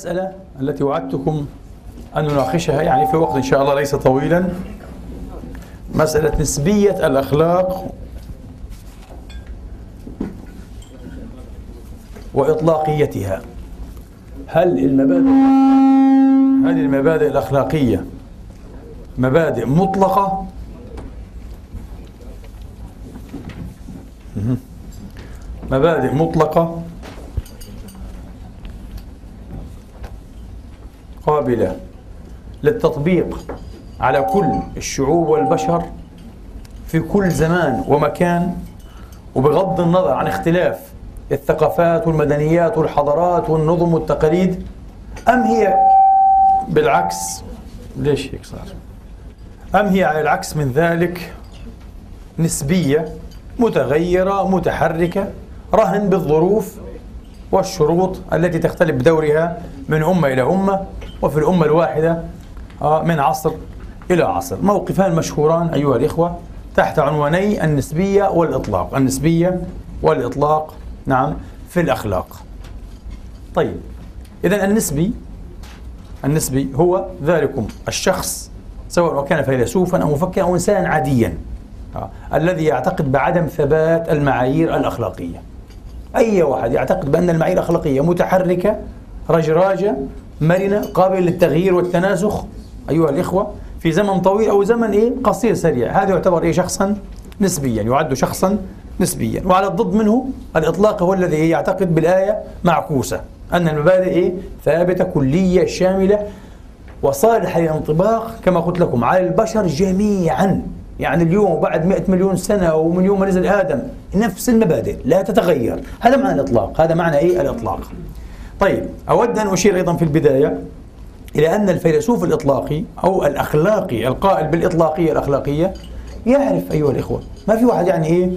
المسألة التي وعدتكم أن نناقشها يعني في وقت إن شاء الله ليس طويلا. مسألة نسبية الأخلاق وإطلاقيتها. هل المبادئ هل المبادئ الأخلاقية مبادئ مطلقة؟ مبادئ مطلقة قابلة للتطبيق على كل الشعوب والبشر في كل زمان ومكان وبغض النظر عن اختلاف الثقافات والمدنيات والحضارات والنظم والتقاليد أم هي بالعكس؟ ليش هيك صار؟ أم هي على العكس من ذلك نسبية متغيرة متحركة رهن بالظروف والشروط التي تختلف بدورها من أمة إلى أمة وفي الأمة الواحدة آه، من عصر إلى عصر. موقفان مشهوران أيها الإخوة تحت عنواني النسبية والإطلاق. النسبية والإطلاق نعم في الأخلاق. طيب إذا النسبي النسبي هو ذلكم الشخص سواء كان فيلسوفا أو مفكرا أو إنسانا عاديا آه. الذي يعتقد بعدم ثبات المعايير الأخلاقية. أي واحد يعتقد بأن المعايير الأخلاقية متحركة رجراجة مرنة قابلة للتغيير والتناسخ أيها الإخوة في زمن طويل أو زمن إيه؟ قصير سريع. هذا يعتبر إيه؟ شخصا نسبيا يعد شخصا نسبيا. وعلى الضد منه الإطلاق هو الذي يعتقد بالآية معكوسة أن المبادئ إيه؟ ثابتة كلية شاملة وصالحة للانطباق كما قلت لكم على البشر جميعا. يعني اليوم بعد 100 مليون سنة أو من يوم ما نزل آدم نفس المبادئ لا تتغير. هذا معنى الإطلاق هذا معنى إيه؟ الإطلاق. طيب أود أن أشير أيضا في البداية إلى أن الفيلسوف الإطلاقي أو الأخلاقي القائل بالإطلاقية الأخلاقية يعرف أيها الإخوة ما في واحد يعني إيه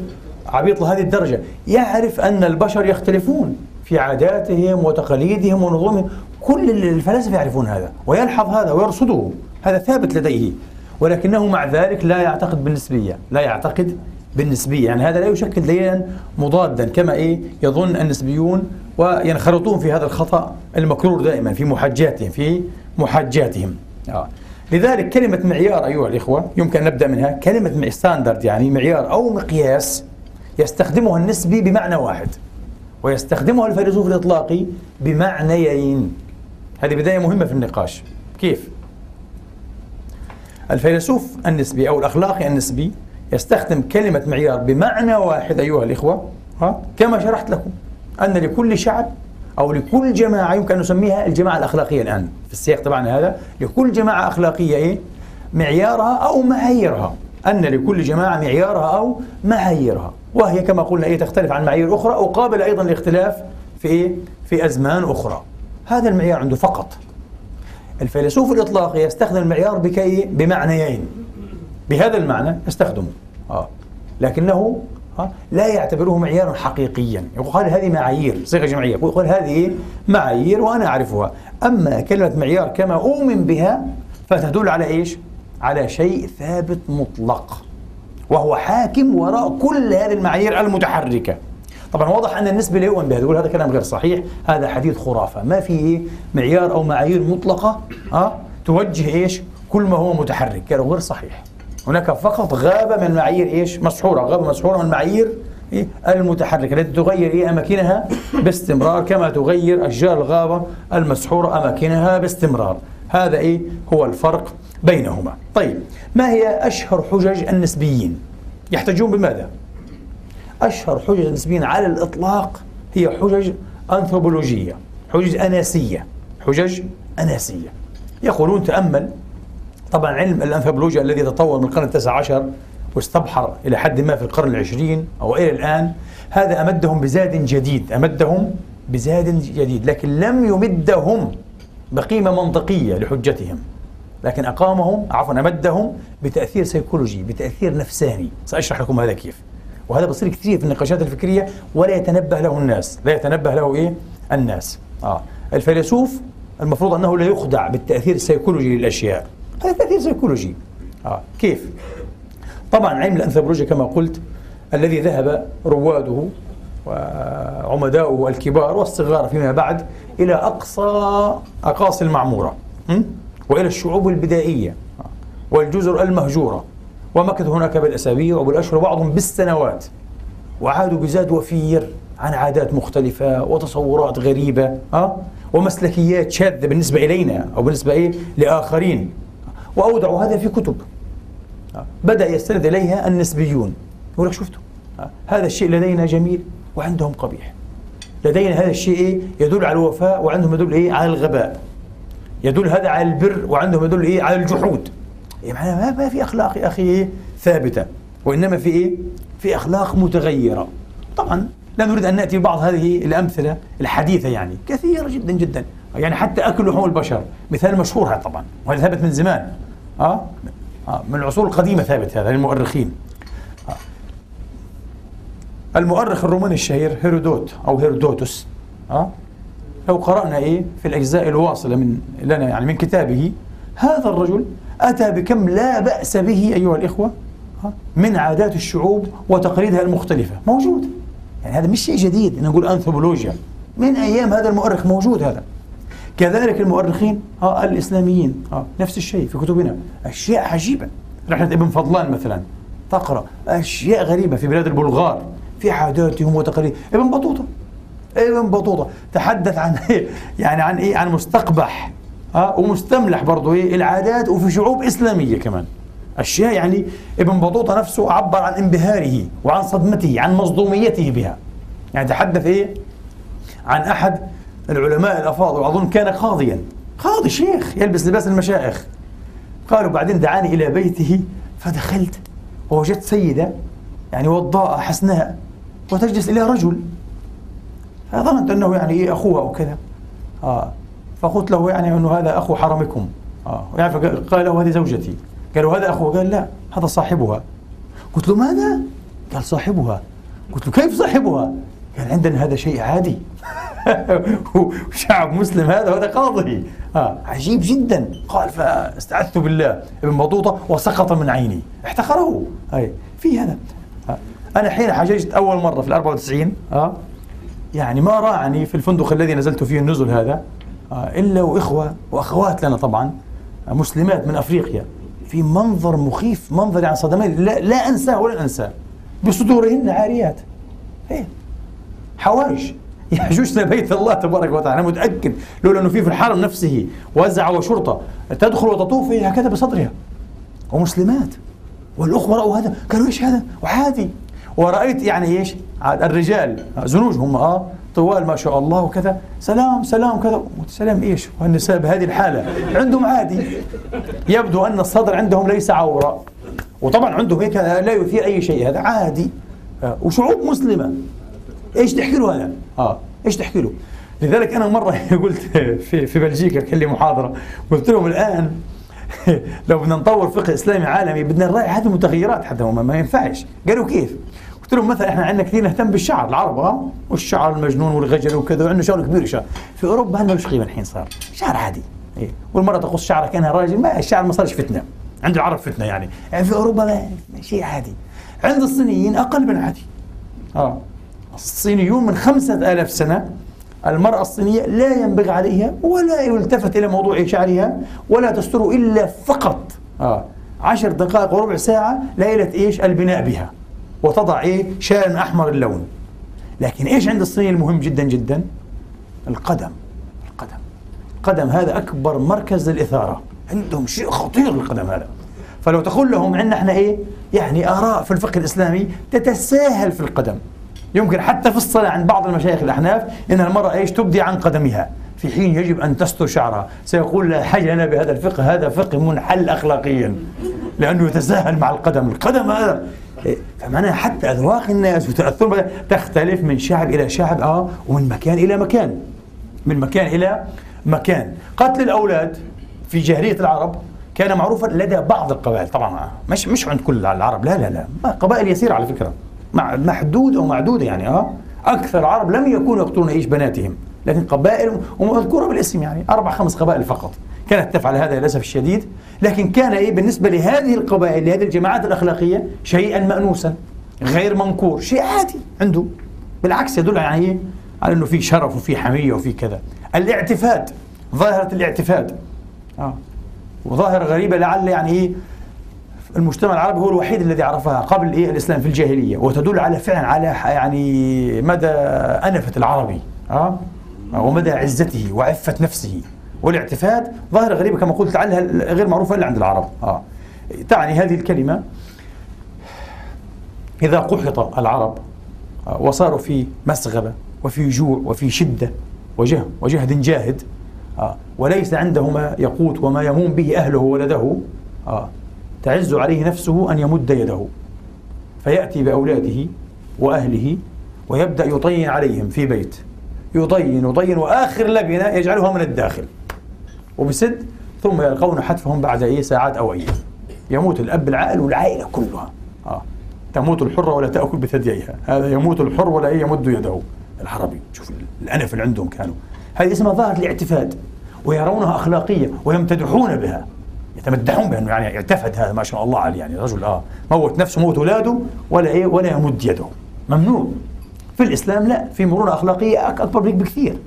عبيط لهذه الدرجة يعرف أن البشر يختلفون في عاداتهم وتقاليدهم ونظامهم كل الفلاسفة يعرفون هذا ويلحظ هذا ويرصده هذا ثابت لديه ولكنه مع ذلك لا يعتقد بالنسبية لا يعتقد بالنسبية يعني هذا لا يشكل دليلا مضادا كما إيه يظن النسبيون وينخرطون في هذا الخطأ المكرور دائما في محجاتهم في محجاتهم آه. لذلك كلمة معيار أيها الإخوة يمكن أن نبدأ منها. كلمة ستاندرد يعني معيار أو مقياس يستخدمه النسبي بمعنى واحد ويستخدمه الفيلسوف الإطلاقي بمعنيين. هذه بداية مهمة في النقاش. كيف؟ الفيلسوف النسبي أو الأخلاقي النسبي يستخدم كلمة معيار بمعنى واحد أيها الإخوة ها كما شرحت لكم. أن لكل شعب أو لكل جماعة يمكن أن نسميها الجماعة الأخلاقية الآن في السياق تبعنا هذا لكل جماعة أخلاقية إيه؟ معيارها أو معاييرها أن لكل جماعة معيارها أو معاييرها وهي كما قلنا إيه تختلف عن معايير أخرى وقابل أيضا الاختلاف في إيه؟ في أزمان أخرى هذا المعيار عنده فقط الفيلسوف الإطلاقي يستخدم المعيار بكي بمعنيين بهذا المعنى يستخدمه آه. لكنه. لا يعتبره معيارا حقيقيا. يقول هذه معايير صيغة جمعية. يقول هذه معايير وأنا أعرفها. أما كلمة معيار كما أؤمن بها فتدل على إيش؟ على شيء ثابت مطلق وهو حاكم وراء كل هذه المعايير المتحركة. طبعا واضح أن النسبة لا يؤمن بها يقول هذا كلام غير صحيح هذا حديث خرافة. ما في معيار أو معايير مطلقة أه؟ توجه إيش؟ كل ما هو متحرك. قالوا غير صحيح. هناك فقط غابه من المعايير إيش؟ مسحورة. غابه مسحورة من المعايير إيه؟ المتحركة. التي تغير إيه؟ أماكنها باستمرار كما تغير اشجار الغابة المسحورة أماكنها باستمرار. هذا إيه؟ هو الفرق بينهما. طيب ما هي أشهر حجج النسبيين؟ يحتجون بماذا؟ أشهر حجج النسبيين على الإطلاق هي حجج أنثروبولوجية حجج أناسية حجج أناسية. يقولون تأمل طبعا علم الأنثروبولوجيا الذي تطور من القرن التاسع عشر واستبحر إلى حد ما في القرن العشرين أو إلى الآن هذا أمدهم بزاد جديد أمدهم بزاد جديد لكن لم يمدهم بقيمة منطقية لحجتهم لكن أقامهم عفوا أمدهم بتأثير سيكولوجي بتأثير نفساني. سأشرح لكم هذا كيف. وهذا بصير كثير في النقاشات الفكرية ولا يتنبه له الناس. لا يتنبه له إيه؟ الناس. آه. الفيلسوف المفروض أنه لا يخدع بالتأثير السيكولوجي للأشياء. هذا تأثير سيكولوجي. آه كيف؟ طبعا علم الأنثروبولوجيا كما قلت الذي ذهب رواده عمداؤه الكبار والصغار فيما بعد إلى أقصى أقاصي المعمورة وإلى الشعوب البدائية والجزر المهجورة. ومكثوا هناك بالأسابيع وبالأشهر وبعضهم بالسنوات. وعادوا بزاد وفير عن عادات مختلفة وتصورات غريبة ها ومسلكيات شاذة بالنسبة إلينا أو بالنسبة إيه؟ لآخرين. وأودعوا هذا في كتب. بدأ يستند إليها النسبيون. يقول لك شفتوا هذا الشيء لدينا جميل وعندهم قبيح. لدينا هذا الشيء إيه؟ يدل على الوفاء وعندهم يدل إيه؟ على الغباء. يدل هذا على البر وعندهم يدل إيه؟ على الجحود. يعني معناها ما في أخلاق يا أخي ثابتة. وإنما في إيه؟ في أخلاق متغيرة. طبعا لا نريد أن نأتي ببعض هذه الأمثلة الحديثة يعني. كثيرة جدا جدا. يعني حتى أكل لحوم البشر. مثال مشهور هذا طبعا وهذا ثابت من زمان. آه؟, آه من العصور القديمة ثابت هذا للمؤرخين. آه. المؤرخ الروماني الشهير هيرودوت أو هيرودوتوس. آه؟ لو قرأنا إيه في الأجزاء الواصلة من لنا يعني من كتابه هذا الرجل أتى بكم لا بأس به أيها الإخوة؟ آه، من عادات الشعوب وتقاليدها المختلفة. موجود. يعني هذا مش شيء جديد نقول أنثروبولوجيا. من أيام هذا المؤرخ موجود هذا. كذلك المؤرخين آه الإسلاميين آه نفس الشيء في كتبنا. أشياء عجيبة. رحلة ابن فضلان مثلا تقرأ أشياء غريبة في بلاد البلغار في عاداتهم وتقاليد. ابن بطوطة ابن بطوطة. تحدث عن إيه؟ يعني عن إيه؟ عن مستقبح ها ومستملح برضه إيه؟ العادات وفي شعوب إسلامية كمان. أشياء يعني ابن بطوطة نفسه عبر عن انبهاره وعن صدمته عن مصدوميته بها. يعني تحدث إيه؟ عن أحد العلماء الأفاضل اظن كان قاضيا. قاضي شيخ يلبس لباس المشايخ قالوا بعدين دعاني إلى بيته فدخلت ووجدت سيدة يعني وضاءه حسناء وتجلس اليها رجل. فظننت أنه يعني إيه أخوها أو كذا. آه. فقلت له يعني أنه هذا أخو حرمكم آه. يعني قال له هذه زوجتي. قالوا هذا أخوها؟ قال لا هذا صاحبها. قلت له ماذا؟ قال صاحبها. قلت له كيف صاحبها؟ قال عندنا هذا شيء عادي. شعب مسلم هذا وهذا قاضي. آه عجيب جدا. قال فاستعذت بالله. ابن بطوطه وسقط من عيني. احتقره. أي في هذا. آه. أنا حين حججت أول مرة في ال 94 آه يعني ما راعني في الفندق الذي نزلت فيه النزل هذا آه إلا وإخوة وأخوات لنا طبعا مسلمات من أفريقيا. في منظر مخيف منظر يعني صدمات لا, لا أنساه ولا أنساه. بصدورهن عاريات. إيه حوائج. يحجوجن بيت الله تبارك وتعالى. أنا متأكد لولا أنه في في الحرم نفسه وزع وشرطة تدخل وتطوف هكذا بصدرها ومسلمات. والاخوه راوا هذا. قالوا إيش هذا؟ وعادي. ورأيت يعني إيش؟ الرجال. زنوج. هم آه طوال ما شاء الله وكذا. سلام سلام كذا. سلام إيش؟ والنساء بهذه الحالة. عندهم عادي. يبدو أن الصدر عندهم ليس عورة. وطبعا عندهم هيك لا يثير أي شيء. هذا عادي. آه، وشعوب مسلمة. إيش تحكي له هذا؟ آه. إيش تحكي له؟ لذلك أنا مرة قلت في في بلجيكا كان لي محاضرة قلت لهم الآن لو بدنا نطور فقه إسلامي عالمي بدنا نراعي هذه المتغيرات حتى ما ينفعش. قالوا كيف؟ قلت لهم مثلا إحنا عندنا كثير نهتم بالشعر العرب آه والشعر المجنون والغجل وكذا وعندنا شغل كبير شعر. في أوروبا ما لهش قيمة الحين صار شعر عادي. إيه؟ والمرأة تقص شعرها كأنها راجل ما الشعر ما صارش فتنة. عند العرب فتنة يعني, يعني في أوروبا شيء عادي. عند الصينيين أقل من عادي. آه. الصينيون من خمسة آلاف سنة المرأة الصينية لا ينبغي عليها ولا يلتفت إلى موضوع شعرها ولا تستر إلا فقط. آه عشر دقائق وربع ساعة ليلة إيش؟ البناء بها. وتضع إيه؟ شان أحمر اللون. لكن إيش عند الصينية المهم جدا جدا؟ القدم. القدم. القدم هذا أكبر مركز للإثارة. عندهم شيء خطير القدم هذا. فلو تقول لهم عندنا إحنا إيه؟ يعني آراء في الفقه الإسلامي تتساهل في القدم. يمكن حتى في الصلاة عند بعض المشايخ الأحناف إن المرأة إيش تبدي عن قدمها. في حين يجب أن تستر شعرها. سيقول لا حاجة لنا بهذا الفقه. هذا فقه منحل اخلاقيا. لأنه يتساهل مع القدم. القدم هذا فمعناها حتى أذواق الناس وتاثرهم تختلف من شعب إلى شعب آه ومن مكان إلى مكان. من مكان إلى مكان. قتل الأولاد في جاهلية العرب كان معروفا لدى بعض القبائل. طبعا مش مش عند كل العرب. لا لا لا. قبائل يسيرة على فكرة. محدود أو معدوده يعني آه. أكثر العرب لم يكونوا يقتلون إيش بناتهم لكن قبائل ومذكورة بالاسم يعني أربع خمس قبائل فقط. كانت تفعل هذا للأسف الشديد لكن كان إيه بالنسبة لهذه القبائل لهذه الجماعات الأخلاقية شيئا مانوسا غير منكور شيء عادي عنده. بالعكس يدل يعني إيه؟ على إنه في شرف وفي حمية وفي كذا. الاعتفاد ظاهرة الاعتفاد آه. وظاهرة غريبة لعل يعني إيه المجتمع العربي هو الوحيد الذي عرفها قبل إيه الإسلام في الجاهلية وتدل على فعلا على يعني مدى أنفة العربي أه؟ ومدى عزته وعفة نفسه والاعتفاد ظاهرة غريبة كما قلت لعلها غير معروفة إلا عند العرب أه؟ تعني هذه الكلمة إذا قحط العرب آه، وصاروا في مسغبة وفي جوع وفي شدة وجه وجهد جاهد آه وليس عنده ما يقوت وما يموم به أهله وولده آه تعز عليه نفسه أن يمد يده فيأتي بأولاده وأهله ويبدأ يطين عليهم في بيت. يطين يطين وآخر لبنة يجعلها من الداخل. وبسد ثم يلقون حتفهم بعد أي ساعات أو أيام. يموت الأب العائل والعائلة كلها. آه. تموت الحرة ولا تأكل بثدييها. هذا يموت الحر ولا يمد يده. العربي شوف الأنف اللي عندهم كانوا. هذه اسمها ظاهرة الاعتفاد ويرونها أخلاقية ويمتدحون بها. يتمدحون بأنه يعني اعتفد هذا ما شاء الله عليه. يعني رجل آه موت نفسه موت أولاده ولا إيه ولا يمد يده. ممنوع. في الإسلام لا. في مرونه أخلاقية أكبر بك بكثير.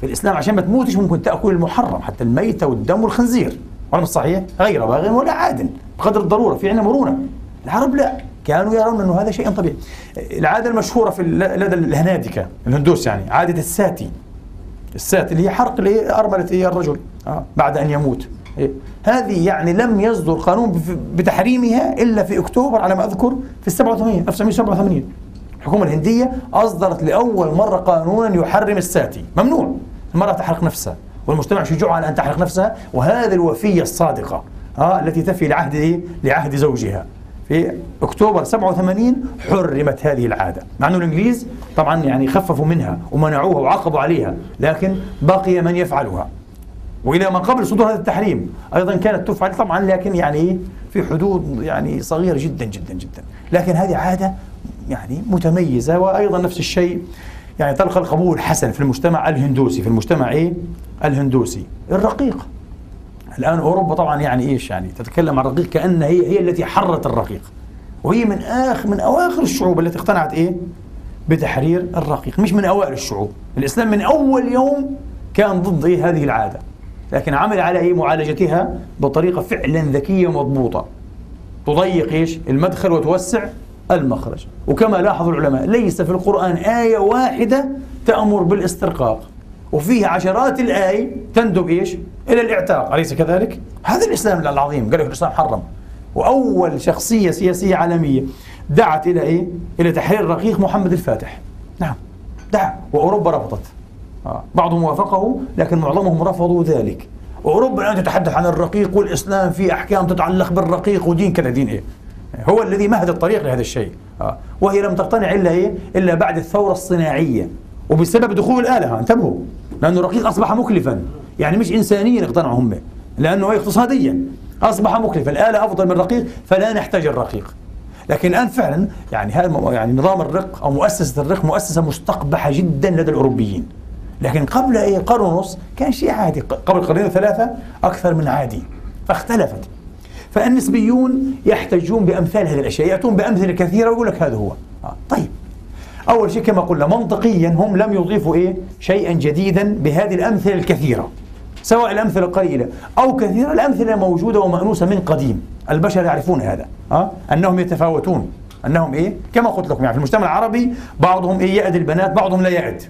في الإسلام عشان ما تموتش ممكن تأكل المحرم حتى الميتة والدم والخنزير. ولا مش صحيح؟ غير باغ ولا عاد. بقدر الضرورة. في عندنا مرونة. العرب لا. كانوا يرون أنه هذا شيء طبيعي. العادة المشهورة في لدى الهنادكة الهندوس يعني عادة الساتي. السات اللي هي حرق أرملة الرجل آه بعد أن يموت. إيه؟ هذه يعني لم يصدر قانون بتحريمها إلا في أكتوبر على ما أذكر في 87 1987 الحكومة الهندية أصدرت لأول مرة قانونا يحرم الساتي. ممنوع. المرأة تحرق نفسها والمجتمع يشجعها على أن تحرق نفسها وهذه الوفية الصادقة آه التي تفي لعهد؟ لعهد زوجها. في أكتوبر 87 حرمت هذه العادة. مع أنه الإنجليز طبعا يعني خففوا منها ومنعوها وعاقبوا عليها لكن بقي من يفعلها. وإلى ما قبل صدور هذا التحريم أيضا كانت تفعل طبعا لكن يعني في حدود يعني صغيرة جدا جدا جدا. لكن هذه عادة يعني متميزة وأيضا نفس الشيء يعني تلقى القبول حسن في المجتمع الهندوسي في المجتمع إيه الهندوسي الرقيق. الآن أوروبا طبعا يعني إيش يعني تتكلم عن الرقيق كأن هي هي التي حرت الرقيق. وهي من اخر من أواخر الشعوب التي اقتنعت إيه؟ بتحرير الرقيق مش من أوائل الشعوب. الإسلام من أول يوم كان ضد إيه؟ هذه العادة. لكن عمل على معالجتها بطريقة فعلا ذكية مضبوطة تضيق إيش؟ المدخل وتوسع المخرج. وكما لاحظ العلماء ليس في القرآن آية واحدة تأمر بالاسترقاق. وفيها عشرات الآي تندب إيش؟ إلى الاعتاق. أليس كذلك؟ هذا الإسلام العظيم. قال لك الإسلام حرم. وأول شخصية سياسية عالمية دعت إلى إيه؟ إلى تحرير الرقيق محمد الفاتح. نعم. دعا. وأوروبا رفضت. بعضهم وافقه لكن معظمهم رفضوا ذلك. أوروبا الآن تتحدث عن الرقيق والإسلام في أحكام تتعلق بالرقيق ودين كذا دين إيه؟ هو الذي مهد الطريق لهذا الشيء. آه. وهي لم تقتنع إلا إيه؟ إلا بعد الثورة الصناعية. وبسبب دخول الآلة انتبهوا. لأنه الرقيق أصبح مكلفا. يعني مش إنسانيا اقتنعوا هم لأنه اقتصاديا أصبح مكلفا. الآلة أفضل من الرقيق فلا نحتاج الرقيق. لكن الآن فعلا يعني هذا يعني نظام الرق أو مؤسسة الرق مؤسسة مستقبحة جدا لدى الأوروبيين. لكن قبل إيه قرن ونص كان شيء عادي. قبل قرنين ثلاثة أكثر من عادي. فاختلفت. فالنسبيون يحتجون بأمثال هذه الأشياء. يأتون بأمثلة كثيرة ويقول لك هذا هو. آه. طيب. أول شيء كما قلنا منطقيا هم لم يضيفوا إيه؟ شيئا جديدا بهذه الأمثلة الكثيرة. سواء الأمثلة قليلة أو كثيرة الأمثلة موجودة ومأنوسة من قديم. البشر يعرفون هذا. أه؟ أنهم يتفاوتون. أنهم إيه؟ كما قلت لكم يعني في المجتمع العربي بعضهم إيه؟ يأد البنات بعضهم لا يأد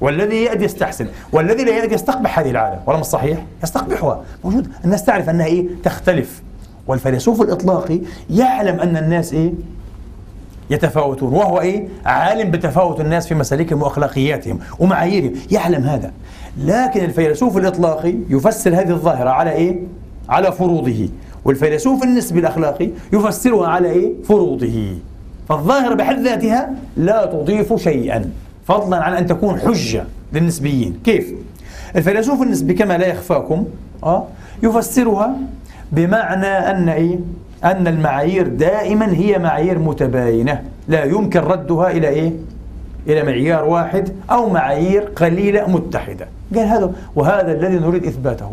والذي يأتي يستحسن والذي لا يأتي يستقبح هذه العادة ولا صحيح؟ يستقبحها موجود الناس تعرف أنها إيه؟ تختلف والفيلسوف الإطلاقي يعلم أن الناس إيه؟ يتفاوتون وهو إيه؟ عالم بتفاوت الناس في مسالكهم وأخلاقياتهم ومعاييرهم يعلم هذا لكن الفيلسوف الإطلاقي يفسر هذه الظاهرة على إيه؟ على فروضه والفيلسوف النسبي الأخلاقي يفسرها على إيه؟ فروضه فالظاهرة بحد ذاتها لا تضيف شيئا فضلا عن أن تكون حجة للنسبيين. كيف؟ الفيلسوف النسبي كما لا يخفاكم آه يفسرها بمعنى أن إيه؟ أن المعايير دائما هي معايير متباينة. لا يمكن ردها إلى إيه؟ إلى معيار واحد أو معايير قليلة متحدة. قال هذا وهذا الذي نريد إثباته.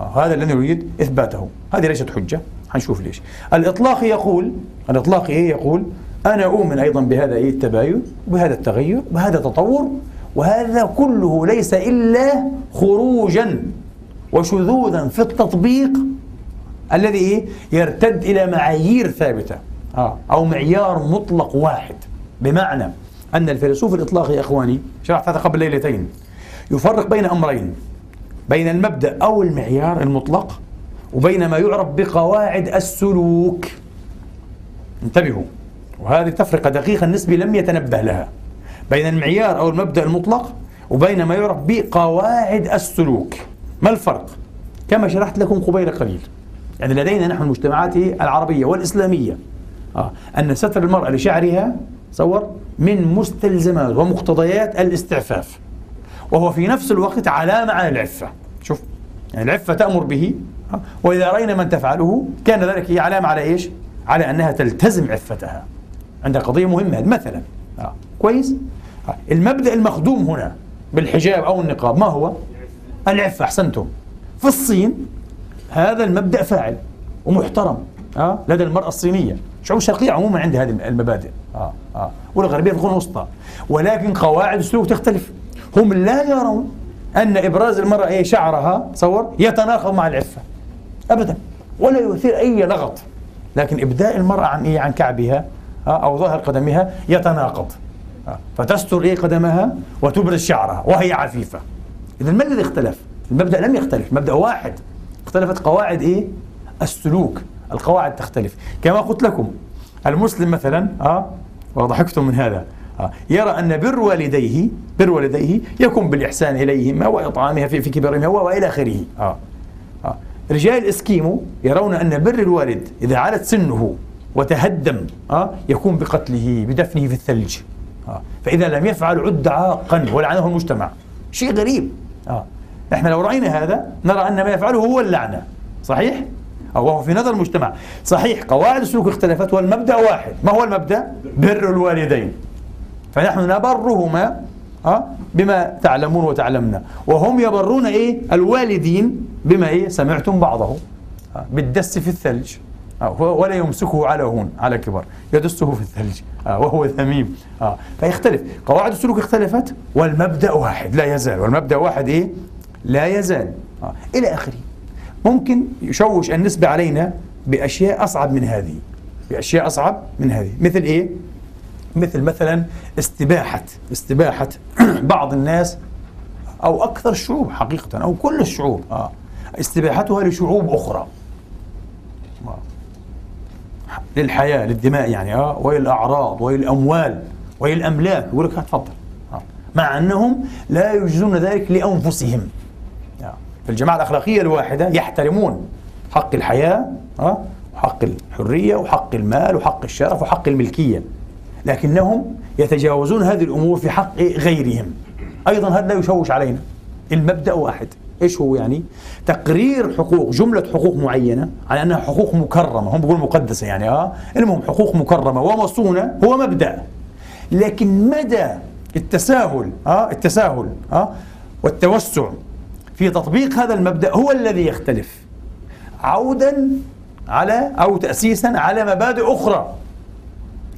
آه هذا الذي نريد إثباته. هذه ليست حجة. حنشوف ليش. الإطلاق يقول الإطلاق إيه؟ يقول أنا أؤمن أيضا بهذا إيه التباين وبهذا التغير وبهذا التطور وهذا كله ليس إلا خروجا وشذوذا في التطبيق الذي إيه؟ يرتد إلى معايير ثابتة آه أو معيار مطلق واحد. بمعنى أن الفيلسوف الإطلاقي يا إخواني شرحت هذا قبل ليلتين يفرق بين أمرين بين المبدأ أو المعيار المطلق وبين ما يعرف بقواعد السلوك. انتبهوا. وهذه تفرقة دقيقة النسبي لم يتنبه لها. بين المعيار أو المبدأ المطلق وبين ما يعرف بقواعد السلوك. ما الفرق؟ كما شرحت لكم قبيل قليل. يعني لدينا نحن المجتمعات العربية والإسلامية. آه أن ستر المرأة لشعرها تصور من مستلزمات ومقتضيات الاستعفاف. وهو في نفس الوقت علامة على العفة. شوف يعني العفة تأمر به. آه، وإذا رأينا من تفعله كان ذلك علامة على إيش؟ على أنها تلتزم عفتها. عندها قضية مهمة مثلا. آه. كويس؟ آه. المبدأ المخدوم هنا بالحجاب أو النقاب ما هو؟ العفة أحسنتم. في الصين هذا المبدأ فاعل ومحترم آه. لدى المرأة الصينية. الشعوب الشرقية عموما عندها هذه المبادئ. آه. آه. والغربية في القرون الوسطى ولكن قواعد السلوك تختلف. هم لا يرون أن إبراز المرأة أي شعرها تصور يتناقض مع العفة. أبدا. ولا يثير أي لغط. لكن إبداء المرأة عن إيه؟ عن كعبها أو ظاهر قدمها يتناقض آه فتستر إيه قدمها وتبرز شعرها وهي عفيفة إذا ما الذي اختلف؟ المبدأ لم يختلف مبدأ واحد اختلفت قواعد إيه؟ السلوك القواعد تختلف كما قلت لكم المسلم مثلا آه وضحكتم من هذا آه يرى أن بر والديه بر والديه يكون بالإحسان إليهما وإطعامها في, في كبرهما وإلى آخره آه. آه. رجال الإسكيمو يرون أن بر الوالد إذا علت سنه وتهدم آه يكون بقتله بدفنه في الثلج آه. فإذا لم يفعل عد عاقا ولعنه المجتمع شيء غريب آه. إحنا لو رأينا هذا نرى أن ما يفعله هو اللعنة صحيح؟ أو وهو في نظر المجتمع صحيح قواعد السلوك اختلفت والمبدأ واحد ما هو المبدأ؟ بر الوالدين فنحن نبرهما؟ بما تعلمون وتعلمنا وهم يبرون إيه؟ الوالدين بما إيه؟ سمعتم بعضه؟ بالدس في الثلج؟ ولا يمسكه على هون على كبر يدسه في الثلج أه؟ وهو ذميم أه؟ فيختلف قواعد السلوك اختلفت والمبدأ واحد لا يزال والمبدأ واحد إيه؟ لا يزال؟ إلى آخره ممكن يشوش النسبة علينا بأشياء أصعب من هذه بأشياء أصعب من هذه مثل إيه؟ مثل مثلا استباحة استباحة بعض الناس أو أكثر الشعوب حقيقة أو كل الشعوب آه استباحتها لشعوب أخرى آه. للحياة للدماء يعني آه وللأعراض وللأموال وللأملاك يقول لك تفضل. آه. مع أنهم لا يجزون ذلك لأنفسهم. في الجماعة الأخلاقية الواحدة يحترمون حق الحياة أه؟ وحق الحرية وحق المال وحق الشرف وحق الملكية. لكنهم يتجاوزون هذه الأمور في حق غيرهم. أيضا هذا لا يشوش علينا المبدأ واحد. إيش هو يعني؟ تقرير حقوق جملة حقوق معينة على أنها حقوق مكرمة، هم بيقولوا مقدسة يعني آه، المهم حقوق مكرمة ومصونة هو مبدأ. لكن مدى التساهل آه التساهل آه والتوسع في تطبيق هذا المبدأ هو الذي يختلف عودا على أو تأسيسا على مبادئ أخرى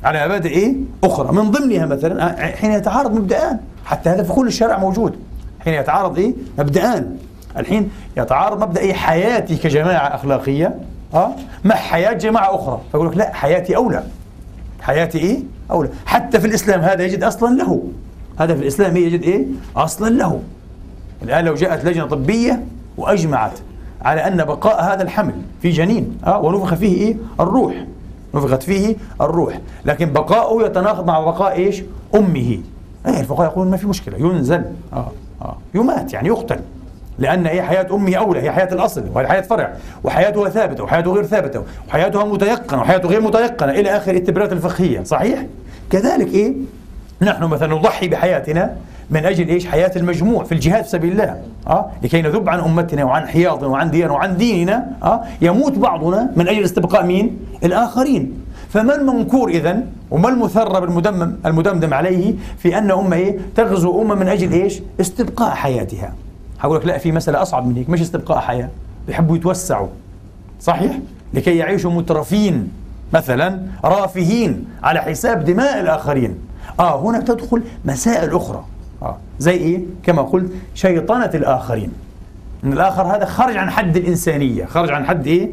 على مبادئ إيه؟ أخرى من ضمنها مثلا حين يتعارض مبدأان حتى هذا في كل الشارع موجود حين يتعارض إيه؟ مبدأان الحين يتعارض مبدأ إيه؟ حياتي كجماعة أخلاقية أه؟ مع حياة جماعة أخرى. فيقول لك لا حياتي أولى. حياتي إيه؟ أولى. حتى في الإسلام هذا يجد أصلا له. هذا في الإسلام يجد إيه؟ أصلا له. الآن لو جاءت لجنة طبية وأجمعت على أن بقاء هذا الحمل في جنين أه؟ ونفخ فيه إيه؟ الروح. نفخت فيه الروح. لكن بقاؤه يتناقض مع بقاء إيش؟ أمه. أي الفقهاء يقولون ما في مشكلة. ينزل. آه آه. يمات يعني يقتل. لأن هي حياة أمه أولى هي حياة الأصل وهي حياة فرع وحياتها ثابتة وحياته غير ثابتة وحياتها متيقنة وحياته غير متيقنة إلى آخر التبريرات الفقهية صحيح؟ كذلك إيه؟ نحن مثلا نضحي بحياتنا من أجل إيش حياة المجموع في الجهاد في سبيل الله أه؟ لكي نذب عن أمتنا وعن حياضنا وعن دياننا وعن ديننا أه؟ يموت بعضنا من أجل استبقاء مين؟ الآخرين فما المنكور إذا وما المثرب المدمم المدمدم عليه في أن أمة إيه؟ تغزو أمة من أجل إيش؟ استبقاء حياتها هقول لك لا في مسألة أصعب من هيك مش استبقاء حياة بيحبوا يتوسعوا صحيح؟ لكي يعيشوا مترفين مثلا رافهين على حساب دماء الآخرين آه هنا تدخل مسائل أخرى آه زي إيه؟ كما قلت شيطنة الآخرين إن الآخر هذا خرج عن حد الإنسانية خرج عن حد إيه؟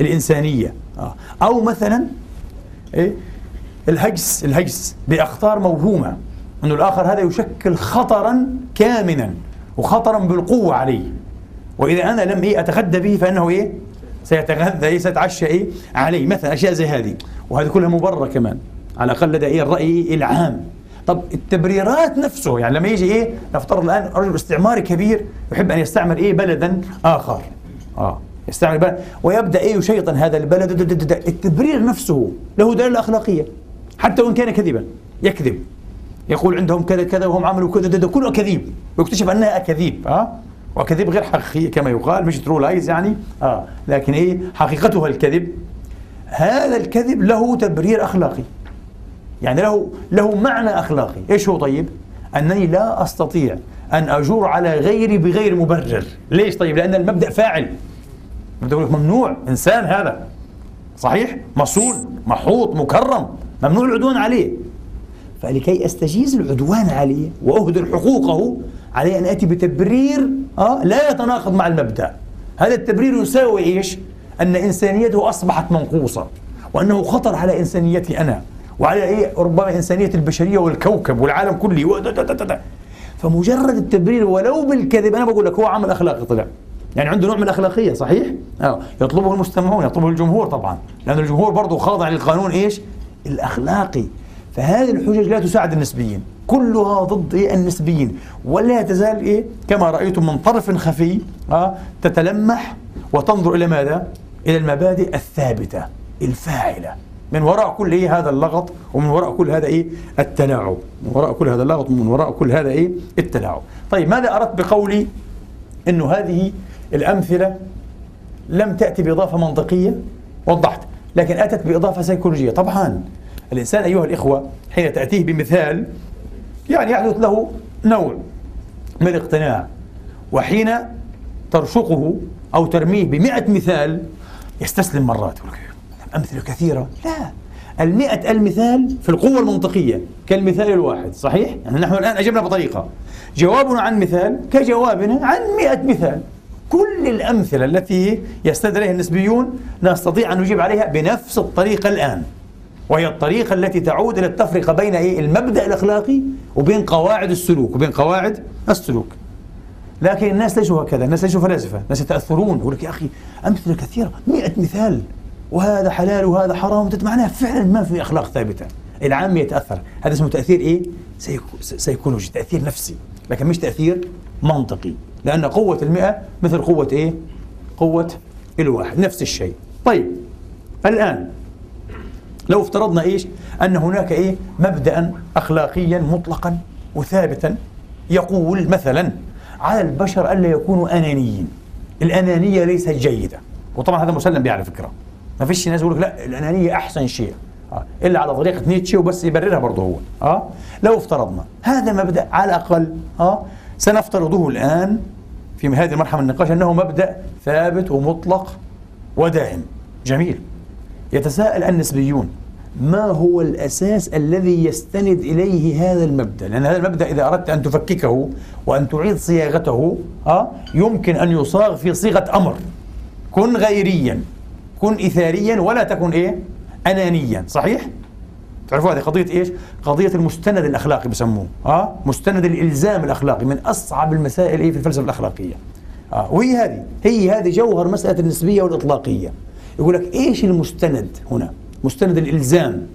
الإنسانية آه. أو مثلا إيه؟ الهجس الهجس بأخطار موهومة أنه الآخر هذا يشكل خطرا كامنا وخطرا بالقوة عليه وإذا أنا لم إيه أتغدى به فإنه إيه؟ سيتغذى إيه؟ سيتعشى إيه؟ عليه مثلا أشياء زي هذه. وهذه كلها مبررة كمان. على الأقل لدى إيه الرأي العام. طب التبريرات نفسه يعني لما يجي إيه؟ نفترض الآن رجل استعماري كبير يحب أن يستعمر إيه؟ بلدا آخر. آه يستعمر بلد. ويبدأ إيه؟ يشيطن هذا البلد. التبرير نفسه له دلالة أخلاقية. حتى وإن كان كذبا يكذب. يقول عندهم كذا كذا وهم عملوا كذا كله أكاذيب ويكتشف أنها أكاذيب ها؟ آه؟ وكذب غير حقيقي كما يقال مش true lies يعني؟ آه. لكن إيه؟ حقيقتها الكذب. هذا الكذب له تبرير أخلاقي. يعني له له معنى أخلاقي. إيش هو طيب؟ أنني لا أستطيع أن أجور على غيري بغير مبرر. ليش طيب؟ لأن المبدأ فاعل. ممنوع. إنسان هذا. صحيح؟ مصون محوط مكرم. ممنوع العدوان عليه. فلكي أستجيز العدوان عليه وأهدر حقوقه علي أن آتي بتبرير آه لا يتناقض مع المبدأ هذا التبرير يساوي إيش؟ أن إنسانيته أصبحت منقوصة وأنه خطر على إنسانيتي أنا وعلى إيه ربما إنسانية البشرية والكوكب والعالم كله فمجرد التبرير ولو بالكذب أنا بقول لك هو عمل أخلاقي طلع يعني عنده نوع من الأخلاقية صحيح؟ آه. يطلبه المستمعون يطلبه الجمهور طبعا لأن الجمهور برضه خاضع للقانون إيش؟ الأخلاقي فهذه الحجج لا تساعد النسبيين. كلها ضد إيه؟ النسبيين. ولا تزال إيه؟ كما رأيتم من طرف خفي آه تتلمح وتنظر إلى ماذا؟ إلى المبادئ الثابتة الفاعلة. من وراء كل إيه؟ هذا اللغط ومن وراء كل هذا إيه؟ التلاعب. من وراء كل هذا اللغط ومن وراء كل هذا إيه؟ التلاعب. طيب ماذا أردت بقولي؟ أنه هذه الأمثلة لم تأتي بإضافة منطقية؟ وضحت. لكن أتت بإضافة سيكولوجية. طبعا. الإنسان أيها الإخوة حين تأتيه بمثال يعني يحدث له نوع من الاقتناع وحين ترشقه أو ترميه بمئة مثال يستسلم مرات أمثلة كثيرة. لا المئة المثال في القوة المنطقية كالمثال الواحد صحيح؟ يعني نحن الآن أجبنا بطريقة. جوابنا عن مثال كجوابنا عن مئة مثال. كل الأمثلة التي يستند إليها النسبيون نستطيع أن نجيب عليها بنفس الطريقة الآن. وهي الطريقة التي تعود إلى التفرقة بين إيه المبدأ الأخلاقي وبين قواعد السلوك وبين قواعد السلوك لكن الناس ليسوا هكذا الناس ليسوا فلاسفة الناس يتأثرون يقول لك يا أخي أمثلة كثيرة مئة مثال وهذا حلال وهذا حرام معناها فعلا ما في أخلاق ثابتة العام يتأثر هذا اسمه تأثير إيه؟ سيكولوجي تأثير نفسي لكن مش تأثير منطقي لأن قوة المئة مثل قوة إيه؟ قوة الواحد نفس الشيء طيب الآن لو افترضنا إيش؟ أن هناك إيه؟ مبدا اخلاقيا مطلقا وثابتا يقول مثلا على البشر ألا يكونوا أنانيين. الأنانية ليست جيدة، وطبعا هذا مسلم به على فكره. ما فيش ناس يقول لك لا الأنانية أحسن شيء. آه. إلا على طريقة نيتشه وبس يبررها برضه هو. آه لو افترضنا هذا مبدأ على الأقل آه سنفترضه الآن في هذه المرحلة من النقاش أنه مبدأ ثابت ومطلق ودائم. جميل. يتساءل النسبيون ما هو الأساس الذي يستند إليه هذا المبدأ لأن هذا المبدأ إذا أردت أن تفككه وأن تعيد صياغته أه يمكن أن يصاغ في صيغة أمر كن غيريا كن إثاريا ولا تكن إيه أنانيا صحيح؟ تعرفوا هذه قضية إيش؟ قضية المستند الأخلاقي بسموه أه؟ مستند الإلزام الأخلاقي من أصعب المسائل إيه في الفلسفة الأخلاقية أه؟ وهي هذه هي هذه جوهر مسألة النسبية والإطلاقية يقول لك إيش المستند هنا؟ مستند الإلزام.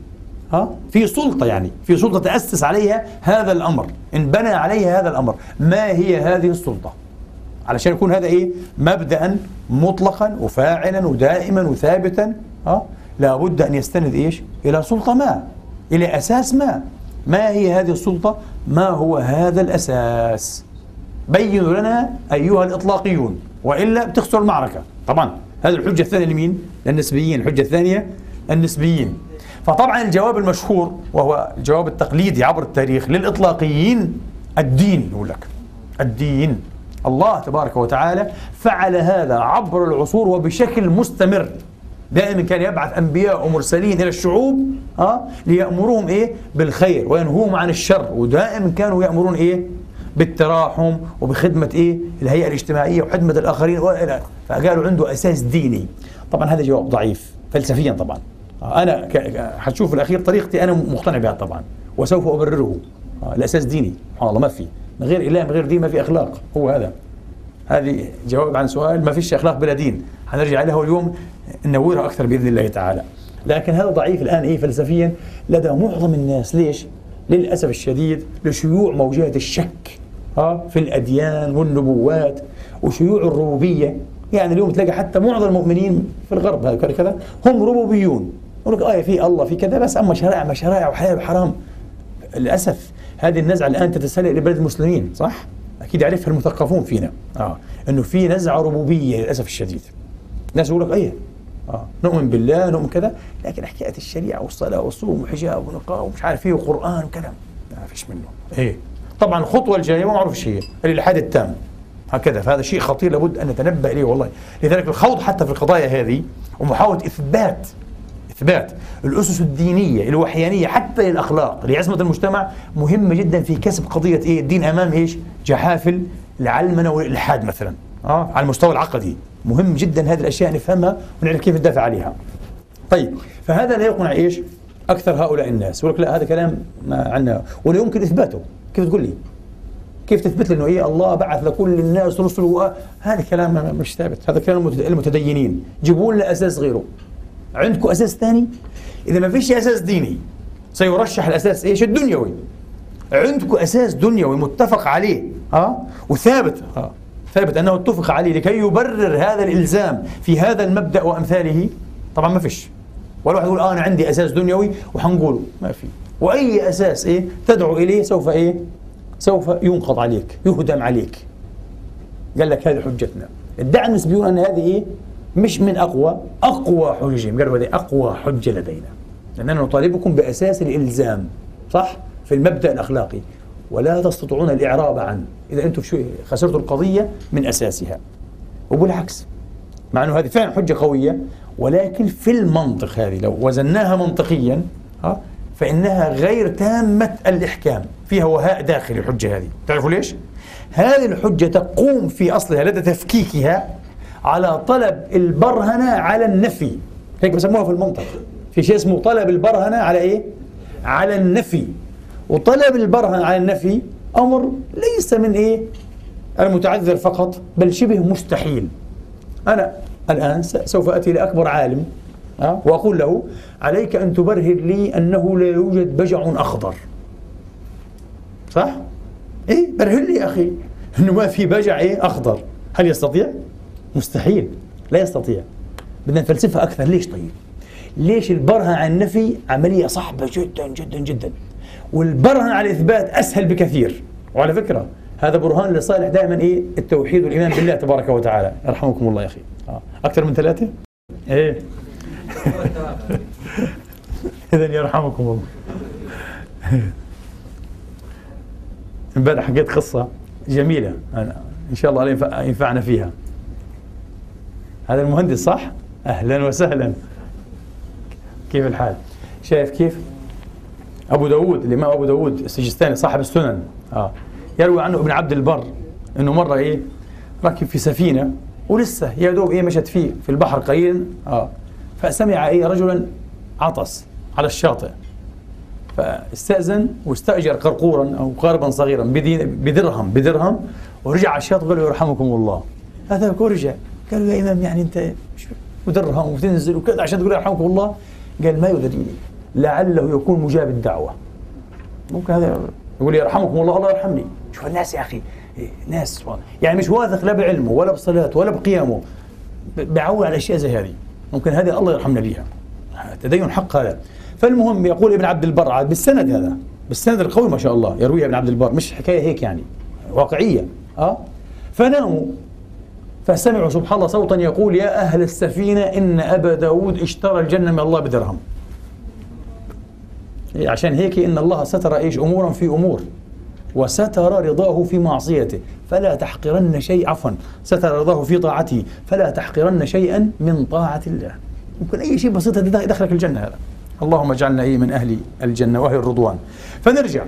ها؟ في سلطة يعني في سلطة تأسس عليها هذا الأمر إن بنى عليها هذا الأمر. ما هي هذه السلطة؟ علشان يكون هذا إيه؟ مبدا مطلقا وفاعلا ودائما وثابتا. ها؟ لابد أن يستند إيش؟ إلى سلطة ما إلى أساس ما. ما هي هذه السلطة؟ ما هو هذا الأساس؟ بينوا لنا أيها الإطلاقيون وإلا بتخسر المعركة. طبعا. هذه الحجة الثانية لمين؟ للنسبيين الحجة الثانية النسبيين فطبعا الجواب المشهور وهو الجواب التقليدي عبر التاريخ للإطلاقيين الدين يقول لك. الدين. الله تبارك وتعالى فعل هذا عبر العصور وبشكل مستمر. دائما كان يبعث أنبياء ومرسلين إلى الشعوب ها ليأمروهم إيه؟ بالخير وينهوهم عن الشر. ودائما كانوا يأمرون إيه؟ بالتراحم وبخدمة إيه؟ الهيئة الاجتماعية وخدمة الآخرين والى فقالوا عنده أساس ديني. طبعا هذا جواب ضعيف فلسفيا طبعا. أنا حتشوف الأخير طريقتي أنا مقتنع بها طبعا وسوف أبرره. الأساس ديني. سبحان الله ما في. من غير إله من غير دين ما في أخلاق. هو هذا. هذه جواب عن سؤال ما فيش أخلاق بلا دين. حنرجع له اليوم ننورها أكثر بإذن الله تعالى. لكن هذا ضعيف الآن إيه فلسفيا لدى معظم الناس. ليش؟ للأسف الشديد لشيوع موجات الشك. ها في الأديان والنبوات وشيوع الربوبية. يعني اليوم تلاقي حتى معظم المؤمنين في الغرب هكذا كذا هم ربوبيون. يقول لك آه في الله في كذا بس أما شرائع ما شرائع وحلال وحرام للأسف هذه النزعة الآن تتسلل لبلد المسلمين صح؟ أكيد يعرفها المثقفون فينا. آه إنه في نزعة ربوبية للأسف الشديد. ناس يقول لك أيه؟ آه نؤمن بالله نؤمن كذا لكن حكاية الشريعة والصلاة والصوم وحجاب ونقاء ومش عارف إيه وقرآن وكلام. ما فيش منه. إيه؟ طبعا الخطوه الجايه ما معروف شيء الإلحاد التام. هكذا فهذا شيء خطير لابد أن نتنبه إليه والله. لذلك الخوض حتى في القضايا هذه ومحاولة إثبات إثبات الأسس الدينية الوحيانية حتى للأخلاق لعصمة المجتمع مهمه جدا في كسب قضية إيه؟ الدين أمام إيش؟ جحافل العلمنة والإلحاد مثلا. آه؟ على المستوى العقدي. مهم جدا هذه الأشياء نفهمها ونعرف كيف ندافع عليها. طيب فهذا لا يقنع إيش؟ أكثر هؤلاء الناس. يقول لك لا هذا كلام ما عنا. ولا يمكن إثباته. كيف تقول لي؟ كيف تثبت لي إنه إيه الله بعث لكل الناس رسل هذا كلام مش ثابت هذا كلام المتدينين. جيبوا لنا أساس غيره. عندكم أساس ثاني؟ إذا ما فيش أساس ديني سيرشح الأساس إيش؟ الدنيوي. عندكم أساس دنيوي متفق عليه ها؟ وثابت ها؟ ثابت أنه اتفق عليه لكي يبرر هذا الإلزام في هذا المبدأ وأمثاله. طبعا ما فيش. ولا واحد يقول آه أنا عندي أساس دنيوي وحنقوله. ما في. وأي أساس إيه؟ تدعو إليه سوف إيه؟ سوف ينقض عليك يهدم عليك. قال لك هذه حجتنا. ادعى النسبيون أن هذه مش من أقوى أقوى حججهم قالوا هذه أقوى حجة لدينا. لأننا نطالبكم بأساس الإلزام صح؟ في المبدأ الأخلاقي. ولا تستطيعون الإعراب عنه إذا أنتم شو خسرتوا القضية من أساسها. وبالعكس مع إنه هذه فعلا حجة قوية ولكن في المنطق هذه لو وزناها منطقيا ها؟ فإنها غير تامة الإحكام فيها وهاء داخلي الحجة هذه. تعرفوا ليش؟ هذه الحجة تقوم في أصلها لدى تفكيكها على طلب البرهنة على النفي. هيك بسموها في المنطق. في شيء اسمه طلب البرهنة على إيه؟ على النفي. وطلب البرهنة على النفي أمر ليس من إيه؟ المتعذر فقط بل شبه مستحيل. أنا الآن سوف أتي لأكبر عالم وأقول له عليك أن تبرهن لي أنه لا يوجد بجع أخضر. صح؟ إيه برهن لي يا أخي إنه ما في بجع إيه أخضر. هل يستطيع؟ مستحيل لا يستطيع. بدنا نفلسفها أكثر. ليش طيب؟ ليش البرهن على النفي عملية صعبة جدا جدا جدا؟ والبرهن على الإثبات أسهل بكثير. وعلى فكرة هذا برهان لصالح دائما إيه؟ التوحيد والإيمان بالله تبارك وتعالى. يرحمكم الله يا أخي. آه. أكثر من ثلاثة؟ إيه. اذا يرحمكم الله. امبارح حكيت قصة جميلة. أنا إن شاء الله ينفعنا فيها. هذا المهندس صح؟ أهلا وسهلا. كيف الحال؟ شايف كيف؟ أبو داود الإمام أبو داود السجستاني صاحب السنن. آه. يروي عنه ابن عبد البر إنه مرة إيه؟ ركب في سفينة ولسه يا دوب إيه مشت فيه في البحر قليلا. آه. فسمع إيه رجلا عطس على الشاطئ. فاستأذن واستأجر قرقورا أو قاربا صغيرا بدرهم بدرهم ورجع على الشاطئ قال له يرحمكم الله. هذا قال له يا إمام يعني أنت ودرهم وتنزل وكذا عشان تقول يرحمكم الله. قال ما يدريني لعله يكون مجاب الدعوة. ممكن هذا يقول يرحمكم الله الله يرحمني. شوف الناس يا أخي ناس يعني مش واثق لا بعلمه ولا بصلاته ولا بقيامه بعول على أشياء زي هذه. ممكن هذه الله يرحمنا ليها تدين حق هذا. فالمهم يقول ابن عبد البر بالسند هذا بالسند القوي ما شاء الله يرويها ابن عبد البر مش حكاية هيك يعني واقعية. آه؟ فناموا. فسمعوا سبحان الله صوتا يقول يا أهل السفينة إن أبا داود اشترى الجنة من الله بدرهم. إيه، عشان هيك إن الله ستر إيش؟ أمورا في أمور. وستر رضاه في معصيته. فلا تحقرن شيء عفوا ستر رضاه في طاعته. فلا تحقرن شيئا من طاعة الله. ممكن أي شيء بسيط يدخلك الجنة هذا. اللهم اجعلنا إيه من أهل الجنة وأهل الرضوان. فنرجع.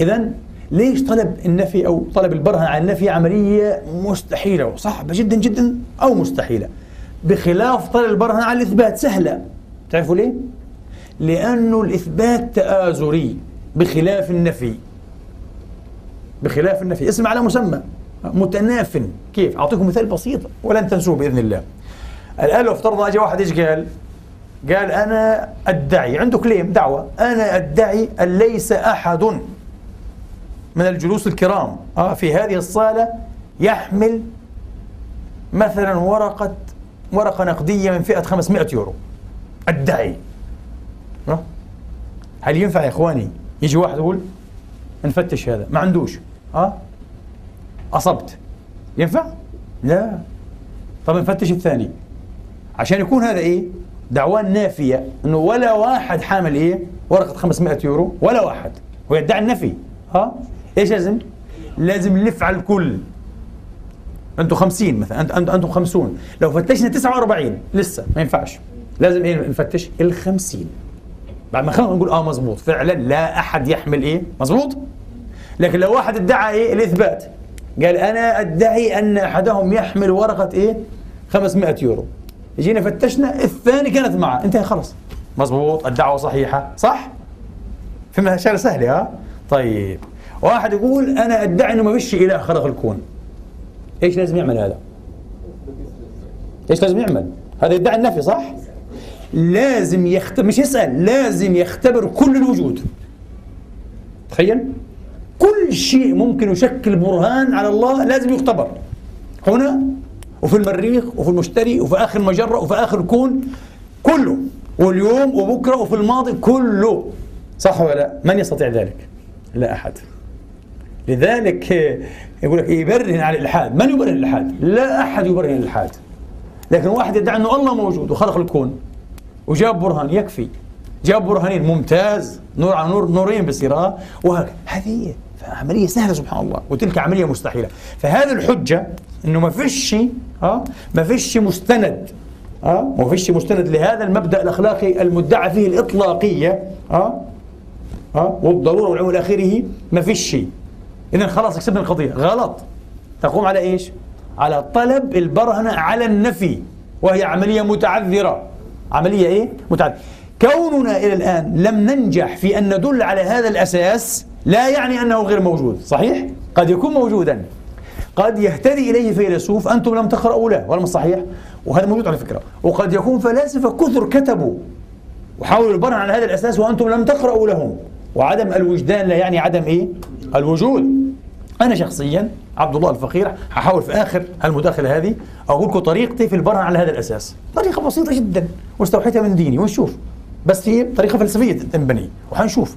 اذا ليش طلب النفي أو طلب البرهن على النفي عملية مستحيلة؟ وصعبه جدا جدا أو مستحيلة. بخلاف طلب البرهن على الإثبات سهلة. تعرفوا ليه؟ لأنه الإثبات تآزري بخلاف النفي. بخلاف النفي اسم على مسمى. متناف كيف؟ أعطيكم مثال بسيط ولن تنسوه بإذن الله. الان لو افترضنا اجى واحد إيش قال؟ قال أنا ادعي عنده كليم دعوة. أنا ادعي أن ليس أحد من الجلوس الكرام. آه في هذه الصالة يحمل مثلا ورقة ورقة نقدية من فئة 500 يورو. أدعي آه؟ هل ينفع يا إخواني؟ يجي واحد يقول نفتش هذا. ما عندوش. آه أصبت. ينفع؟ لا. طب نفتش الثاني. عشان يكون هذا إيه؟ دعوان نافية. أنه ولا واحد حامل إيه؟ ورقة 500 يورو. ولا واحد. ويدعي النفي. ها؟ إيش لازم؟ لازم نلف على الكل أنتم 50 مثلا. انت أنتم 50 لو فتشنا 49 لسه. ما ينفعش. لازم إيه؟ نفتش ال 50 بعد ما خلينا نقول آه مزبوط فعلا لا أحد يحمل إيه؟ مزبوط لكن لو واحد ادعى إيه؟ الإثبات. قال أنا أدعي أن أحدهم يحمل ورقة إيه؟ 500 يورو. جينا فتشنا الثاني كانت معه. انتهى خلص مزبوط الدعوة صحيحة. صح؟ فهمها شغله سهله ها؟ طيب. واحد يقول أنا أدعي إنه ما فيش إله خلق الكون. إيش لازم يعمل هذا؟ إيش لازم يعمل؟ هذا يدعي النفي صح؟ لازم يختبر مش يسأل لازم يختبر كل الوجود. تخيل؟ كل شيء ممكن يشكل برهان على الله لازم يختبر. هنا وفي المريخ وفي المشتري وفي آخر المجره وفي آخر الكون كله. واليوم وبكرة وفي الماضي كله. صح ولا لا؟ من يستطيع ذلك؟ لا أحد. لذلك يقول لك يبرهن على الإلحاد. من يبرهن الإلحاد؟ لا أحد يبرهن الإلحاد. لكن واحد يدعي أنه الله موجود وخلق الكون. وجاب برهان يكفي. جاب برهانين ممتاز نور على نور نورين بصير آه وهكذا. هذه عملية سهلة سبحان الله وتلك عملية مستحيلة. فهذه الحجة إنه ما فيش آه ما فيش مستند آه ما فيش مستند لهذا المبدأ الأخلاقي المدعى فيه الإطلاقية آه آه والضرورة والعلم إلى اخره ما فيش إذا خلاص كسبنا القضية. غلط. تقوم على إيش؟ على طلب البرهنة على النفي وهي عملية متعذرة. عملية إيه؟ متعذرة كوننا إلى الآن لم ننجح في أن ندل على هذا الأساس لا يعني أنه غير موجود صحيح؟ قد يكون موجودا. قد يهتدي إليه فيلسوف أنتم لم تقرأوا له ولا صحيح؟ وهذا موجود على فكرة. وقد يكون فلاسفة كثر كتبوا وحاولوا البرهن على هذا الأساس وأنتم لم تقرأوا لهم. وعدم الوجدان لا يعني عدم إيه؟ الوجود. أنا شخصيا عبد الله الفقير هحاول في آخر المداخلة هذه أقول لكم طريقتي في البرهن على هذا الأساس. طريقة بسيطة جدا واستوحيتها من ديني ونشوف. بس هي طريقة فلسفية تنبني وحنشوف.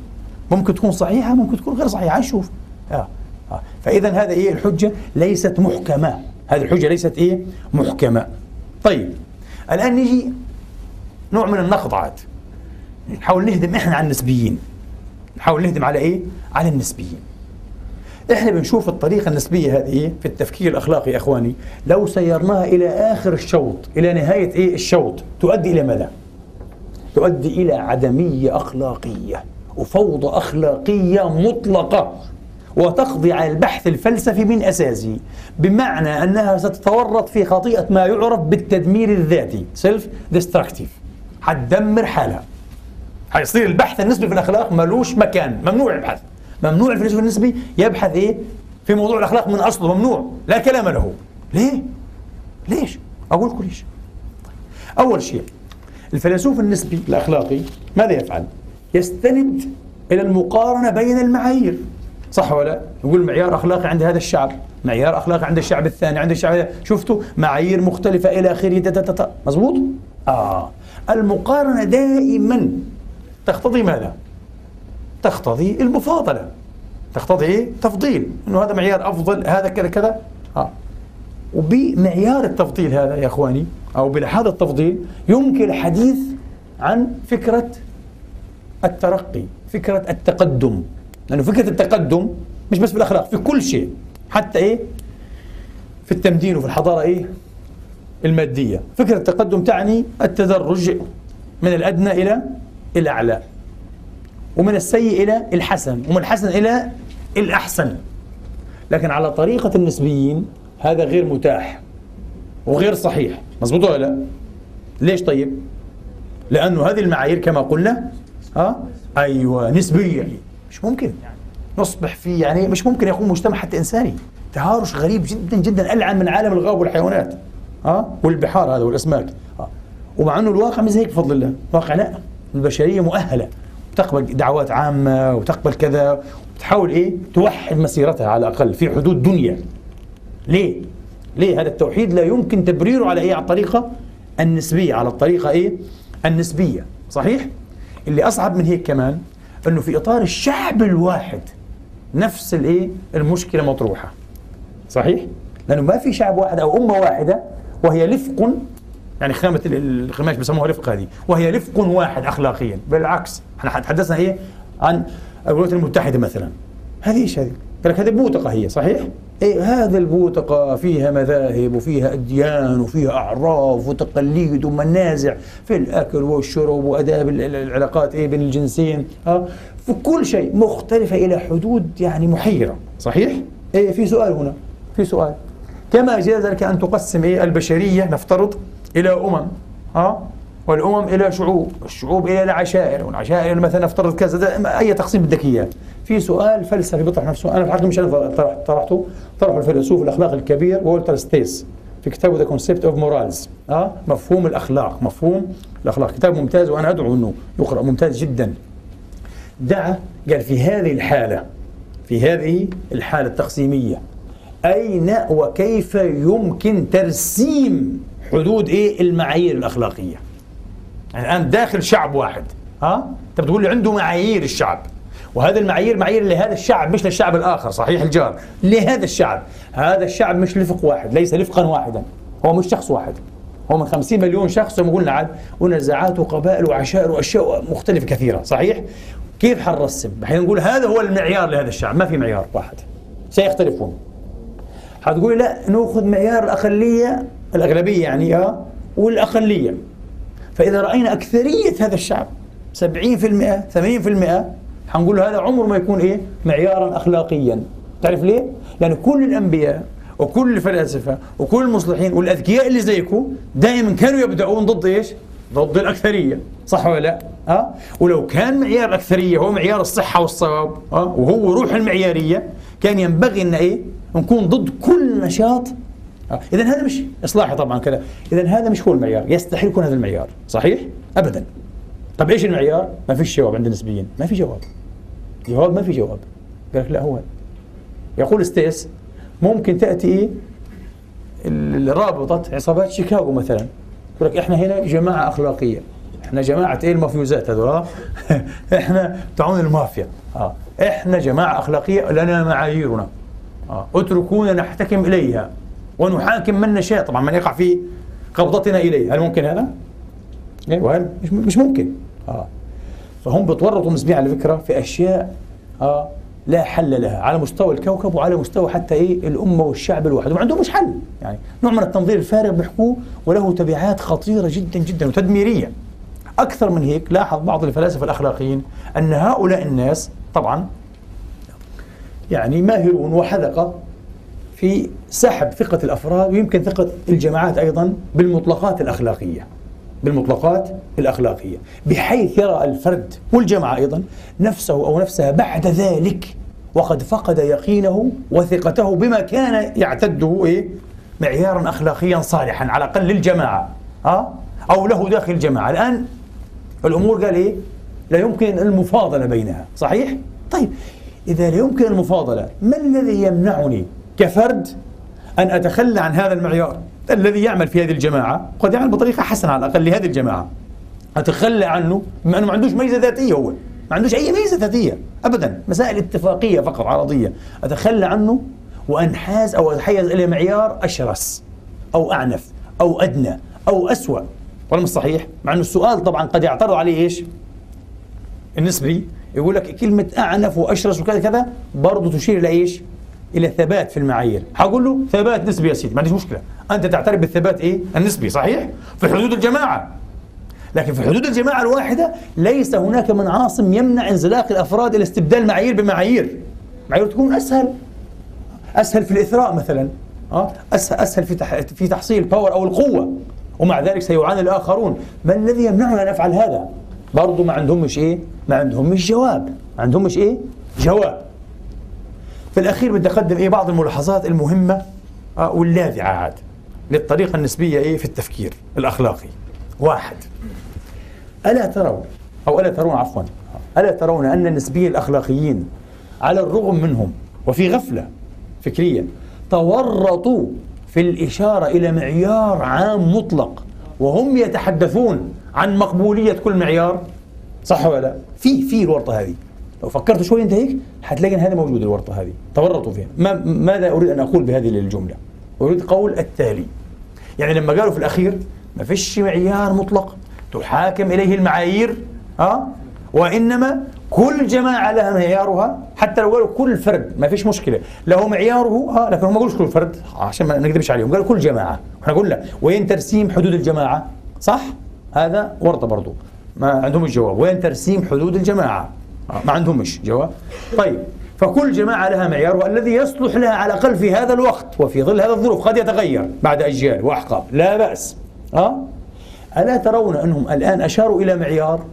ممكن تكون صحيحة ممكن تكون غير صحيحة حنشوف. آه. آه. فاذا هذا إيه الحجة ليست محكمة. هذه الحجة ليست إيه؟ محكمة. طيب الآن نجي نوع من النقد عاد نحاول نهدم إحنا على النسبيين. نحاول نهدم على إيه؟ على النسبيين. إحنا بنشوف الطريقة النسبية هذه في التفكير الأخلاقي يا إخواني لو سيرناها إلى آخر الشوط إلى نهاية إيه الشوط تؤدي إلى ماذا؟ تؤدي إلى عدمية أخلاقية وفوضى أخلاقية مطلقة وتقضي على البحث الفلسفي من أساسه بمعنى أنها ستتورط في خطيئة ما يعرف بالتدمير الذاتي self destructive حتدمر حالها حيصير البحث النسبي في الأخلاق ملوش مكان ممنوع البحث ممنوع الفيلسوف النسبي يبحث إيه؟ في موضوع الأخلاق من أصله ممنوع. لا كلام له. ليه؟ ليش؟ أقول لكم ليش. أول شيء الفيلسوف النسبي الأخلاقي ماذا يفعل؟ يستند إلى المقارنة بين المعايير. صح ولا؟ يقول معيار أخلاقي عند هذا الشعب. معيار أخلاقي عند الشعب الثاني عند الشعب شفتوا؟ معايير مختلفة إلى آخره. مزبوط آه. المقارنة دائما تقتضي ماذا؟ تقتضي المفاضلة تقتضي إيه؟ تفضيل إنه هذا معيار أفضل هذا كذا كذا. آه. وبمعيار التفضيل هذا يا إخواني أو بهذا التفضيل يمكن الحديث عن فكرة الترقي فكرة التقدم. لأنه فكرة التقدم مش بس في الأخلاق في كل شيء. حتى إيه؟ في التمدين وفي الحضارة إيه؟ المادية. فكرة التقدم تعني التدرج من الأدنى إلى الأعلى. ومن السيء إلى الحسن ومن الحسن إلى الأحسن لكن على طريقة النسبيين هذا غير متاح وغير صحيح مضبوط ولا لا؟ ليش طيب؟ لأنه هذه المعايير كما قلنا ها أه؟ أيوة نسبية مش ممكن نصبح في يعني مش ممكن يكون مجتمع حتى إنساني تهارش غريب جدا جدا ألعن من عالم الغاب والحيوانات ها أه؟ والبحار هذا والأسماك أه؟ ومع أنه الواقع مش هيك بفضل الله الواقع لا البشرية مؤهلة تقبل دعوات عامة وتقبل كذا. وتحاول إيه؟ توحد مسيرتها على الأقل في حدود دنيا. ليه؟ ليه هذا التوحيد لا يمكن تبريره على إيه؟ على الطريقة النسبية. على الطريقة إيه؟ النسبية. صحيح؟ اللي أصعب من هيك كمان أنه في إطار الشعب الواحد نفس الإيه المشكلة مطروحة. صحيح؟ لأنه ما في شعب واحد أو أمة واحدة وهي لفق يعني خامة الخماش بسموها رفق هذه وهي لفق واحد أخلاقيا بالعكس إحنا تحدثنا هي عن الولايات المتحدة مثلا هذه إيش هذه؟ قال لك هذه بوتقة هي صحيح؟ إيه هذا البوتقة فيها مذاهب وفيها أديان وفيها أعراف وتقاليد ومنازع في الأكل والشرب وأداب العلاقات إيه بين الجنسين ها في كل شيء مختلفة إلى حدود يعني محيرة صحيح؟ إيه في سؤال هنا في سؤال كما جاز لك أن تقسم إيه البشرية نفترض إلى أمم ها؟ والأمم إلى شعوب الشعوب إلى العشائر والعشائر مثلا نفترض كذا أي تقسيم بدك إياه. في سؤال فلسفي بيطرح نفسه. أنا الحقيقة مش أنا طرحته طرحه الفيلسوف الأخلاق الكبير وولتر ستيس في كتابه The Concept of Morals آه مفهوم الأخلاق مفهوم الأخلاق. كتاب ممتاز وأنا أدعو إنه يقرأ ممتاز جدا. دعا قال في هذه الحالة في هذه الحالة التقسيمية أين وكيف يمكن ترسيم حدود إيه؟ المعايير الأخلاقية. يعني الآن داخل شعب واحد ها؟ أنت بتقول لي عنده معايير الشعب. وهذه المعايير معايير لهذا الشعب مش للشعب الآخر صحيح الجار لهذا الشعب. هذا الشعب مش لفق واحد ليس لفقا واحدا. هو مش شخص واحد. هو من 50 مليون شخص زي ما قلنا عاد ونزاعات وقبائل وعشائر وأشياء مختلفة كثيرة صحيح؟ كيف حنرسم؟ حين نقول هذا هو المعيار لهذا الشعب ما في معيار واحد. سيختلفون. حتقولي لا نأخذ معيار الأقلية الأغلبية يعني والأقلية فإذا رأينا أكثرية هذا الشعب 70% 80% حنقول هذا عمره ما يكون إيه معيارا اخلاقيا تعرف ليه؟ لأن كل الأنبياء وكل الفلاسفة وكل المصلحين والأذكياء اللي زيكم دائما كانوا يبدأون ضد إيش؟ ضد الأكثرية صح ولا لا؟ ها؟ ولو كان معيار الاكثريه هو معيار الصحة والصواب ها؟ وهو روح المعيارية كان ينبغي إن إيه؟ نكون ضد كل نشاط اذا هذا مش إصلاحي طبعا كذا. اذا هذا مش هو المعيار. يستحيل يكون هذا المعيار. صحيح؟ ابدا. طيب إيش المعيار؟ ما فيش جواب عند النسبيين. ما في جواب. جواب؟ ما في جواب. قال لك لا هو. يقول ستيس ممكن تأتي؟ رابطه عصابات شيكاغو مثلا. يقول لك إحنا هنا جماعة أخلاقية. إحنا جماعة إيه المافيوزات هذول إحنا تعون المافيا. آه. إحنا جماعة أخلاقية لنا معاييرنا. آه. اتركونا نحتكم إليها. ونحاكم من نشاء. طبعا من يقع في قبضتنا إليه. هل ممكن هذا؟ إيه وهل؟ مش مش ممكن. آه. فهم بتورطوا نسبيا على فكرة في أشياء آه لا حل لها على مستوى الكوكب وعلى مستوى حتى إيه؟ الأمة والشعب الواحد. وما عندهمش حل. يعني نوع من التنظير الفارغ بيحكوه وله تبعات خطيرة جدا جدا وتدميرية. أكثر من هيك لاحظ بعض الفلاسفة الأخلاقيين أن هؤلاء الناس طبعا يعني ماهرون وحذقة في سحب ثقة الأفراد ويمكن ثقة الجماعات أيضا بالمطلقات الأخلاقية بالمطلقات الأخلاقية بحيث يرى الفرد والجماعة أيضا نفسه أو نفسها بعد ذلك وقد فقد يقينه وثقته بما كان يعتده إيه؟ معيارا أخلاقيا صالحا على الأقل للجماعة أه؟ أو له داخل الجماعة الآن الأمور قال إيه لا يمكن المفاضلة بينها صحيح؟ طيب إذا لا يمكن المفاضلة ما الذي يمنعني كفرد أن أتخلى عن هذا المعيار الذي يعمل في هذه الجماعة قد يعمل بطريقة حسنة على الأقل لهذه الجماعة أتخلى عنه بما أنه ما عندوش ميزة ذاتية هو ما عندوش أي ميزة ذاتية أبدا مسائل اتفاقية فقط عرضية أتخلى عنه وأنحاز أو أتحيز إلى معيار أشرس أو أعنف أو أدنى أو أسوأ ولا مش صحيح؟ مع أنه السؤال طبعا قد يعترض عليه إيش؟ النسبي يقول لك كلمة أعنف وأشرس وكذا كذا برضه تشير إلى إيش؟ إلى ثبات في المعايير. حقول له ثبات نسبي يا سيدي ما عنديش مشكلة. أنت تعترف بالثبات إيه؟ النسبي صحيح؟ في حدود الجماعة. لكن في حدود الجماعة الواحدة ليس هناك من عاصم يمنع انزلاق الأفراد إلى استبدال معايير بمعايير. معايير تكون أسهل. أسهل في الإثراء مثلا. آه؟ أسهل في في تحصيل الباور أو القوة. ومع ذلك سيعاني الآخرون. ما الذي يمنعنا أن نفعل هذا؟ برضه ما عندهمش إيه؟ ما عندهمش جواب. ما عندهمش إيه؟ جواب. في الأخير بدي أقدم إيه بعض الملاحظات المهمة آه واللاذعة عاد. للطريقة النسبية إيه في التفكير الأخلاقي. واحد ألا ترون أو ألا ترون عفوا ألا ترون أن النسبيين الأخلاقيين على الرغم منهم وفي غفلة فكرية تورطوا في الإشارة إلى معيار عام مطلق وهم يتحدثون عن مقبولية كل معيار؟ صح ولا لا؟ في في الورطة هذه. لو فكرت شوي انت هيك حتلاقي إن هذا موجود الورطة هذه. تورطوا فيها. ما ماذا أريد أن أقول بهذه الجملة؟ أريد قول التالي. يعني لما قالوا في الأخير ما فيش معيار مطلق تحاكم إليه المعايير ها أه؟ وإنما كل جماعة لها معيارها حتى لو قالوا كل فرد ما فيش مشكلة. له معياره آه لكن هم ما قالوش كل فرد عشان ما نكذبش عليهم. قالوا كل جماعة. إحنا قلنا وين ترسيم حدود الجماعة؟ صح؟ هذا ورطة برضه ما عندهم الجواب وين ترسيم حدود الجماعة؟ ما عندهمش جواب طيب فكل جماعة لها معيار الذي يصلح لها على الأقل في هذا الوقت وفي ظل هذا الظروف قد يتغير بعد أجيال وأحقاب لا بأس أه؟ ألا ترون أنهم الآن أشاروا إلى معيار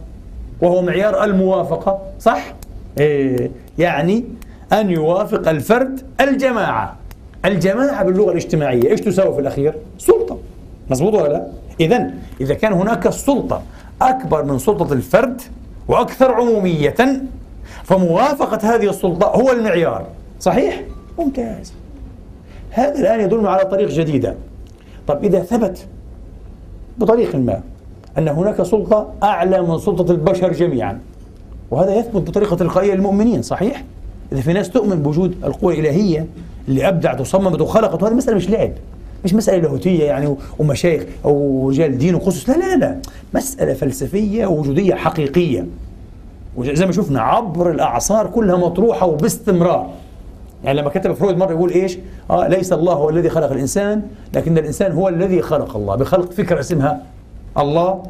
وهو معيار الموافقة صح؟ إيه يعني أن يوافق الفرد الجماعة الجماعة باللغة الاجتماعية إيش تساوي في الأخير؟ سلطة مضبوط ولا لا؟ إذا إذا كان هناك سلطة أكبر من سلطة الفرد وأكثر عمومية فموافقة هذه السلطة هو المعيار صحيح؟ ممتاز هذا الآن يدلنا على طريق جديدة طب إذا ثبت بطريق ما أن هناك سلطة أعلى من سلطة البشر جميعا وهذا يثبت بطريقة تلقائية للمؤمنين صحيح؟ إذا في ناس تؤمن بوجود القوة الإلهية اللي أبدعت وصممت وخلقت وهذه مسألة مش لعب مش مسألة لاهوتية يعني ومشايخ أو رجال دين وخصوص لا لا لا. مسألة فلسفية وجودية حقيقية. وزي ما شفنا عبر الأعصار كلها مطروحة وباستمرار. يعني لما كتب فرويد مرة يقول إيش؟ آه ليس الله هو الذي خلق الإنسان لكن الإنسان هو الذي خلق الله. بخلق فكرة اسمها الله.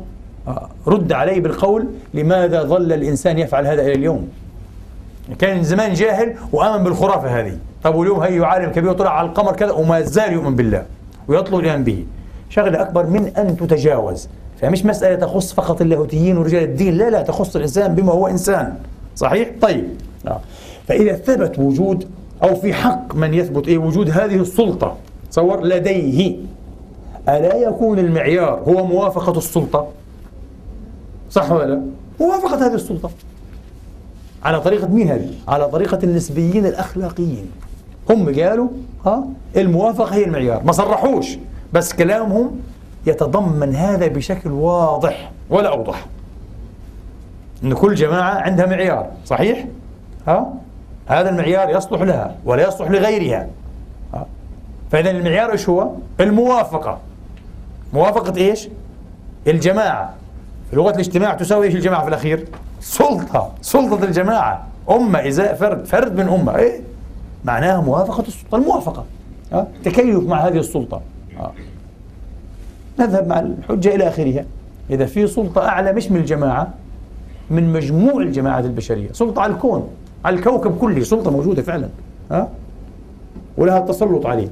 آه رد عليه بالقول لماذا ظل الإنسان يفعل هذا إلى اليوم؟ كان زمان جاهل وآمن بالخرافة هذه. طب واليوم هي عالم كبير وطلع على القمر كذا وما زال يؤمن بالله. ويطلب به شغلة أكبر من أن تتجاوز فمش مسألة تخص فقط اللاهوتيين ورجال الدين لا لا تخص الإنسان بما هو إنسان صحيح؟ طيب آه. فإذا ثبت وجود أو في حق من يثبت إيه وجود هذه السلطة تصور لديه ألا يكون المعيار هو موافقة السلطة صح ولا لا؟ موافقة هذه السلطة على طريقة مين هذه؟ على طريقة النسبيين الأخلاقيين هم قالوا ها الموافقة هي المعيار ما صرحوش بس كلامهم يتضمن هذا بشكل واضح ولا أوضح أن كل جماعة عندها معيار صحيح؟ ها؟ هذا المعيار يصلح لها ولا يصلح لغيرها ها؟ فإذا المعيار إيش هو؟ الموافقة موافقة إيش؟ الجماعة في لغة الاجتماع تساوي إيش الجماعة في الأخير؟ سلطة سلطة الجماعة أمة إزاء فرد فرد من أمة إيه؟ معناها موافقة السلطة الموافقة؟ تكيف مع هذه السلطة؟ نذهب مع الحجة إلى آخرها. إذا في سلطة أعلى مش من الجماعة من مجموع الجماعات البشرية. سلطة على الكون على الكوكب كله. سلطة موجودة فعلا. أه؟ ولها التسلط عليه.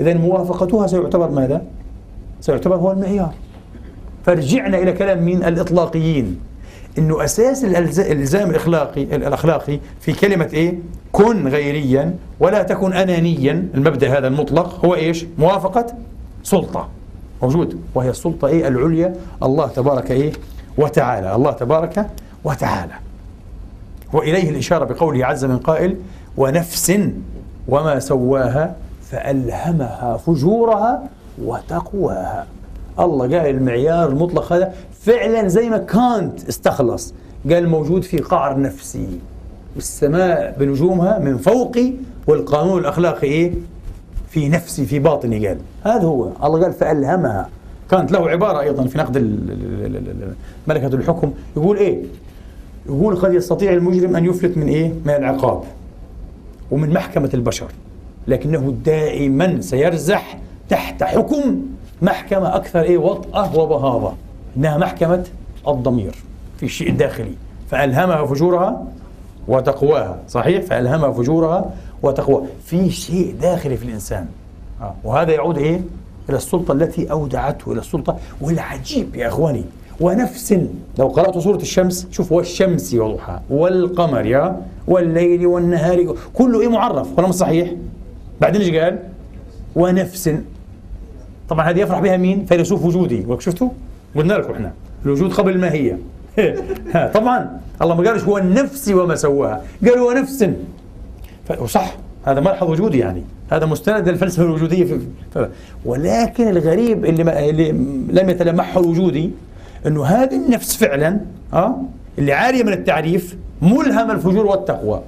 إذا موافقتها سيعتبر ماذا؟ سيعتبر هو المعيار. فرجعنا إلى كلام مين؟ الإطلاقيين. إنه أساس الإلزام الاخلاقي الأخلاقي في كلمة إيه؟ كن غيريا ولا تكن انانيا. المبدأ هذا المطلق هو إيش؟ موافقة سلطة. موجود. وهي السلطة إيه؟ العليا. الله تبارك إيه؟ وتعالى. الله تبارك وتعالى. وإليه الإشارة بقوله عز من قائل ونفس وما سواها فألهمها فجورها وتقواها. الله قال المعيار المطلق هذا فعلا زي ما كانت استخلص. قال موجود في قعر نفسي. السماء بنجومها من فوقي والقانون الأخلاقي إيه؟ في نفسي في باطني قال. هذا هو. الله قال فألهمها. كانت له عبارة أيضا في نقد ملكة الحكم. يقول إيه؟ يقول قد يستطيع المجرم أن يفلت من إيه؟ من العقاب ومن محكمة البشر. لكنه دائما سيرزح تحت حكم محكمة أكثر إيه وطأة وبهاضة إنها محكمة الضمير في الشيء الداخلي. فألهمها فجورها وتقواها صحيح؟ فألهمها فجورها وتقواها. في شيء داخلي في الإنسان. آه. وهذا يعود إيه؟ إلى السلطة التي أودعته إلى السلطة. والعجيب يا إخواني ونفس لو قرأت سورة الشمس شوف والشمس وضحاها والقمر يا والليل والنهار كله إيه معرف. ولا صحيح؟ بعدين إيش قال؟ ونفس طبعا هذه يفرح بها مين؟ فيلسوف وجودي. شفتوا؟ قلنا لكم إحنا. الوجود قبل الماهيه طبعا. الله ما قالش هو النفس وما سواها. قال هو نفس. وصح. هذا ملحظ وجودي يعني. هذا مستند للفلسفة الوجودية في ولكن الغريب اللي, ما اللي لم يتلمحه الوجودي إنه هذه النفس فعلا آه اللي عاريه من التعريف ملهم الفجور والتقوى.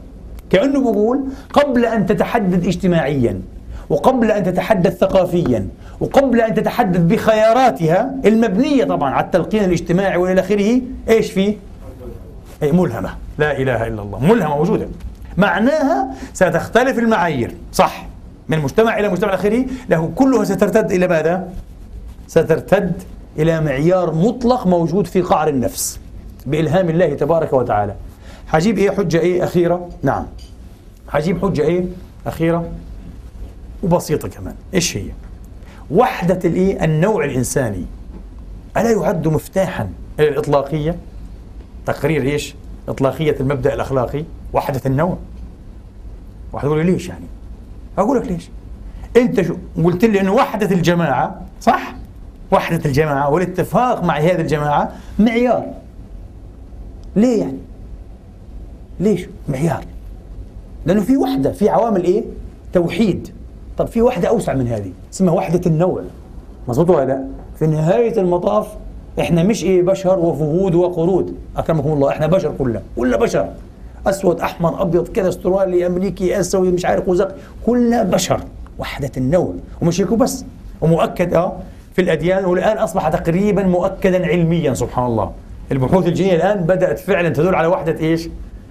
كأنه بيقول قبل أن تتحدد اجتماعيا وقبل أن تتحدث ثقافيا وقبل أن تتحدث بخياراتها المبنية طبعا على التلقين الاجتماعي وإلى آخره إيش فيه؟ أي ملهمة. لا إله إلا الله. ملهمة موجودة. معناها ستختلف المعايير. صح. من مجتمع إلى مجتمع آخره. له كلها سترتد إلى ماذا؟ سترتد إلى معيار مطلق موجود في قعر النفس. بإلهام الله تبارك وتعالى. حجيب إيه؟ حجة إيه؟ أخيرة؟ نعم. حجيب حجة إيه؟ أخيرة. وبسيطة كمان. إيش هي؟ وحدة الإيه؟ النوع الإنساني. ألا يعد مفتاحا إلى الإطلاقية؟ تقرير إيش؟ إطلاقية المبدأ الأخلاقي. وحدة النوع. واحد يقول لي ليش يعني؟ أقول لك ليش. أنت شو قلت لي أنه وحدة الجماعة صح؟ وحدة الجماعة والاتفاق مع هذه الجماعة معيار. ليه يعني؟ ليش معيار؟ لأنه في وحدة في عوامل إيه؟ توحيد. طب في وحدة أوسع من هذه اسمها وحدة النوع. مظبوط ولا لا؟ في نهاية المطاف إحنا مش إيه بشر وفهود وقرود. أكرمكم الله إحنا بشر كلنا. كلنا بشر. أسود أحمر أبيض كذا أسترالي أمريكي آسيوي مش عارف وزق كلنا بشر. وحدة النوع. ومش هيك بس. ومؤكد آه في الأديان والآن أصبح تقريبا مؤكدا علميا سبحان الله. البحوث الجينية الآن بدأت فعلا تدل على وحدة إيش؟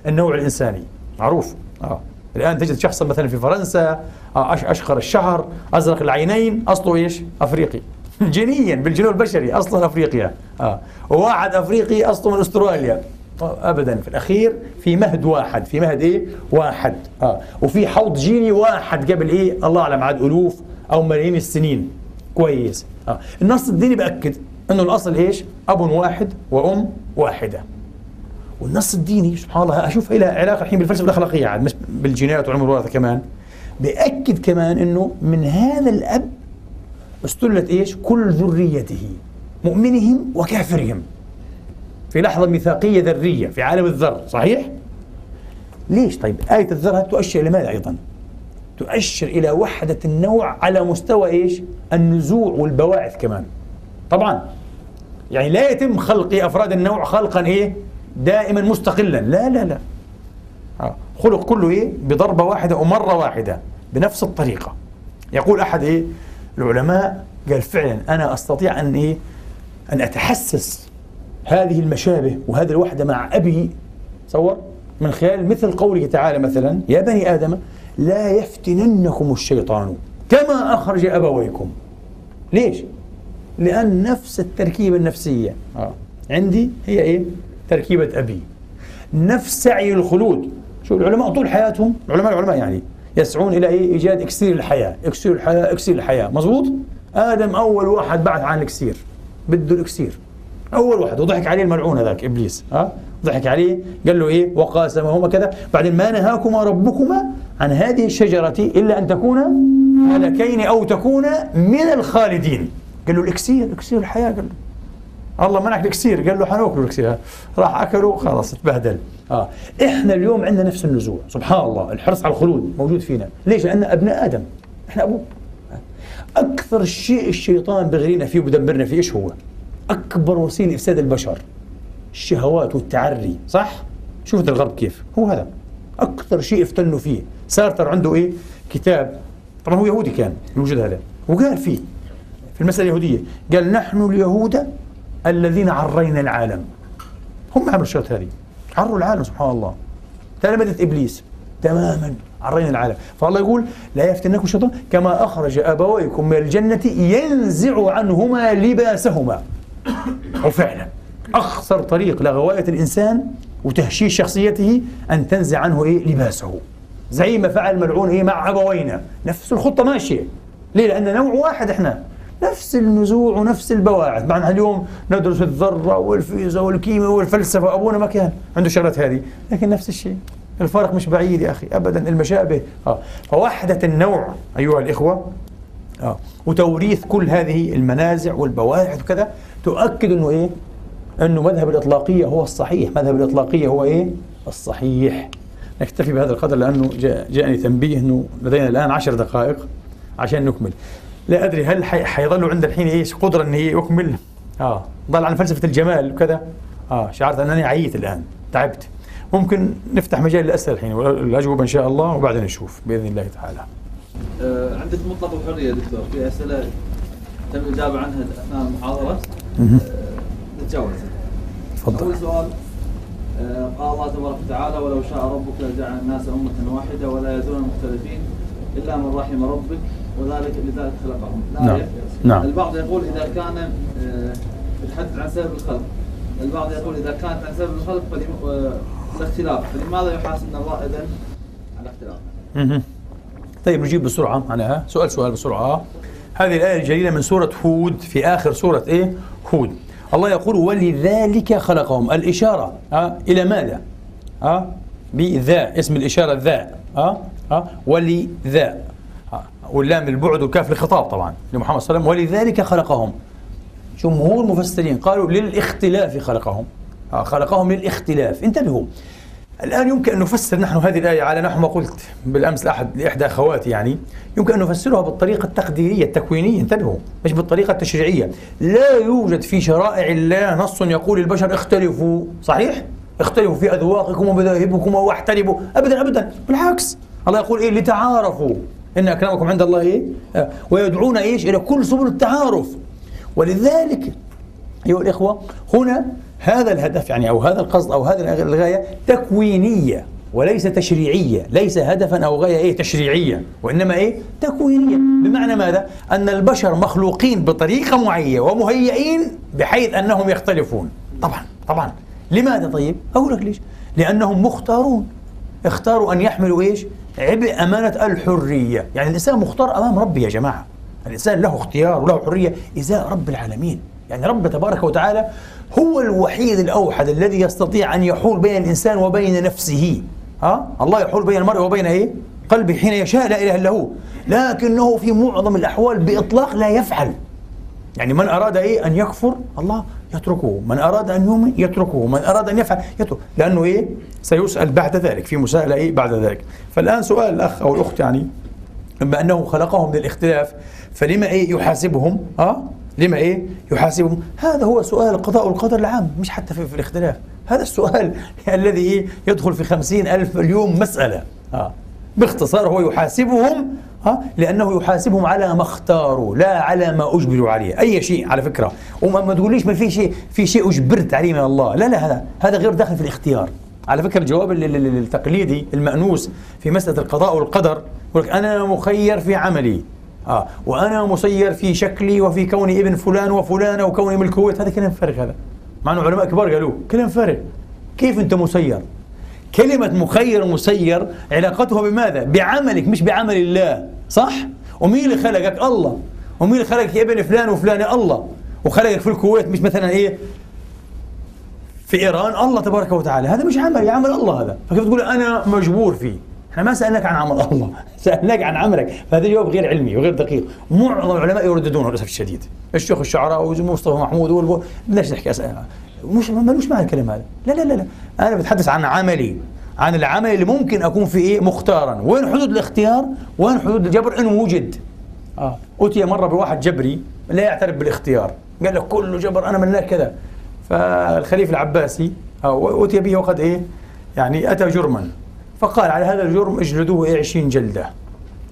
النوع الإنساني. معروف. آه. الآن تجد شخصا مثلا في فرنسا آه أشقر الشعر أزرق العينين أصله إيش؟ أفريقي. جينيا بالجنون البشري أصلا أفريقيا. آه. وواحد أفريقي أصله من أستراليا. ابدا. في الأخير في مهد واحد. في مهد إيه؟ واحد. آه. وفي حوض جيني واحد قبل إيه؟ الله أعلم عاد ألوف أو ملايين السنين. كويس. آه. النص الديني بأكد إنه الأصل إيش؟ أب واحد وأم واحدة. والنص الديني سبحان الله أشوف لها علاقة الحين بالفلسفة الاخلاقيه عاد بالجينات وعلم الوراثة كمان بأكد كمان إنه من هذا الأب استلت إيش كل ذريته مؤمنهم وكافرهم في لحظة ميثاقية ذرية في عالم الذر صحيح؟ ليش طيب آية الذر تؤشر إلى ماذا أيضا؟ تؤشر إلى وحدة النوع على مستوى إيش؟ النزوع والبواعث كمان طبعا يعني لا يتم خلق أفراد النوع خلقا إيه؟ دائما مستقلا لا لا لا آه. خلق كله إيه؟ بضربة واحدة ومرة واحدة بنفس الطريقة يقول أحد إيه؟ العلماء قال فعلا أنا أستطيع أن إيه؟ أن أتحسس هذه المشابه وهذه الوحدة مع أبي تصور من خلال مثل قوله تعالى مثلا يا بني آدم لا يفتننكم الشيطان كما أخرج أبويكم ليش؟ لأن نفس التركيبة النفسية آه. عندي هي إيه؟ تركيبة أبي. نفس سعي الخلود. شو العلماء طول حياتهم العلماء العلماء يعني يسعون إلى إيه؟ إيجاد إكسير الحياة. إكسير الحياة إكسير الحياة. مزبوط؟ آدم أول واحد بعث عن الإكسير. بده الإكسير. أول واحد. وضحك عليه الملعون هذاك إبليس. ها؟ ضحك عليه. قال له إيه؟ وقاسمهما كذا. بعدين ما نهاكما ربكما عن هذه الشجرة إلا أن تكونا ملكين أو تكونا من الخالدين. قال له الإكسير إكسير الحياة. قال له الله منعك الاكسير قال له حناكل الاكسير راح أكلوا خلاص تبهدل. آه. إحنا اليوم عندنا نفس النزوع. سبحان الله الحرص على الخلود موجود فينا. ليش؟ لأن ابناء آدم إحنا أبوه. أكثر شيء الشيطان بغرينا فيه وبدمرنا فيه إيش هو؟ أكبر وسيلة إفساد البشر الشهوات والتعري. صح؟ شوفت الغرب كيف؟ هو هذا. أكثر شيء افتنوا فيه. سارتر عنده إيه؟ كتاب. طبعا هو يهودي كان الوجود هذا. وقال فيه في المسألة اليهودية قال نحن اليهود الذين عرينا العالم. هم عملوا الشغلات هذه. عروا العالم سبحان الله. تلامذة إبليس. تماما عن رين العالم. فالله يقول لا يفتنكم الشيطان كما أخرج أبويكم من الجنة ينزع عنهما لباسهما. وفعلا أخسر طريق لغواية الإنسان وتهشيش شخصيته أن تنزع عنه إيه؟ لباسه. زي ما فعل ملعون إيه مع أبوينا. نفس الخطة ماشية. ليه؟ لأن نوع واحد إحنا. نفس النزوع ونفس البواعث. مع اليوم ندرس الذرة والفيزياء والكيمياء والفلسفة أبونا ما كان عنده شغلات هذه. لكن نفس الشيء. الفرق مش بعيد يا أخي أبدا. المشابه. آه. فوحدة النوع أيها الإخوة آه. وتوريث كل هذه المنازع والبواعث وكذا تؤكد أنه إيه؟ أنه مذهب الإطلاقية هو الصحيح. مذهب الإطلاقية هو إيه؟ الصحيح. نكتفي بهذا القدر لأنه جاءني تنبيه أنه لدينا الآن عشر دقائق عشان نكمل. لا أدري هل حيظلوا عند الحين إيش؟ قدرة إن هي يكمل؟ آه. ضل عن فلسفة الجمال وكذا؟ آه شعرت أنني عييت الآن تعبت. ممكن نفتح مجال للاسئله الحين والأجوبة إن شاء الله وبعدين نشوف بإذن الله تعالى. آه عندك مطلق الحريه دكتور في أسئلة تم الاجابه عنها أثناء المحاضرة. آه نتجاوز. تفضل. أول سؤال آه قال الله تبارك وتعالى ولو شاء ربك لجعل الناس أمة واحدة ولا يزالون مختلفين إلا من رحم ربك وذلك لذلك خلقهم نعم. نعم. البعض يقول إذا كان يتحدث آه، عن سبب الخلق. البعض يقول إذا كانت عن سبب الخلق فالاختلاف فلماذا يحاسبنا الله إذن على اختلاف؟ طيب نجيب بسرعة عنها. سؤال سؤال بسرعة. هذه الآية الجليلة من سورة هود. في آخر سورة إيه؟ هود. الله يقول ولذلك خلقهم. الإشارة أه؟ إلى ماذا؟ أه؟ بذا اسم الإشارة ذا. أه؟ أه؟ ولذا. واللام البعد والكاف للخطاب طبعا لمحمد صلى الله عليه وسلم. ولذلك خلقهم. جمهور مفسرين قالوا للاختلاف خلقهم. آه خلقهم للاختلاف. انتبهوا. الآن يمكن أن نفسر نحن هذه الآية على نحو ما قلت بالأمس لأحد لإحدى أخواتي يعني. يمكن أن نفسرها بالطريقة التقديرية التكوينية. انتبهوا. مش بالطريقة التشريعية. لا يوجد في شرائع الله نص يقول البشر اختلفوا. صحيح؟ اختلفوا في أذواقكم ومذاهبكم وأحتربوا. أبدا أبدا. بالعكس. الله يقول إيه؟ لتعارفوا. إن أكرمكم عند الله إيه؟ آه، ويدعون إيش؟ إلى كل سبل التعارف. ولذلك أيها الإخوة هنا هذا الهدف يعني أو هذا القصد أو هذه الغاية تكوينية وليس تشريعية. ليس هدفا أو غاية إيه؟ تشريعية. وإنما إيه؟ تكوينية. بمعنى ماذا؟ أن البشر مخلوقين بطريقة معينة ومهيئين بحيث أنهم يختلفون. طبعا طبعا. لماذا طيب؟ أقول لك ليش؟ لأنهم مختارون. اختاروا أن يحملوا إيش؟ عبء أمانة الحرية. يعني الإنسان مختار أمام ربي يا جماعة. الإنسان له اختيار وله حرية. إزاء رب العالمين. يعني رب تبارك وتعالى هو الوحيد الأوحد الذي يستطيع أن يحول بين الإنسان وبين نفسه. ها؟ الله يحول بين المرء وبين إيه؟ قلبه حين يشاء. لا إله إلا هو. لكنه في معظم الأحوال بإطلاق لا يفعل. يعني من أراد إيه؟ أن يكفر الله يتركه. من أراد أن يؤمن يتركه. من أراد أن يفعل يترك لأنه إيه؟ سيسأل بعد ذلك. في مساءلة إيه؟ بعد ذلك. فالآن سؤال الأخ أو الأخت يعني بما أنه خلقهم للاختلاف فلما إيه؟ يحاسبهم أه لما إيه؟ يحاسبهم. هذا هو سؤال القضاء والقدر العام مش حتى في, في الاختلاف. هذا السؤال الذي إيه؟ يدخل في خمسين ألف مليون مسألة. آه. باختصار هو يحاسبهم ها لأنه يحاسبهم على ما اختاروا لا على ما أجبروا عليه. أي شيء على فكرة. وما ما تقوليش ما في شيء في شيء أجبرت عليه من الله. لا لا هذا هذا غير داخل في الاختيار. على فكرة الجواب التقليدي المأنوس في مسألة القضاء والقدر يقول لك أنا مخير في عملي. آه وأنا مسير في شكلي وفي كوني ابن فلان وفلانة وكوني من الكويت. هذا كلام فارغ هذا. مع إنه علماء كبار قالوه. كلام فارغ. كيف أنت مسير؟ كلمة مخير ومسير علاقتها بماذا؟ بعملك مش بعمل الله صح؟ ومين اللي خلقك؟ الله. ومين اللي خلقك يا ابن فلان وفلان الله. وخلقك في الكويت مش مثلا إيه؟ في إيران الله تبارك وتعالى. هذا مش عمل عمل الله هذا. فكيف تقول أنا مجبور فيه؟ إحنا ما سألناك عن عمل الله سألناك عن عملك. فهذا الجواب غير علمي وغير دقيق. معظم العلماء يرددونه للأسف الشديد. الشيخ الشعراء ومصطفى محمود بدناش نحكي مش ملوش معنى الكلام هذا. لا لا لا لا. أنا بتحدث عن عملي عن العمل اللي ممكن أكون فيه إيه؟ مختارا. وين حدود الاختيار؟ وين حدود الجبر؟ إن وجد. آه. أتي مرة بواحد جبري لا يعترف بالاختيار. قال لك كله جبر أنا من كذا. فالخليفة العباسي آه أتي به وقد إيه؟ يعني أتى جرما. فقال على هذا الجرم اجلدوه إيه؟ 20 جلدة.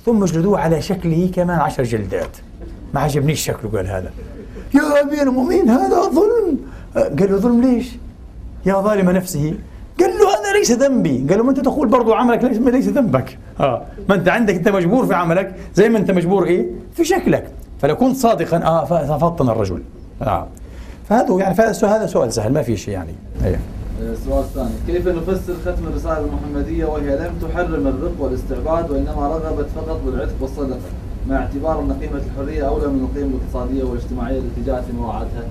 ثم اجلدوه على شكله كمان 10 جلدات. ما عجبنيش شكله قال هذا. يا امير المؤمنين هذا ظلم. قال له ظلم ليش؟ يا ظالم نفسه. قال له هذا ليس ذنبي. قالوا ما انت تقول برضو عملك ليس ليس ذنبك. آه. ما انت عندك انت مجبور في عملك زي ما انت مجبور إيه؟ في شكلك. فلو كنت صادقا آه ففطن الرجل. آه. فهذا يعني هذا سؤال سهل ما في شيء يعني. إيه. السؤال الثاني كيف نفسر ختم الرسالة المحمدية وهي لم تحرم الرق والاستعباد وإنما رغبت فقط بالعتق والصدقة مع اعتبار أن قيمة الحرية أولى من القيمة الاقتصادية والاجتماعية التي جاءت في مراعاتها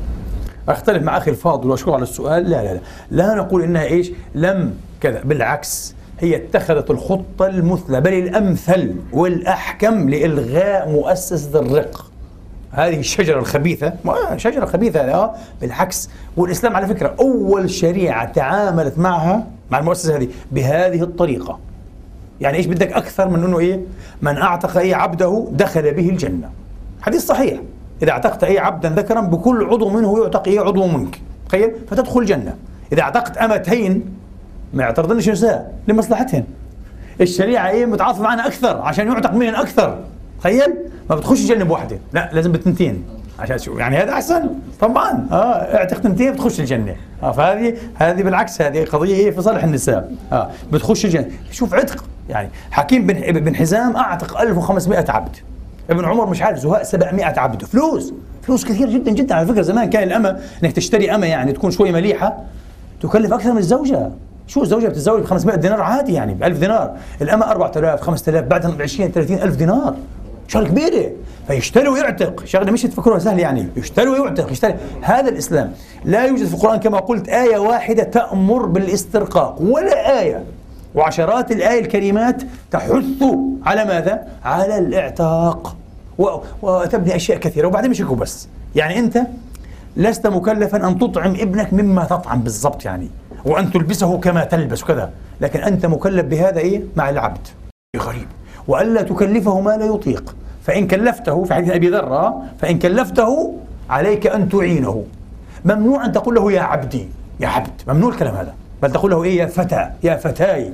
أختلف مع أخي الفاضل وأشكر على السؤال. لا لا لا. لا نقول إنها إيش؟ لم كذا بالعكس. هي اتخذت الخطة المثلى بل الأمثل والأحكم لإلغاء مؤسسة الرق. هذه الشجرة الخبيثة. شجرة خبيثة آه. بالعكس. والإسلام على فكرة أول شريعة تعاملت معها مع المؤسسة هذه بهذه الطريقة. يعني إيش بدك أكثر من إنه إيه؟ من أعتق اي عبده دخل به الجنة. حديث صحيح. إذا اعتقت أي عبدا ذكرا بكل عضو منه يعتق اي عضو منك. تخيل؟ فتدخل الجنة. إذا اعتقت أمتين ما يعترضنش نساء لمصلحتهن. الشريعة إيه متعاطفه معنا أكثر عشان يعتق منهن أكثر. تخيل؟ ما بتخش الجنة بواحده لا لازم بتنتين. عشان شو؟ يعني هذا أحسن. طبعا. آه اعتق تنتين بتخش الجنة. آه فهذه هذه بالعكس هذه قضية إيه في صالح النساء. آه بتخش الجنة. شوف عتق. يعني حكيم بن بن حزام أعتق 1500 عبد. ابن عمر مش عارف زهاء 700 عبد. فلوس. فلوس كثير جدا جدا. على فكرة زمان كان الأمة إنك تشتري أمة يعني تكون شوي مليحة تكلف أكثر من الزوجة. شو الزوجة بتتزوج ب 500 دينار؟ عادي يعني ب 1000 دينار. الأمة 4000 5000 بعدها ب 20 30 ألف دينار. شغلة كبيرة. فيشتري ويعتق. شغلة مش تفكروها سهل يعني. يشتري ويعتق. يشتري. هذا الإسلام لا يوجد في القرآن كما قلت آية واحدة تأمر بالإسترقاق. ولا آية. وعشرات الآية الكريمات تحث على ماذا؟ على الاعتاق. وتبني أشياء كثيرة. وبعدين مش بس. يعني أنت لست مكلفا أن تطعم ابنك مما تطعم بالضبط يعني وأن تلبسه كما تلبس وكذا. لكن أنت مكلف بهذا إيه؟ مع العبد. غريب. وألا تكلفه ما لا يطيق. فإن كلفته في حديث أبي ذر فإن كلفته عليك أن تعينه. ممنوع أن تقول له يا عبدي يا عبد. ممنوع الكلام هذا. بل تقول له إيه يا فتى يا فتاي.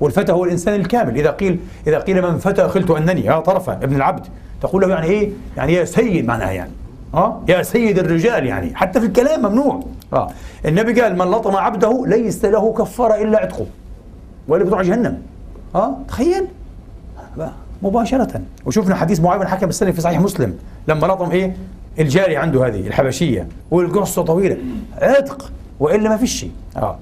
والفتى هو الإنسان الكامل. إذا قيل إذا قيل من فتى قلت أنني يا طرفا ابن العبد. تقول له يعني إيه؟ يعني يا سيد معناها يعني. آه؟ يا سيد الرجال يعني. حتى في الكلام ممنوع. آه. النبي قال من لطم عبده ليس له كفارة إلا عتقه. ولا بتروح جهنم. آه؟ تخيل. مباشرة. وشفنا حديث معاوية بن حكم السنة في صحيح مسلم. لما لطم إيه؟ الجارية عنده هذه الحبشية. والقصة طويلة. عتق. وإلا ما فيش شيء. آه.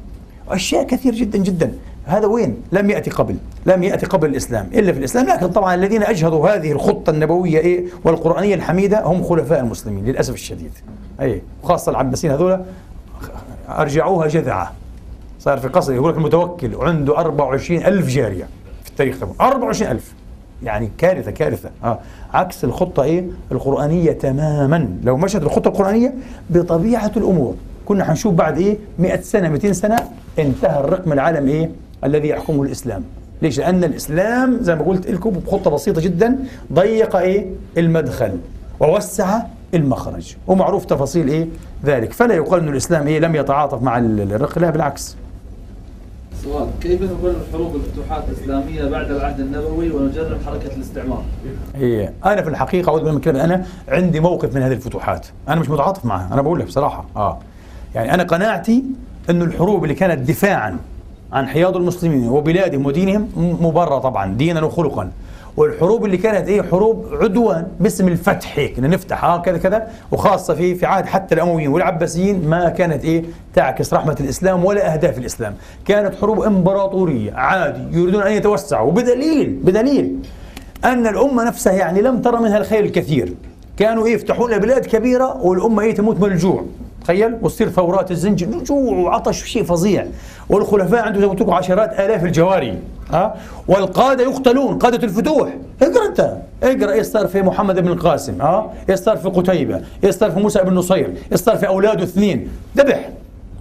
أشياء كثير جدا جدا. هذا وين؟ لم يأتي قبل. لم يأتي قبل الإسلام إلا في الإسلام. لكن طبعا الذين أجهضوا هذه الخطة النبوية إيه؟ والقرآنية الحميدة هم خلفاء المسلمين للأسف الشديد. أي خاصة العباسيين هذول أرجعوها جذعة. صار في قصر يقول لك المتوكل عنده 24 ألف جارية في التاريخ تبعه. 24 ألف. يعني كارثة كارثة. آه. عكس الخطة إيه؟ القرآنية تماما. لو مشت الخطة القرآنية بطبيعة الأمور كنا حنشوف بعد إيه؟ 100 سنة 200 سنة انتهى الرقم العالم إيه؟ الذي يحكمه الإسلام. ليش؟ لأن الإسلام زي ما قلت لكم بخطة بسيطة جدا ضيق إيه؟ المدخل ووسع المخرج ومعروف تفاصيل إيه؟ ذلك. فلا يقال أن الإسلام إيه؟ لم يتعاطف مع الرق لا بالعكس. سؤال كيف نبرر حروب الفتوحات الإسلامية بعد العهد النبوي ونجرب حركة الاستعمار؟ إيه أنا في الحقيقة أعود من كلمة أنا عندي موقف من هذه الفتوحات. أنا مش متعاطف معها أنا بقول لك بصراحة. آه. يعني أنا قناعتي أن الحروب اللي كانت دفاعا عن حياض المسلمين وبلادهم ودينهم مبررة طبعا دينا وخلقا. والحروب اللي كانت إيه حروب عدوان باسم الفتح هيك نفتح آه كذا كذا. وخاصة في في عهد حتى الأمويين والعباسيين ما كانت إيه تعكس رحمة الإسلام ولا أهداف الإسلام، كانت حروب إمبراطورية عادي يريدون أن يتوسعوا. بدليل بدليل أن الأمة نفسها يعني لم ترى منها الخير الكثير، كانوا إيه يفتحون بلاد كبيرة والأمة إيه تموت من الجوع، تخيل وتصير ثورات الزنج جوع وعطش شيء فظيع. والخلفاء عندهم زي عشرات آلاف الجواري. ها؟ والقادة يقتلون قادة الفتوح. اقرأ انت. اقرأ. إيش صار في محمد بن القاسم؟ ها؟ إيش صار في قتيبة؟ إيش صار في موسى بن نصير؟ إيش صار في أولاده اثنين؟ ذبح.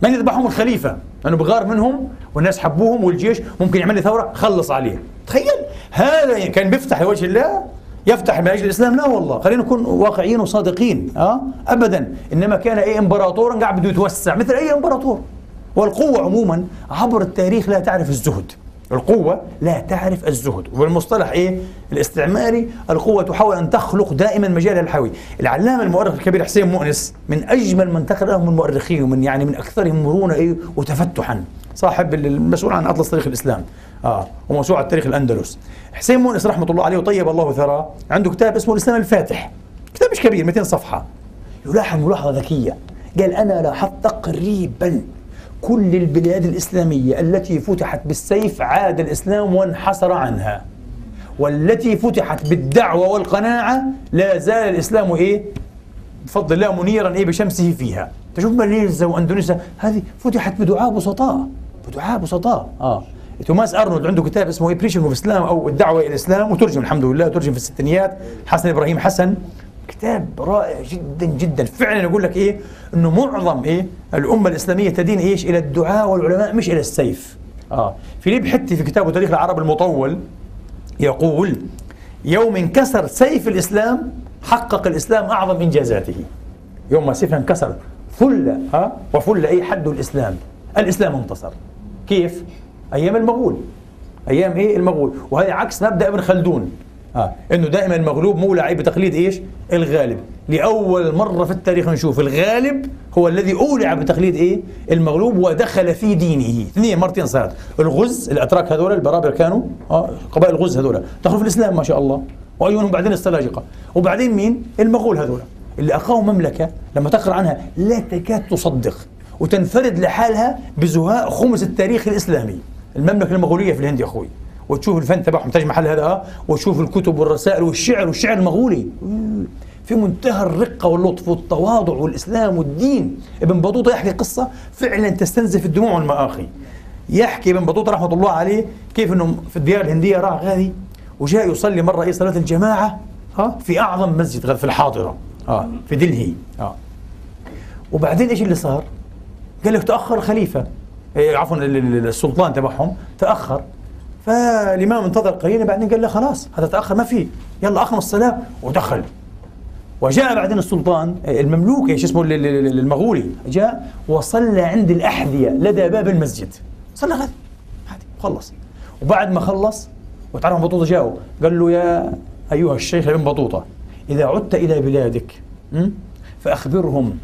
من يذبحهم الخليفة؟ لأنه بغار منهم والناس حبوهم والجيش ممكن يعمل لي ثورة خلص عليه. تخيل. هذا كان بيفتح لوجه الله يفتح من أجل الإسلام؟ لا والله. خلينا نكون واقعيين وصادقين آه؟ ابدا. إنما كان أي امبراطورا قاعد بده يتوسع مثل أي إمبراطور. والقوة عموما عبر التاريخ لا تعرف الزهد. القوة لا تعرف الزهد. والمصطلح إيه؟ الاستعماري. القوة تحاول أن تخلق دائما مجالها الحيوي العلامة المؤرخ الكبير حسين مؤنس من أجمل من تقرأهم المؤرخين ومن يعني من أكثرهم مرونة إيه؟ وتفتحا. صاحب المسؤول عن أطلس تاريخ الإسلام. آه وموسوعة تاريخ الأندلس. حسين مؤنس رحمة الله عليه وطيب الله ثراه. عنده كتاب اسمه الإسلام الفاتح. كتاب مش كبير 200 صفحة. يلاحظ ملاحظة ذكية. قال أنا لاحظت تقريبا كل البلاد الإسلامية التي فتحت بالسيف عاد الإسلام وانحسر عنها. والتي فتحت بالدعوة والقناعة لا زال الإسلام إيه؟ بفضل الله منيرا إيه؟ بشمسه فيها. تشوف ماليزيا وأندونيسيا هذه فتحت بدعاء بسطاء. بدعاة بسطاء. آه. توماس أرنولد عنده كتاب اسمه Preaching of Islam أو الدعوة إلى الإسلام وترجم الحمد لله ترجم في الستينيات. حسن إبراهيم حسن كتاب رائع جدا جدا. فعلا يقول لك إيه؟ إنه معظم إيه؟ الأمة الإسلامية تدين إيش؟ إلى الدعاة والعلماء مش إلى السيف. آه. فيليب حتي في كتابه تاريخ العرب المطول يقول يوم انكسر سيف الإسلام حقق الإسلام أعظم إنجازاته. يوم ما سيفنا انكسر فل ها؟ وفل أي حد الإسلام. الإسلام انتصر. كيف؟ أيام المغول. أيام إيه؟ المغول. وهذا عكس مبدأ ابن خلدون. آه. إنه دائما المغلوب مو لعيب بتقليد إيش؟ الغالب، لأول مرة في التاريخ نشوف الغالب هو الذي أولع بتقليد إيه؟ المغلوب ودخل في دينه، اثنين مرتين صارت، الغز الأتراك هذول البرابر كانوا آه قبائل الغز هذول، دخلوا في الإسلام ما شاء الله، وايونهم بعدين السلاجقة، وبعدين مين؟ المغول هذول، اللي اقاموا مملكة لما تقرأ عنها لا تكاد تصدق وتنفرد لحالها بزهاء خمس التاريخ الإسلامي، المملكة المغولية في الهند يا أخوي، وتشوف الفن تبعهم تجمع محل هذا وتشوف الكتب والرسائل والشعر والشعر المغولي. في منتهى الرقة واللطف والتواضع والإسلام والدين. ابن بطوطة يحكي قصة فعلا تستنزف الدموع والمآخي يحكي ابن بطوطة رحمة الله عليه كيف أنه في الديار الهندية راح غادي وجاء يصلي مرة أي صلاة الجماعة ها في أعظم مسجد في الحاضرة ها في دلهي ها. وبعدين إيش اللي صار؟ قال لك تأخر الخليفة. إيه، عفوا السلطان تبعهم تأخر. فالإمام انتظر قليلا بعدين قال له خلاص هذا تأخر ما في. يلا أقم الصلاة ودخل. وجاء بعدين السلطان المملوك إيش اسمه المغولي. جاء وصلى عند الأحذية لدى باب المسجد. صلى غد عادي خلص. وبعد ما خلص وتعرف بطوطة جاءوا. قال له يا أيها الشيخ ابن بطوطة. إذا عدت إلى بلادك فأخبرهم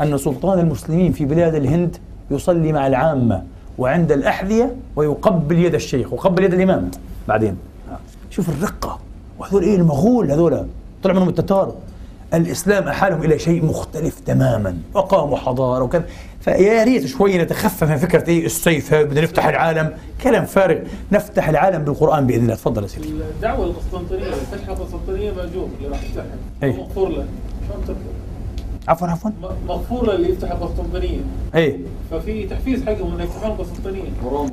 أن سلطان المسلمين في بلاد الهند يصلي مع العامة وعند الأحذية ويقبل يد الشيخ وقبل يد الإمام بعدين. شوف الرقة وهذول إيه المغول هذول؟ طلع منهم التتار. الإسلام أحالهم إلى شيء مختلف تماما. وقاموا حضارة وكذا. فيا ريت شوي نتخفف من فكرة إيه السيف بدنا نفتح العالم. كلام فارغ. نفتح العالم بالقرآن بإذن الله. تفضل يا سيدي. الدعوة القسطنطينية فتح القسطنطينية مأجور اللي راح يفتحها. أي. مغفور له. شلون عفوا عفوا. مغفور اللي يفتح القسطنطينية إيه. ففي تحفيز حقهم انه يفتحون القسطنطينية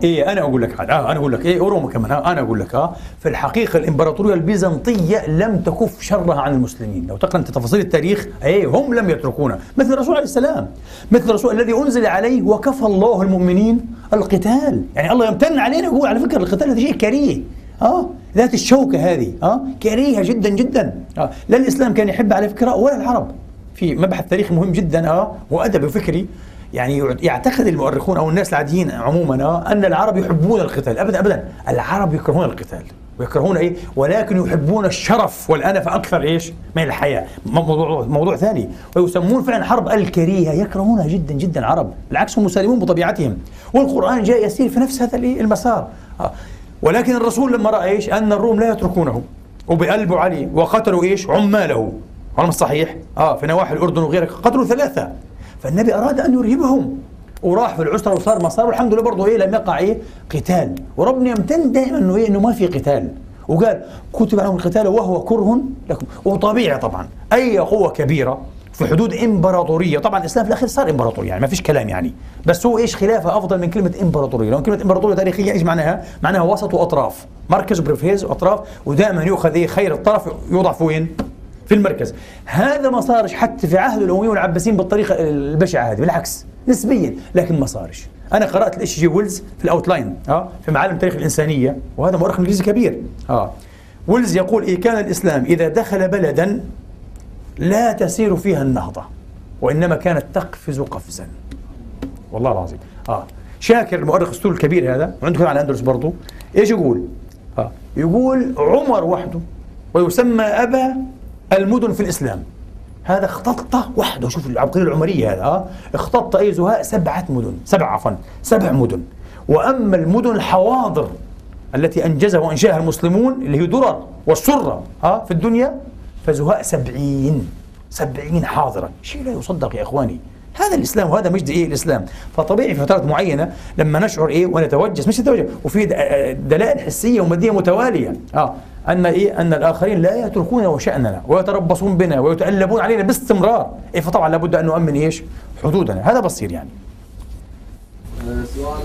إيه أنا أقول لك آه أنا أقول لك إيه اوروما كمان آه أنا أقول لك آه في الحقيقة الإمبراطورية البيزنطية لم تكف شرها عن المسلمين. لو تقرأ أنت تفاصيل التاريخ إيه هم لم يتركونا. مثل الرسول عليه السلام مثل الرسول الذي أنزل عليه وكفى الله المؤمنين القتال. يعني الله يمتن علينا يقول على فكرة القتال هذا شيء كريه. آه ذات الشوكة هذه آه كريهة جدا جدا. آه لا الإسلام كان يحب على فكرة ولا العرب. في مبحث تاريخي مهم جدا آه وادبي وفكري يعني يعتقد المؤرخون أو الناس العاديين عموما آه أن العرب يحبون القتال. ابدا ابدا. العرب يكرهون القتال. ويكرهون إيه؟ ولكن يحبون الشرف والأنف أكثر إيش؟ من الحياة. موضوع موضوع ثاني. ويسمون فعلا حرب الكريهة. يكرهونها جدا جدا العرب. بالعكس هم مسالمون بطبيعتهم. والقرآن جاء يسير في نفس هذا المسار. آه. ولكن الرسول لما رأى إيش؟ أن الروم لا يتركونه. وبقلبوا عليه. وقتلوا إيش؟ عماله. مش صحيح؟ آه في نواحي الأردن وغيرها قتلوا ثلاثة. فالنبي أراد أن يرهبهم. وراح في العسره وصار ما صار والحمد لله برضه إيه لم يقع إيه قتال. وربنا يمتن دائما إنه إيه إنه ما في قتال. وقال كتب عليهم القتال وهو كره لكم. وطبيعي طبعا. أي قوة كبيرة في حدود إمبراطورية. طبعا الإسلام في الأخير صار امبراطوريه يعني ما فيش كلام يعني. بس هو إيش خلافة أفضل من كلمة إمبراطورية؟ لو كلمة إمبراطورية تاريخية إيش معناها؟ معناها وسط وأطراف. مركز periphery وأطراف ودائما يؤخذ إيه خير الطرف يوضع في وين؟ في المركز. هذا ما صارش حتى في عهد الامويين والعباسيين بالطريقة البشعة هذه بالعكس نسبيا لكن ما صارش أنا قرأت ل H. G. Wells في ال Outline آه في معالم تاريخ الإنسانية وهذا مؤرخ إنجليزي كبير آه. ويلز يقول إيه كان الإسلام إذا دخل بلدا لا تسير فيها النهضة وإنما كانت تقفز قفزا. والله العظيم آه. شاكر المؤرخ السوري الكبير هذا وعنده على الاندلس برضه إيش يقول؟ آه يقول عمر وحده ويسمى أبا المدن في الإسلام. هذا اختط وحده. شوف العبقريه العمرية هذا آه. اختط اي زهاء سبعة مدن. سبع عفوا. سبع مدن. وأما المدن الحواضر التي أنجزها وأنشأها المسلمون اللي هي درر والسره آه في الدنيا فزهاء سبعين. سبعين حاضرا شيء لا يصدق يا إخواني. هذا الإسلام وهذا مجد إيه الإسلام؟ فطبيعي في فترات معينة لما نشعر إيه ونتوجس مش نتوجس. وفي آه، دلائل حسية ومادية متوالية. آه. أن إيه؟ أن الآخرين لا يتركون وشاننا ويتربصون بنا ويتألبون علينا باستمرار. إيه فطبعا لابد أن نؤمن إيش؟ حدودنا. هذا بصير يعني. آه، سؤال.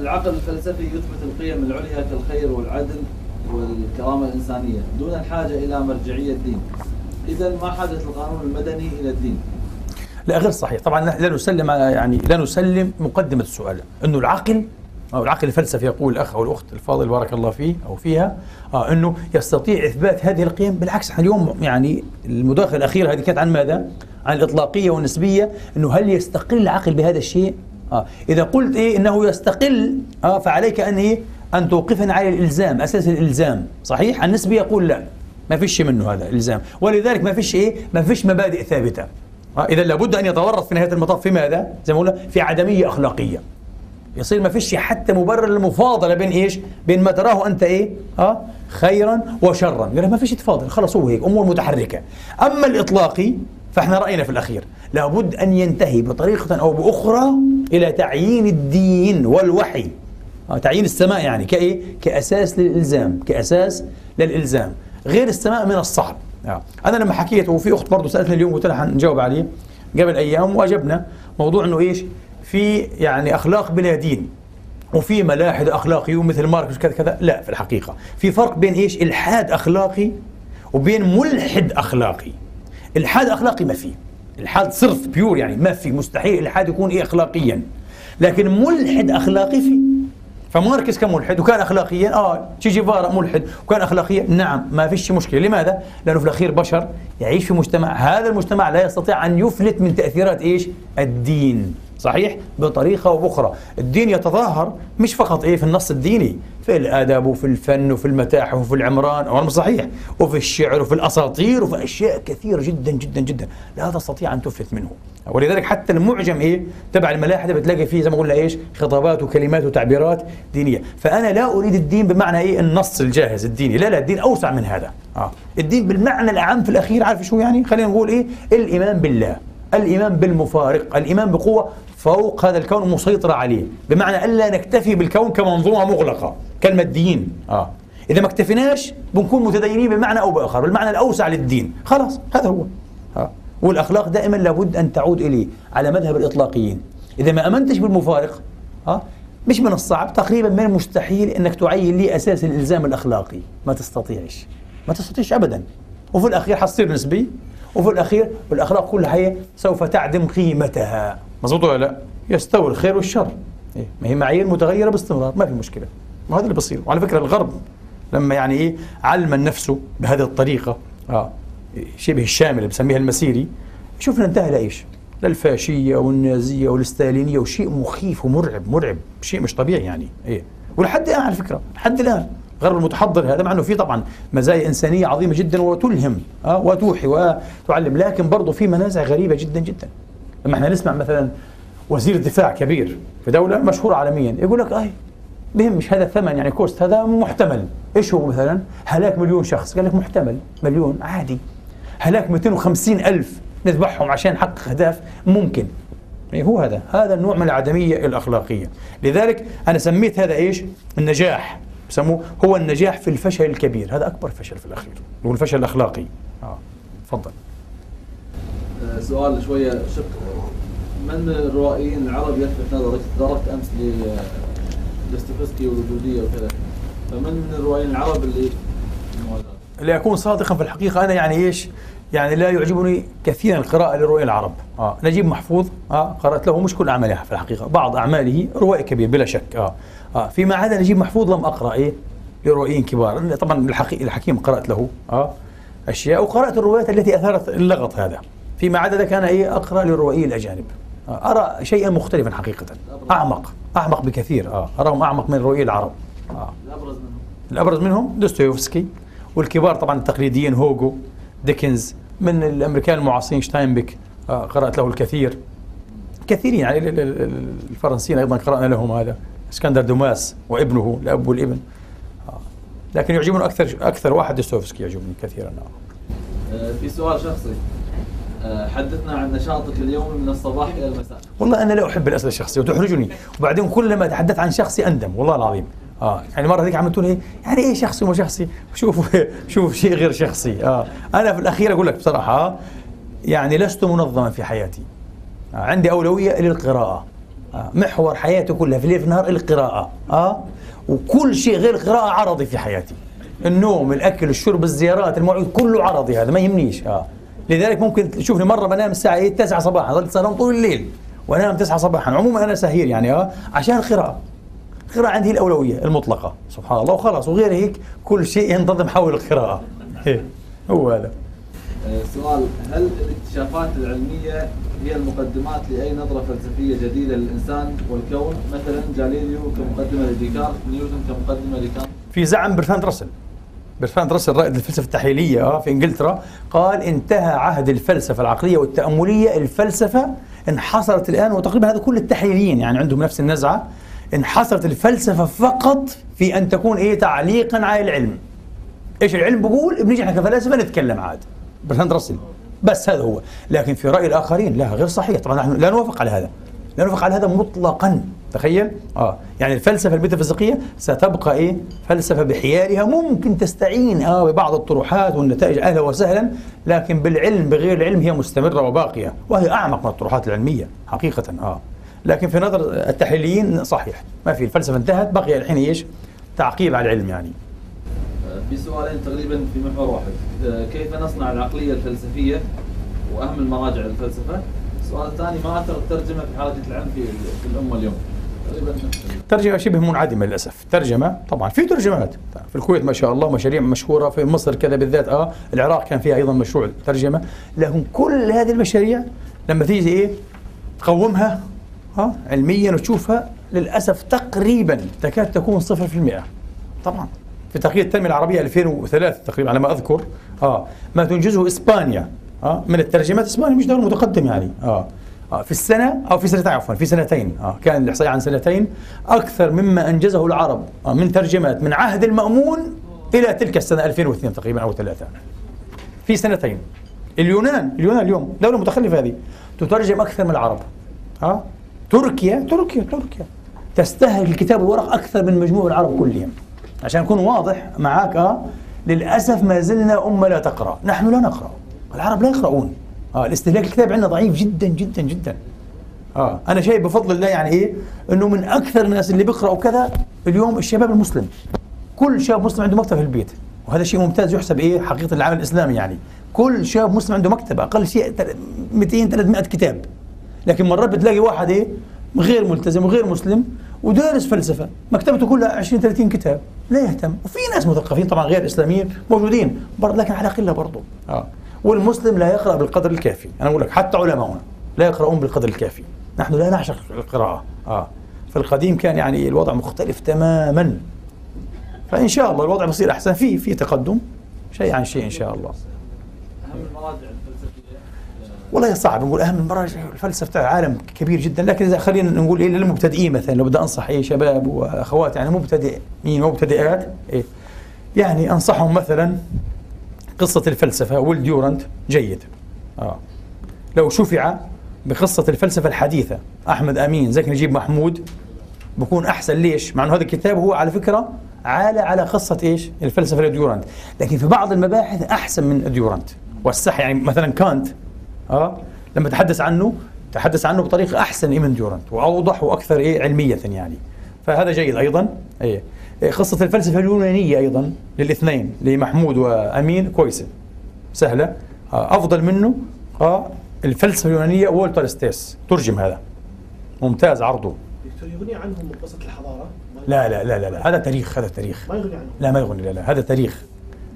العقل الفلسفي يثبت القيم العليا كالخير والعدل والكرامة الإنسانية دون الحاجة إلى مرجعية الدين إذا ما حاجة القانون المدني إلى الدين؟ لا غير صحيح. طبعا لا نسلم يعني لا نسلم مقدمة السؤال. إنه العقل أو العقل الفلسفي يقول الأخ أو الأخت الفاضل بارك الله فيه أو فيها آه إنه يستطيع إثبات هذه القيم بالعكس إحنا اليوم يعني المداخلة الأخيرة هذه كانت عن ماذا؟ عن الإطلاقية والنسبية إنه هل يستقل العقل بهذا الشيء؟ آه إذا قلت إيه إنه يستقل آه فعليك أن إيه؟ أن توقفنا على الإلزام أساس الإلزام صحيح؟ النسبي يقول لا ما فيش منه هذا الزام ولذلك ما فيش إيه؟ ما فيش مبادئ ثابتة آه، إذا لابد أن يتورط في نهاية المطاف في ماذا؟ زي ما قلنا في عدمية أخلاقية. يصير ما فيش حتى مبرر للمفاضلة بين إيش؟ بين ما تراه أنت إيه؟ آه خيرا وشرا، لك ما فيش تفاضل خلاص هو هيك أمور متحركة. أما الاطلاقي فإحنا رأينا في الأخير لابد أن ينتهي بطريقة أو بأخرى إلى تعيين الدين والوحي. آه تعيين السماء يعني كإيه؟ كأساس للإلزام، كأساس للإلزام. غير السماء من الصعب. آه. أنا لما حكيت وفي أخت برضه سألتني اليوم قلت لها حنجاوب عليه قبل أيام وأجبنا موضوع إنه إيش؟ في يعني أخلاق بلا دين وفي ملاحد أخلاقي ومثل ماركس كذا كذا لا في الحقيقة. في فرق بين إيش؟ إلحاد أخلاقي وبين ملحد أخلاقي. إلحاد أخلاقي ما في. إلحاد صرف بيور يعني ما في مستحيل إلحاد يكون إيه اخلاقيا. لكن ملحد أخلاقي في. فماركس كان ملحد وكان اخلاقيا آه تشي جيفارا ملحد وكان اخلاقيا نعم ما فيش مشكلة. لماذا؟ لأنه في الأخير بشر يعيش في مجتمع هذا المجتمع لا يستطيع أن يفلت من تأثيرات إيش؟ الدين. صحيح؟ بطريقة وباخرى الدين يتظاهر مش فقط إيه في النص الديني في الأدب وفي الفن وفي المتاحف وفي العمران أمر صحيح. وفي الشعر وفي الأساطير وفي أشياء كثيرة جدا جدا جدا. لا تستطيع أن تفلت منه. ولذلك حتى المعجم إيه تبع الملاحدة بتلاقي فيه زي ما قلنا إيش خطابات وكلمات وتعبيرات دينية. فأنا لا أريد الدين بمعنى إيه النص الجاهز الديني. لا لا الدين أوسع من هذا. آه. الدين بالمعنى الاعم في الأخير عارف شو يعني؟ خلينا نقول إيه الإيمان بالله الإيمان بالمفارق الإيمان بقوة فوق هذا الكون مسيطرة عليه. بمعنى ألا نكتفي بالكون كمنظومة مغلقة كالماديين. آه. إذا ما اكتفيناش بنكون متدينين بمعنى أو بآخر بالمعنى الأوسع للدين. خلاص هذا هو. آه. والأخلاق دائما لابد أن تعود إليه على مذهب الإطلاقيين. إذا ما أمنتش بالمفارق آه مش من الصعب تقريبا من المستحيل إنك تعين لي أساس الإلزام الأخلاقي. ما تستطيعش. ما تستطيعش ابدا. وفي الأخير حتصير نسبي وفي الأخير الأخلاق كلها هي سوف تعدم قيمتها. مظبوط ولا لا؟ يستوي الخير والشر. إيه؟ ما هي معايير متغيرة باستمرار ما في مشكلة. وهذا اللي بصير. وعلى فكرة الغرب لما يعني إيه علم نفسه بهذه الطريقة آه شبه الشامل اللي بسميها المسيري شوفنا انتهى لايش؟ للفاشيه والنازية والستالينيه وشيء مخيف ومرعب مرعب شيء مش طبيعي يعني. إيه. ولحد الآن على فكرة لحد الآن. الغرب المتحضر هذا مع إنه في طبعا مزايا إنسانية عظيمة جدا وتلهم آه وتوحي وتعلم لكن برضه في منازع غريبة جدا جدا. لما إحنا نسمع مثلا وزير دفاع كبير في دولة مشهوره عالميا يقول لك اي بهمش هذا ثمن يعني كوست هذا محتمل. إيش هو مثلا؟ هلاك مليون شخص. قال لك محتمل مليون عادي. هلاك 250 ألف نذبحهم عشان نحقق أهداف ممكن. يعني هو هذا. هذا النوع من العدمية الأخلاقية. لذلك أنا سميت هذا إيش؟ النجاح. بسموه هو النجاح في الفشل الكبير. هذا أكبر فشل في الأخير. هو الفشل الأخلاقي. آه. تفضل. آه، سؤال شوية شق من الروائيين العرب يلفت نظرك تطرقت أمس لدوستويفسكي والوجودية وكذا فمن من الروائيين العرب اللي لأكون صادقا في الحقيقة أنا يعني إيش يعني لا يعجبني كثيرا القراءة لرؤيا العرب آه. نجيب محفوظ آه. قرأت له مش كل أعماله في الحقيقة بعض أعماله روائي كبير بلا شك آه. آه. فيما عدا نجيب محفوظ لم أقرأ إيه لروائيين كبار طبعا. الحكيم قرأت له آه. أشياء وقرأت الروايات التي أثارت اللغط هذا فيما عدا ذلك أنا إيه؟ أقرأ للروائيين الأجانب. أرى شيئا مختلفا حقيقة. أعمق أعمق بكثير. آه. أراهم أعمق من رؤية العرب. آه. الأبرز منهم. الأبرز منهم دوستويفسكي والكبار طبعا التقليديين هوجو ديكنز من الأمريكان المعاصرين شتاينبيك آه قرأت له الكثير. كثيرين يعني ال- ال- ال- الفرنسيين أيضا قرأنا لهم هذا. إسكندر دوماس وابنه الأب والابن. آه. لكن يعجبني أكثر أكثر واحد دوستويفسكي يعجبني كثيرا. آه. آه، في سؤال شخصي. حدثنا عن نشاطك اليومي من الصباح إلى المساء. والله أنا لا أحب الأسئلة الشخصية وتحرجني. وبعدين كلما أتحدث عن شخصي أندم والله العظيم. آه يعني مرة هذيك عملت لي يعني إيه شخصي وما شخصي؟ شوف شوف شيء غير شخصي. آه أنا في الأخير أقول لك بصراحة يعني لست منظما في حياتي. آه عندي أولوية للقراءه آه محور حياتي كلها في الليل في النهار القراءة. آه وكل شيء غير القراءة عرضي في حياتي. النوم الأكل الشرب الزيارات المواعيد كله عرضي هذا ما يهمنيش. آه لذلك ممكن تشوفني مرة بنام الساعة إيه؟ 9 صباحا. ظلت سهران طول الليل وأنام 9 صباحا. عموما أنا سهير يعني آه عشان القراءه القراءة عندي هي الأولوية المطلقة. سبحان الله. وخلاص وغير هيك كل شيء ينتظم حول القراءة. إيه، هو هذا. آه، سؤال هل الاكتشافات العلمية هي المقدمات لأي نظرة فلسفية جديدة للإنسان والكون؟ مثلا جاليليو كمقدمة لديكارت نيوتن كمقدمة لكانت. في زعم برتراند راسل. برتراند راسل رائد الفلسفة التحليلية آه، في إنجلترا قال انتهى عهد الفلسفة العقلية والتأملية الفلسفة انحصرت الآن وتقريبا هذا كل التحليليين يعني عندهم نفس النزعة انحصرت الفلسفة فقط في أن تكون إيه تعليقا على العلم. إيش العلم؟ بقول بنيجي إحنا كفلاسفة نتكلم عاد. برتراند راسل بس هذا هو. لكن في رأي الآخرين لا غير صحيح. طبعا نحن لا نوافق على هذا. لا نوافق على هذا مطلقا. تخيل؟ آه. يعني الفلسفة الميتافيزيقية ستبقى إيه؟ فلسفة بحيالها ممكن تستعين آه ببعض الطروحات والنتائج. أهلا وسهلا لكن بالعلم بغير العلم هي مستمرة وباقية. وهي أعمق من الطروحات العلمية حقيقة آه. لكن في نظر التحليليين صحيح. ما في الفلسفة انتهت بقي الحين إيش؟ تعقيب على العلم يعني. آه، في سؤالين تقريبا في محور واحد. آه، كيف نصنع العقلية الفلسفية وأهم المراجع للفلسفة؟ السؤال الثاني ما أثر الترجمة في حالة العلم في الأمة اليوم؟ ترجمة شبه منعدمة للأسف. ترجمة طبعا في ترجمات. في الكويت ما شاء الله مشاريع مشهورة في مصر كذا بالذات آه العراق كان فيها أيضا مشروع ترجمة. لكن كل هذه المشاريع لما تيجي إيه تقومها ها علميا وتشوفها للأسف تقريبا تكاد تكون صفر في المئة. طبعا. في تقرير التنمية العربية 2003 تقريبا على ما أذكر آه ما تنجزه إسبانيا. آه من الترجمات إسبانيا مش دولة متقدم يعني. آه. آه، في السنة أو في سنتين عفوا في سنتين. آه كان الإحصائية عن سنتين. أكثر مما أنجزه العرب آه من ترجمات من عهد المأمون إلى تلك السنة 2002 تقريبا أو ثلاثة. في سنتين. اليونان اليونان اليوم دولة متخلفة هذه. تترجم أكثر من العرب. ها تركيا تركيا تركيا. تستهلك الكتاب والورق أكثر من مجموع العرب كلهم. عشان أكون واضح معاك آه للأسف ما زلنا أمة لا تقرأ. نحن لا نقرأ. العرب لا يقرؤون. آه الاستهلاك الكتاب عندنا ضعيف جدا جدا جدا. آه أنا شايف بفضل الله يعني إيه؟ إنه من أكثر الناس اللي بيقرأوا كذا اليوم الشباب المسلم. كل شاب مسلم عنده مكتب في البيت. وهذا شيء ممتاز يحسب إيه؟ حقيقة العمل الإسلامي يعني. كل شاب مسلم عنده مكتب أقل شيء تل- 200 300 كتاب. لكن مرات بتلاقي واحد إيه؟ غير ملتزم وغير مسلم ودارس فلسفة. مكتبته كلها 20 30 كتاب. لا يهتم. وفي ناس مثقفين طبعا غير إسلاميين موجودين. برضه لكن على قلة برضه آه. والمسلم لا يقرأ بالقدر الكافي. أنا أقول لك حتى علماؤنا لا يقرؤون بالقدر الكافي. نحن لا نعشق القراءة. آه. في القديم كان يعني الوضع مختلف تماما. فإن شاء الله الوضع بصير أحسن. في في تقدم. شيء عن شيء إن شاء الله. أهم آه، والله صعب نقول أهم المراجع الفلسفه تاع عالم كبير جدا. لكن إذا خلينا نقول إيه للمبتدئين مثلا. لو بدي أنصح إيه شباب واخوات يعني مبتدئين مبتدئات إيه. يعني أنصحهم مثلا قصه الفلسفة والديورنت جيد. آه. لو شفع بقصة الفلسفة الحديثة أحمد أمين زكي نجيب محمود بكون أحسن. ليش؟ مع إنه هذا الكتاب هو على فكرة عالة على قصة إيش؟ الفلسفة لديورانت، لكن في بعض المباحث أحسن من ديورانت، والصح يعني مثلا كانت آه لما تحدث عنه تحدث عنه بطريقة أحسن من ديورانت وأوضح وأكثر إيه؟ علمية يعني. فهذا جيد إيه إيه، قصة الفلسفة اليونانية أيضا للاثنين لمحمود وأمين. كويسة سهلة. آه أفضل منه آه الفلسفة اليونانية وولتر ستيس ترجم هذا. ممتاز عرضه. دكتور يغني عنهم من قصة الحضارة؟ لا لا لا لا, لا. هذا تاريخ هذا تاريخ. ما يغني عنهم. لا ما يغني لا لا. هذا تاريخ.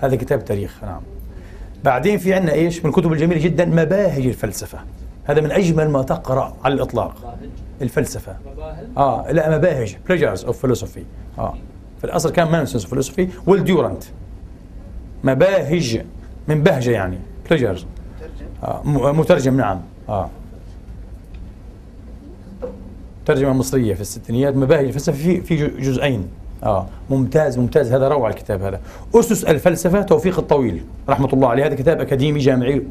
هذا كتاب تاريخ نعم. بعدين في عندنا إيش؟ من الكتب الجميلة جدا مباهج الفلسفة. هذا من أجمل ما تقرأ على الإطلاق. الفلسفة. آه لا مباهج. Pleasures of Philosophy آه. في الاصل كان Mansions of Philosophy ول ديورانت. مباهج من بهجة يعني Pleasures آه مترجم نعم. آه. ترجمة مصرية في الستينيات مباهج الفلسفة في في جزئين. آه. ممتاز ممتاز. هذا روعة الكتاب هذا. أسس الفلسفة توفيق الطويل رحمة الله عليه. هذا كتاب أكاديمي جامعي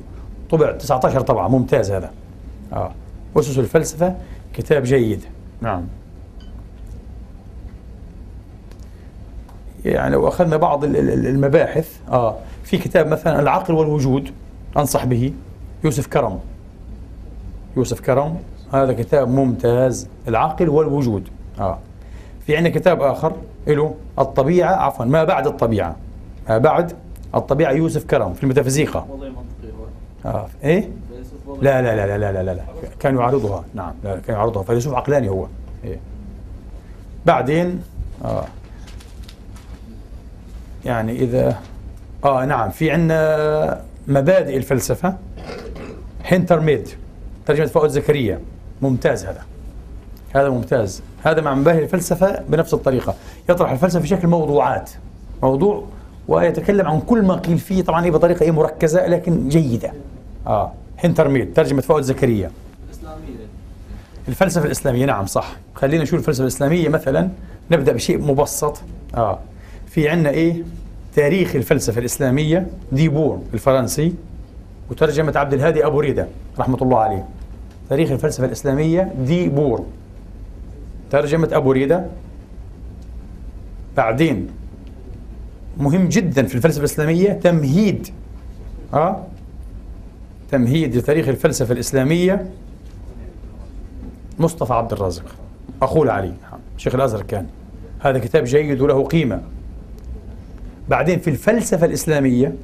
طبع 19 طبعة. ممتاز هذا. آه. أسس الفلسفة كتاب جيد. نعم. يعني لو أخذنا بعض ال- ال- المباحث. آه. في كتاب مثلا العقل والوجود أنصح به يوسف كرم. يوسف كرم هذا كتاب ممتاز العقل والوجود. آه. في عندنا كتاب آخر له الطبيعة عفوا ما بعد الطبيعة. ما بعد الطبيعة يوسف كرم في الميتافيزيقا آه. إيه؟ لا لا لا لا لا لا, لا. كان يعارضها. نعم. لا كان يعارضها. فيلسوف عقلاني هو. إيه. بعدين آه. يعني إذا آه نعم. في عندنا مبادئ الفلسفة. هنتر ميد ترجمة فؤاد زكريا. ممتاز هذا. هذا ممتاز. هذا مع مباهي الفلسفة بنفس الطريقة. يطرح الفلسفة في شكل موضوعات. موضوع ويتكلم عن كل ما قيل فيه طبعا هي بطريقة إيه مركزة لكن جيدة. آه هنتر ميد ترجمة فؤاد زكريا. الفلسفة الإسلامية نعم صح. خلينا نشوف الفلسفة الإسلامية مثلا. نبدأ بشيء مبسط. آه. في عندنا إيه؟ تاريخ الفلسفة الإسلامية ديبور الفرنسي وترجمة عبد الهادي أبو ريدة رحمة الله عليه. تاريخ الفلسفة الإسلامية ديبور ترجمة أبو ريدة بعدين. مهم جدا في الفلسفة الإسلامية تمهيد آه؟ تمهيد لتاريخ الفلسفة الإسلامية مصطفى عبد الرازق. أخوه علي شيخ الأزهر كان. هذا كتاب جيد وله قيمة. بعدين في الفلسفة الإسلامية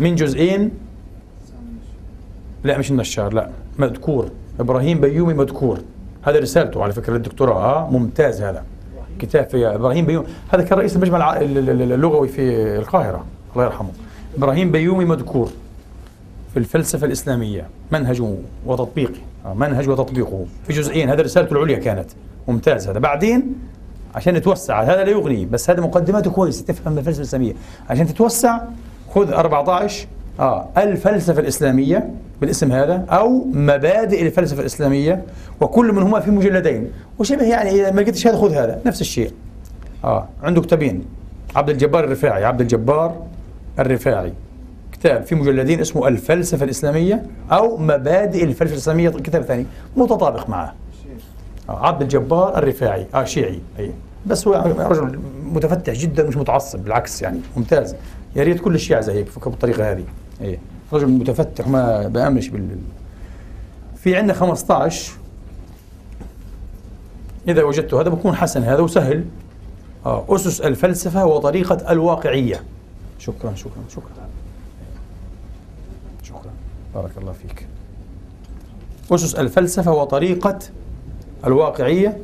من جزئين لا مش النشار لا مذكور. إبراهيم بيومي مذكور. هذا رسالته على فكرة للدكتوراه. آه ممتاز هذا. كتاب في إبراهيم بيومي. هذا كان رئيس المجمع اللغوي في القاهرة الله يرحمه. إبراهيم بيومي مذكور في الفلسفة الإسلامية. منهج وتطبيقه. آه، منهج وتطبيقه. في جزئين. هذا رسالته العليا كانت. ممتاز هذا. بعدين عشان نتوسع هذا لا يغني بس هذا مقدماته كويسة تفهم الفلسفة الإسلامية. عشان تتوسع خذ 14 آه الفلسفة الإسلامية بالاسم هذا أو مبادئ الفلسفة الإسلامية وكل منهما في مجلدين. وشبه يعني إذا ما لقيتش هذا خذ هذا. نفس الشيء. آه عنده كتابين عبد الجبار الرفاعي. عبد الجبار الرفاعي. كتاب في مجلدين اسمه الفلسفة الإسلامية أو مبادئ الفلسفة الإسلامية. كتاب ثاني متطابق معه. عبد الجبار الرفاعي آه شيعي أي. بس هو رجل متفتح جدا مش متعصب بالعكس يعني ممتاز. يا ريت كل الشيعة زي هيك بفكروا بالطريقة هذه. أي. رجل متفتح وما بآمنش بال. في عندنا 15 إذا وجدت هذا بكون حسن هذا وسهل. آه أسس الفلسفة وطريقة الواقعية. شكرا شكرا شكرا. شكرا. بارك الله فيك. أسس الفلسفة وطريقة الواقعية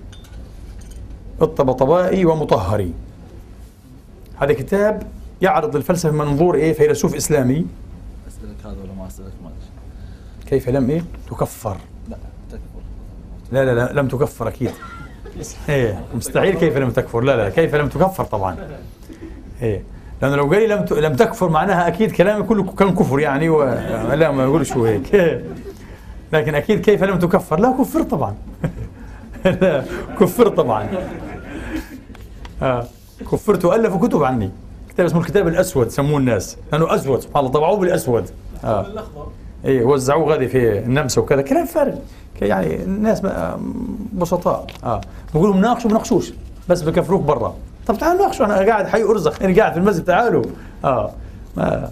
الطبطبائي ومطهري. هذا كتاب يعرض الفلسفة من منظور إيه؟ فيلسوف إسلامي. أسألك هذا ولا ما أسألك؟ ما كيف لم إيه؟ تكفر. لا تكفر. لا لا لا لم تكفر أكيد. إيه مستحيل كيف لم تكفر. لا لا كيف لم تكفر طبعا. إيه لأنه لو قال لم لم تكفر معناها أكيد كلامي كله كان كفر يعني و... لا ما يقولش هو هيك. لكن أكيد كيف لم تكفر؟ لا كفر طبعا. لا كفر طبعا. آه. كفرت وألفوا كتب عني. كتاب اسمه الكتاب الأسود سموه الناس. لأنه أسود سبحان الله طبعوه آه. الاخضر إيه وزعوه غادي في النمسا وكذا. كلام فارغ. يعني الناس ما- بسطاء. آه. بقولوا مناقشوا مناقشوش. بس بكفروك برا. طب تعالوا ناقشوا أنا قاعد حي أرزق. أنا قاعد في المسجد تعالوا. آه. ما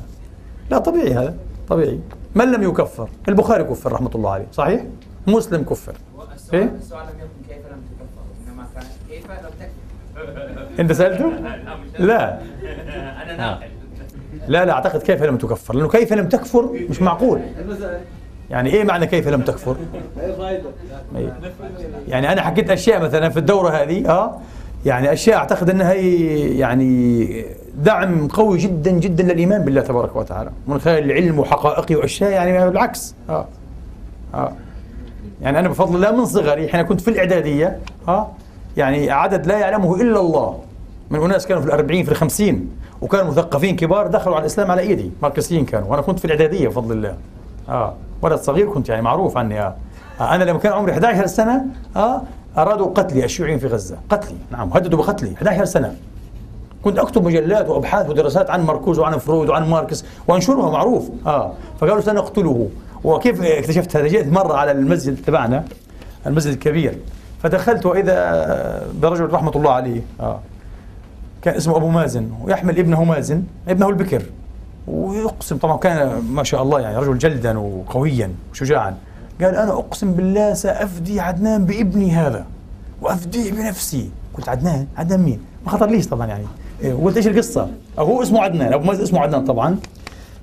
لا طبيعي هذا. طبيعي. من لم يكفر؟ البخاري كفر رحمة الله عليه. صحيح؟ مسلم كفر. إيه؟ السؤال لم يكن كيف لم تكفر انما كان كيف لم تكفر أنت سألته لا أنا ناقل لا لا أعتقد كيف لم تكفر لأنه كيف لم تكفر مش معقول يعني إيه معنى كيف لم تكفر. يعني أنا حكيت أشياء مثلا في الدورة هذه آه يعني أشياء أعتقد إنها يعني دعم قوي جدا جدا للإيمان بالله تبارك وتعالى من خلال العلم وحقائقه وأشياء يعني بالعكس آه آه. يعني أنا بفضل الله من صغري حين كنت في الإعدادية آه يعني عدد لا يعلمه إلا الله. من أناس كانوا في الأربعين في الخمسين وكانوا مثقفين كبار دخلوا على الإسلام على إيدي ماركسيين كانوا. وأنا كنت في الإعدادية بفضل الله. آه ولد صغير كنت يعني معروف عني آه. آه أنا لما كان عمري 11 سنة آه أرادوا قتلي الشيوعيين في غزة. قتلي نعم هددوا بقتلي 11 سنة. كنت أكتب مجلات وأبحاث ودراسات عن ماركوز وعن فرويد وعن ماركس وأنشرها معروف آه. فقالوا سنقتله. وكيف اكتشفت هذا جئت مرة على المسجد تبعنا المسجد الكبير. فدخلت وإذا برجل رحمة الله عليه آه كان اسمه أبو مازن ويحمل ابنه مازن ابنه البكر. ويقسم طبعا كان ما شاء الله يعني رجل جلدا وقويا وشجاعا. قال أنا أقسم بالله سأفدي عدنان بابني هذا وأفديه بنفسي. قلت عدنان؟ عدنان مين؟ ما خطر ليش طبعا يعني. إيه، قلت إيش القصة؟ هو اسمه عدنان أبو مازن اسمه عدنان طبعا.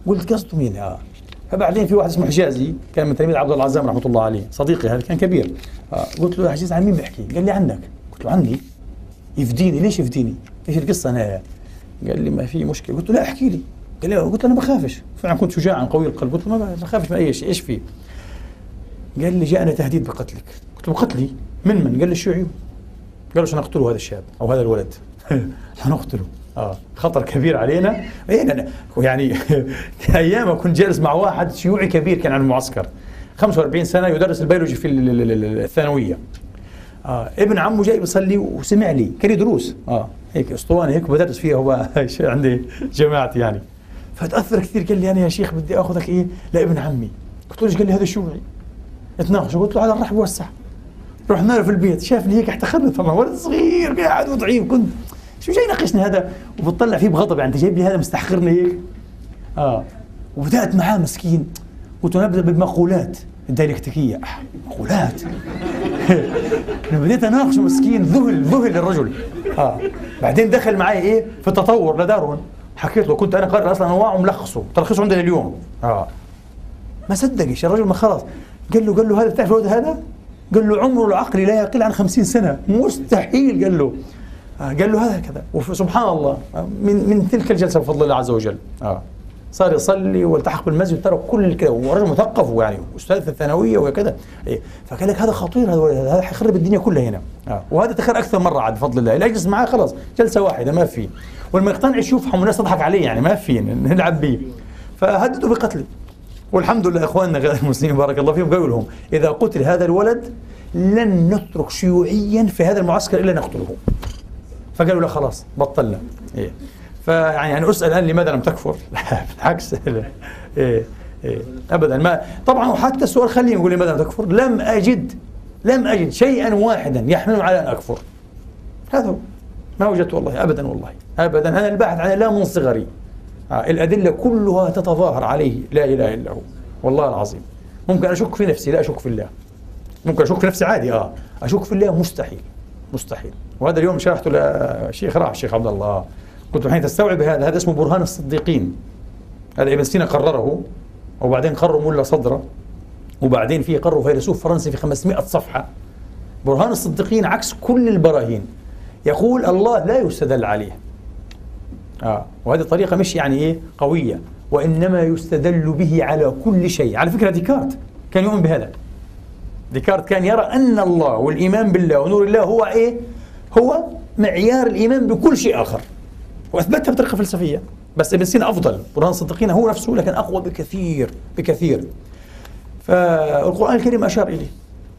قلت قصته مين؟ آه. فبعدين في واحد اسمه حجازي كان من تلاميذ عبد الله العزام رحمة الله عليه صديقي هذا كان كبير. آه قلت له حجازي عن مين بحكي؟ قال لي عنك قلت له عني يفديني. ليش يفديني؟ إيش القصة أنا؟ قال لي ما في مشكلة. قلت له لا احكي لي. قال لي قلت له أنا بخافش. فعلا كنت شجاعا قوي القلب. قلت له ما بخافش من أي شيء. إيش في؟ قال لي جاءنا تهديد بقتلك. قلت له قتلي من من؟ قال لي الشيوعيون قالوا سنقتله هذا الشاب أو هذا الولد؟ حنقتله آه خطر كبير علينا. إيه يعني أيام كنت جالس مع واحد شيوعي كبير كان عن المعسكر 45 سنة يدرس البيولوجي في الثانوية. آه ابن عمه جاي بيصلي وسمع لي كان لي دروس آه هيك أسطوانة هيك بدرس فيها هو عندي جماعتي يعني. فتأثر كثير قال لي أنا يا شيخ بدي آخذك إيه لابن عمي. قلت له إيش؟ قال لي هذا شيوعي. اتناقشوا قلت له على الرحب والسعه رحنا له في البيت شافني هيك احتخرني طبعا ولد صغير قاعد وضعيف كنت شو جاي يناقشني هذا؟ وبتطلع فيه بغضب يعني انت جايب لي هذا مستحقرني هيك؟ آه. وبدأت معاه مسكين. قلت نبدأ بالمقولات الديالكتيكيه مقولات؟ بديت اناقشه مسكين. ذهل ذهل الرجل. آه. بعدين دخل معي إيه؟ في التطور لدارون. حكيت له كنت أنا قارئ أصلا أنواع وملخصه تلخيصه عندنا اليوم. آه. ما صدقش الرجل ما خلاص. قال له قال له هذا بتعرف هذا؟ قال له عمره العقلي لا يقل عن خمسين سنة. مستحيل قال له. قال له هذا كذا. وسبحان الله. آه، من من تلك الجلسة بفضل الله عز وجل. آه. صار يصلي والتحق بالمسجد ترك كل كذا. ورجل مثقف يعني أستاذ في الثانوية وكذا. إيه. فقال لك هذا خطير هذا هذا حيخرب الدنيا كلها هنا. آه. وهذا تكرر أكثر مرة عاد بفضل الله. اللي اجلس معاه خلاص. جلسة واحدة ما في. ولما يقتنع يشوف الناس تضحك عليه يعني ما في. نلعب به. فهددوا بقتله. والحمد لله إخواننا غير المسلمين بارك الله فيهم قالوا لهم إذا قتل هذا الولد لن نترك شيوعيا في هذا المعسكر إلا نقتله. فقالوا لا خلاص بطلنا. إيه. فيعني يعني أسأل الآن لماذا لم تكفر؟ بالعكس. إيه. إيه. ابدا. ما طبعا وحتى السؤال خليني نقول لماذا لم تكفر؟ لم أجد لم أجد شيئا واحدا يحمل على أن أكفر. هذا هو. ما وجدت والله ابدا والله. ابدا. أنا الباحث عن لا من صغري آه الأدلة كلها تتظاهر عليه. لا إله إلا هو. والله العظيم. ممكن أشك في نفسي لا أشك في الله. ممكن أشك في نفسي عادي آه. أشك في الله مستحيل. مستحيل. وهذا اليوم شرحته لشيخ راح الشيخ عبد الله. قلت الحين تستوعب هذا هذا اسمه برهان الصديقين. هذا ابن سينا قرره وبعدين قرر ملا صدره وبعدين فيه قرر فيلسوف فرنسي في 500 صفحة. برهان الصديقين عكس كل البراهين. يقول الله لا يستدل عليه. آه وهذه طريقة مش يعني إيه؟ قوية. وإنما يستدل به على كل شيء. على فكرة ديكارت كان يؤمن بهذا. ديكارت كان يرى أن الله والإيمان بالله ونور الله هو إيه؟ هو معيار الإيمان بكل شيء آخر. وأثبتها بطريقة فلسفية. بس ابن سينا أفضل برهان الصديقين هو نفسه لكن أقوى بكثير بكثير. فالقرآن الكريم أشار إليه.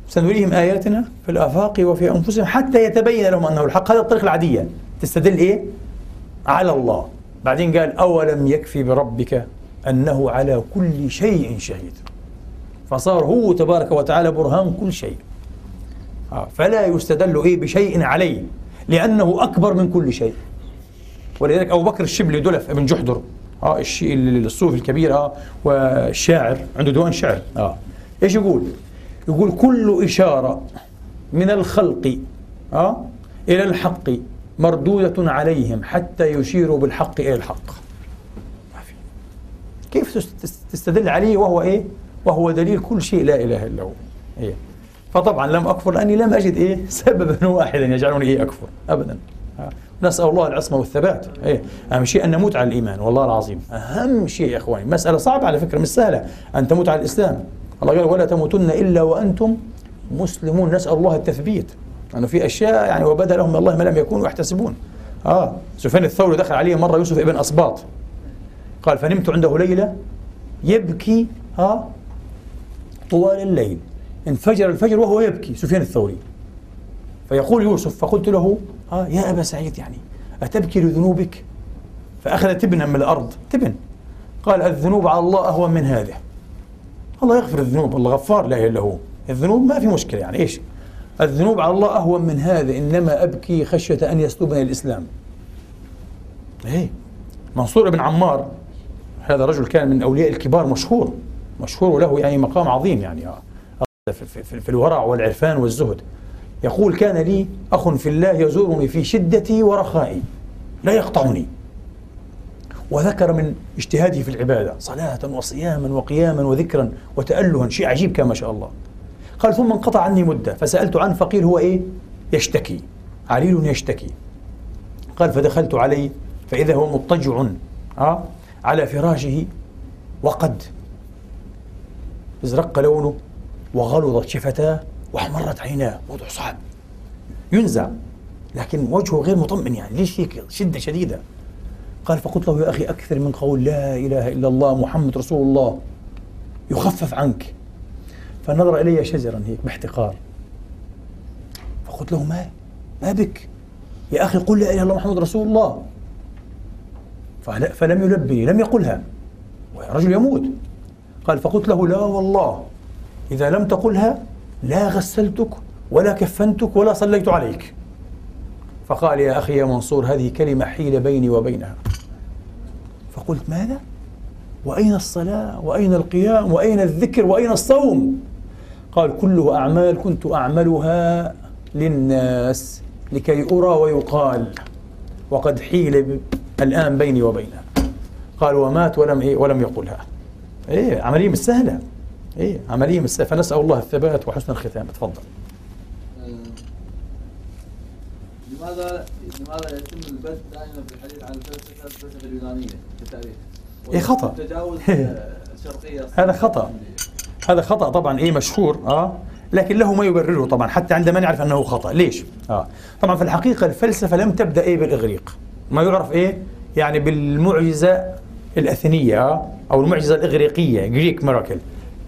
سنريهم آياتنا في الآفاق وفي أنفسهم حتى يتبين لهم أنه الحق. هذه الطريقة العادية. تستدل إيه؟ على الله. بعدين قال أولم يكفي بربك أنه على كل شيء شهيد. فصار هو تبارك وتعالى برهان كل شيء. آه، فلا يستدل إيه بشيء عليه لأنه أكبر من كل شيء. ولذلك أبو بكر الشبلي دلف ابن جحدر آه الشيء الصوفي الكبير آه والشاعر عنده ديوان شعر آه. إيش يقول؟ يقول كل إشارة من الخلق آه إلى الحق مردودة عليهم حتى يشيروا بالحق إلى الحق. كيف تستدل عليه وهو إيه؟ وهو دليل كل شيء لا إله إلا هو. إيه. فطبعا لم أكفر لأني لم أجد إيه سببا واحدا يجعلني إيه أكفر. أبدا. نسأل الله العصمة والثبات. إيه. أهم شيء أن نموت على الإيمان والله العظيم. أهم شيء يا إخواني. مسألة صعبة على فكرة مش سهلة. أن تموت على الإسلام. الله قال ولا تموتن إلا وأنتم مسلمون. نسأل الله التثبيت. لأنه في أشياء يعني وبدأ لهم من الله ما لم يكونوا يحتسبون. آه. سفيان الثوري دخل عليه مرة يوسف ابن أسباط. قال فنمت عنده ليلة يبكي ها طوال الليل. انفجر الفجر وهو يبكي سفيان الثوري. فيقول يوسف فقلت له ها يا أبا سعيد يعني أتبكي لذنوبك؟ فاخذ تبنا من الأرض تبن. قال الذنوب على الله اهون من هذه. الله يغفر الذنوب الله غفار لا إله إلا هو. الذنوب ما في مشكلة يعني إيش؟ الذنوب على الله اهون من هذا إنما أبكي خشية أن يسلبني الإسلام. إيه؟ منصور بن عمار هذا رجل كان من أولياء الكبار مشهور. مشهور وله يعني مقام عظيم يعني آه. في, الورع والعرفان والزهد. يقول كان لي أخ في الله يزورني في شدتي ورخائي لا يقطعني. وذكر من اجتهاده في العبادة صلاة وصياما وقياما وذكرا وتألها شيء عجيب كان ما شاء الله. قال ثم انقطع عني مدة فسألت عنه فقيل هو إيه؟ يشتكي عليل يشتكي. قال فدخلت عليه فإذا هو مضطجع آه على فراشه وقد ازرق لونه وغلظت شفتاه واحمرت عيناه موضوع صعب. ينزع لكن وجهه غير مطمئن يعني. ليش هيك؟ شدة شديدة. قال فقلت له يا أخي أكثر من قول لا إله إلا الله محمد رسول الله. يخفف عنك. فنظر إلي شجرا هيك باحتقار. فقلت له ما؟ ما بك. يا أخي قل لا إله إلا الله محمد رسول الله. فلم يلبني لم يقلها. رجل يموت. قال فقلت له لا والله إذا لم تقلها لا غسلتك ولا كفنتك ولا صليت عليك فقال يا أخي يا منصور هذه كلمة حيل بيني وبينها فقلت ماذا؟ وأين الصلاة؟ وأين القيام؟ وأين الذكر؟ وأين الصوم؟ قال كله أعمال كنت أعملها للناس لكي أرى ويقال وقد حيل الآن بيني وبينها قال ومات ولم إيه ولم يقلها إيه عملية مش سهلة. إيه عملية مش سهلة. فنسأل الله الثبات وحسن الختام. تفضل. آه، لماذا لماذا يتم البث دائما في الحديث عن الفلسفة الفلسفة اليونانية في التاريخ؟ إيه خطأ. تجاوز الشرقية هذا خطأ. هذا خطأ طبعا إيه مشهور. آه. لكن له ما يبرره طبعا. حتى عندما نعرف أنه خطأ. ليش؟ آه. طبعا في الحقيقة الفلسفة لم تبدأ إيه بالإغريق. ما يعرف إيه يعني بالمعجزة الأثنية. أو المعجزة الإغريقية جريك ميراكل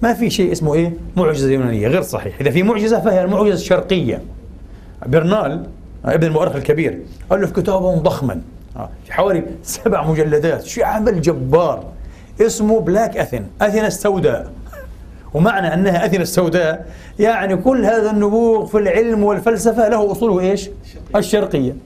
ما في شيء اسمه إيه؟ معجزة يونانية غير صحيح. إذا في معجزة فهي المعجزة الشرقية. برنال ابن المؤرخ الكبير ألف كتابا ضخما. آه، حوالي سبع مجلدات شيء عمل جبار اسمه بلاك أثن أثينا السوداء. ومعنى أنها أثينا السوداء يعني كل هذا النبوغ في العلم والفلسفة له أصوله إيش؟ الشرقية.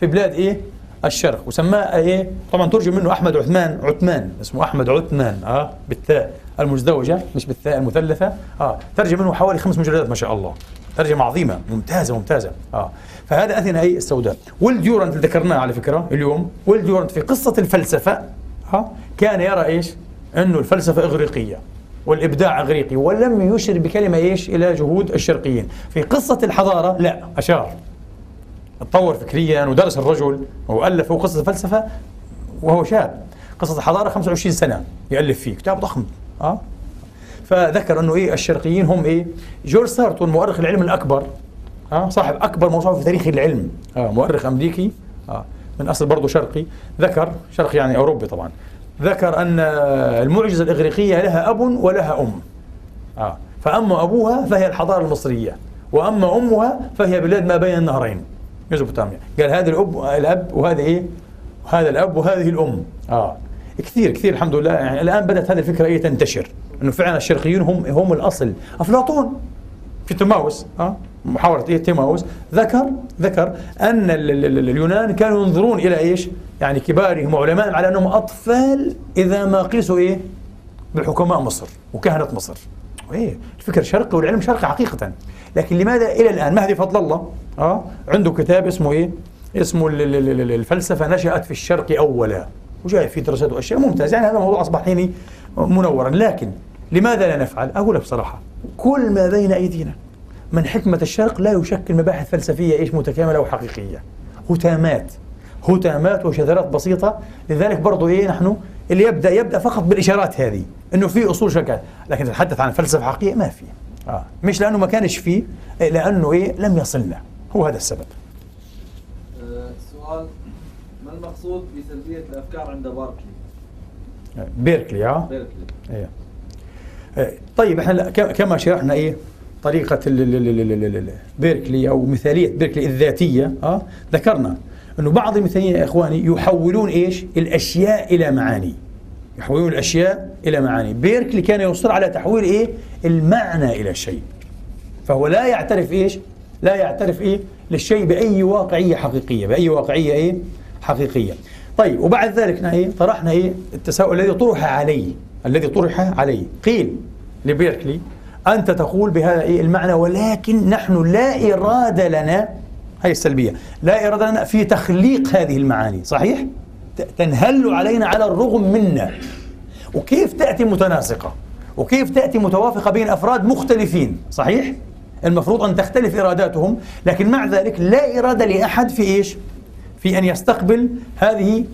في بلاد إيه؟ الشرق وسماه إيه؟ طبعا ترجم منه أحمد عثمان. عثمان. اسمه أحمد عثمان. آه. بالتاء المزدوجة مش بالثاء المثلثة. آه. ترجم منه حوالي خمس مجلدات ما شاء الله. ترجمة عظيمة ممتازة ممتازة. آه. فهذا اثنى اي السوداء. والديورنت اللي ذكرناه على فكرة اليوم والديورنت في قصة الفلسفة آه كان يرى إيش؟ إنه الفلسفة إغريقية والإبداع إغريقي ولم يشر بكلمة إيش؟ إلى جهود الشرقيين. في قصة الحضارة لا أشار. تطور فكريا ودرس الرجل وألف هو قصه الفلسفه وهو شاب. قصه الحضاره 25 سنة يالف فيه كتاب ضخم آه. فذكر إنه إيه الشرقيين هم إيه جورج سارتون مؤرخ العلم الأكبر آه. صاحب أكبر موسوعة في تاريخ العلم آه مؤرخ أمريكي آه. من أصل برضه شرقي. ذكر شرقي يعني أوروبي طبعا ذكر أن المعجزة الإغريقية لها أب ولها أم آه. فأما أبوها فهي الحضارة المصرية وأما أمها فهي بلاد ما بين النهرين. ميزوبوتاميا. قال هذا الأب الأب وهذا إيه؟ هذا الأب وهذه الأم. آه. كثير كثير الحمد لله. يعني الآن بدأت هذه الفكرة إيه تنتشر. إنه فعلا الشرقيون هم هم الأصل. أفلاطون. في تيماوس آه. محاورة إيه؟ تيماوس ذكر ذكر أن اليونان كانوا ينظرون إلى إيش؟ يعني كبارهم وعلمائهم على أنهم أطفال إذا ما قيسوا إيه؟ بحكماء مصر وكهنة مصر. إيه. الفكر شرقي والعلم شرقي حقيقة. لكن لماذا إلى الآن؟ مهدي فضل الله؟ آه؟ عنده كتاب اسمه إيه؟ اسمه الفلسفة نشأت في الشرق أولا. وجاي في دراسات وأشياء ممتازة. يعني هذا الموضوع أصبح حيني منورا. لكن لماذا لا نفعل؟ أقول لك بصراحة كل ما بين أيدينا من حكمة الشرق لا يشكل مباحث فلسفية إيش متكاملة وحقيقيه هتامات هتامات وشذرات بسيطة. لذلك برضو إيه نحن اللي يبدأ يبدأ فقط بالإشارات هذه إنه في أصول شركات لكن تتحدث عن فلسفة حقيقية ما في. آه. مش لأنه ما كانش فيه لأنه إيه لم يصلنا. هو هذا السبب آه، سؤال ما المقصود بسلبية الأفكار عند باركلي؟ بيركلي ها بيركلي إيه. إيه. طيب إحنا كما شرحنا إيه طريقة بيركلي أو مثالية بيركلي الذاتية آه ذكرنا إنه بعض المثاليين يا إخواني يحولون إيش؟ الأشياء إلى معاني يحولون الأشياء إلى معاني بيركلي كان يصر على تحويل إيه؟ المعنى إلى شيء فهو لا يعترف إيش؟ لا يعترف إيه؟ للشيء بأي واقعية حقيقية، بأي واقعية إيه؟ حقيقية. طيب وبعد ذلك إيه؟ طرحنا إيه؟ التساؤل الذي طرح عليه، الذي طرح عليه، قيل لبيركلي أنت تقول بهذا إيه المعنى ولكن نحن لا إرادة لنا هي السلبية، لا إرادة لنا في تخليق هذه المعاني، صحيح؟ تنهل علينا على الرغم منا. وكيف تأتي متناسقة وكيف تأتي متوافقة بين أفراد مختلفين صحيح؟ المفروض أن تختلف إراداتهم لكن مع ذلك لا إرادة لأحد في إيش؟ في أن يستقبل هذه